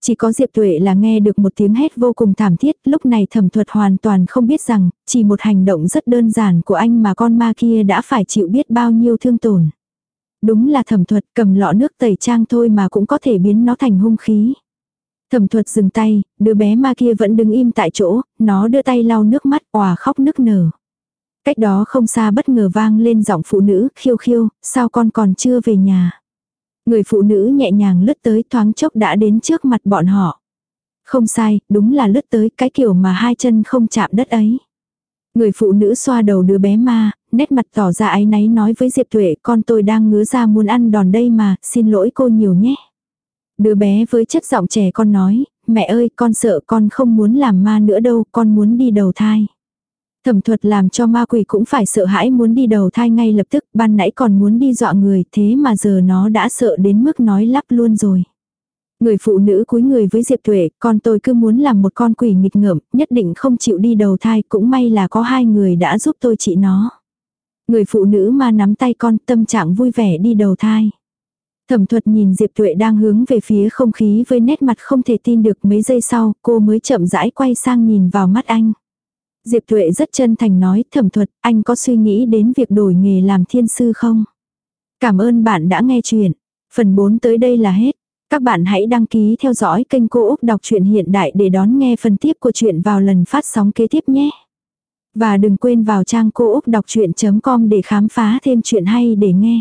Chỉ có Diệp Tuệ là nghe được một tiếng hét vô cùng thảm thiết, lúc này thẩm thuật hoàn toàn không biết rằng, chỉ một hành động rất đơn giản của anh mà con ma kia đã phải chịu biết bao nhiêu thương tổn. Đúng là thẩm thuật cầm lọ nước tẩy trang thôi mà cũng có thể biến nó thành hung khí. Thẩm thuật dừng tay, đứa bé ma kia vẫn đứng im tại chỗ, nó đưa tay lau nước mắt, òa khóc nức nở. Cách đó không xa bất ngờ vang lên giọng phụ nữ, khiêu khiêu, sao con còn chưa về nhà. Người phụ nữ nhẹ nhàng lướt tới thoáng chốc đã đến trước mặt bọn họ. Không sai, đúng là lướt tới cái kiểu mà hai chân không chạm đất ấy. Người phụ nữ xoa đầu đứa bé ma, nét mặt tỏ ra áy náy nói với Diệp Tuệ con tôi đang ngứa ra muốn ăn đòn đây mà, xin lỗi cô nhiều nhé. Đứa bé với chất giọng trẻ con nói, mẹ ơi con sợ con không muốn làm ma nữa đâu, con muốn đi đầu thai. Thẩm thuật làm cho ma quỷ cũng phải sợ hãi muốn đi đầu thai ngay lập tức, ban nãy còn muốn đi dọa người, thế mà giờ nó đã sợ đến mức nói lắp luôn rồi. Người phụ nữ cúi người với Diệp Tuệ, con tôi cứ muốn làm một con quỷ nghịch ngợm, nhất định không chịu đi đầu thai, cũng may là có hai người đã giúp tôi trị nó. Người phụ nữ ma nắm tay con tâm trạng vui vẻ đi đầu thai. Thẩm thuật nhìn Diệp Tuệ đang hướng về phía không khí với nét mặt không thể tin được mấy giây sau, cô mới chậm rãi quay sang nhìn vào mắt anh. Diệp Tuệ rất chân thành nói, thẩm thuật, anh có suy nghĩ đến việc đổi nghề làm thiên sư không? Cảm ơn bạn đã nghe chuyện. Phần 4 tới đây là hết. Các bạn hãy đăng ký theo dõi kênh Cô Úc Đọc truyện Hiện Đại để đón nghe phần tiếp của chuyện vào lần phát sóng kế tiếp nhé. Và đừng quên vào trang cô úc đọc chuyện.com để khám phá thêm chuyện hay để nghe.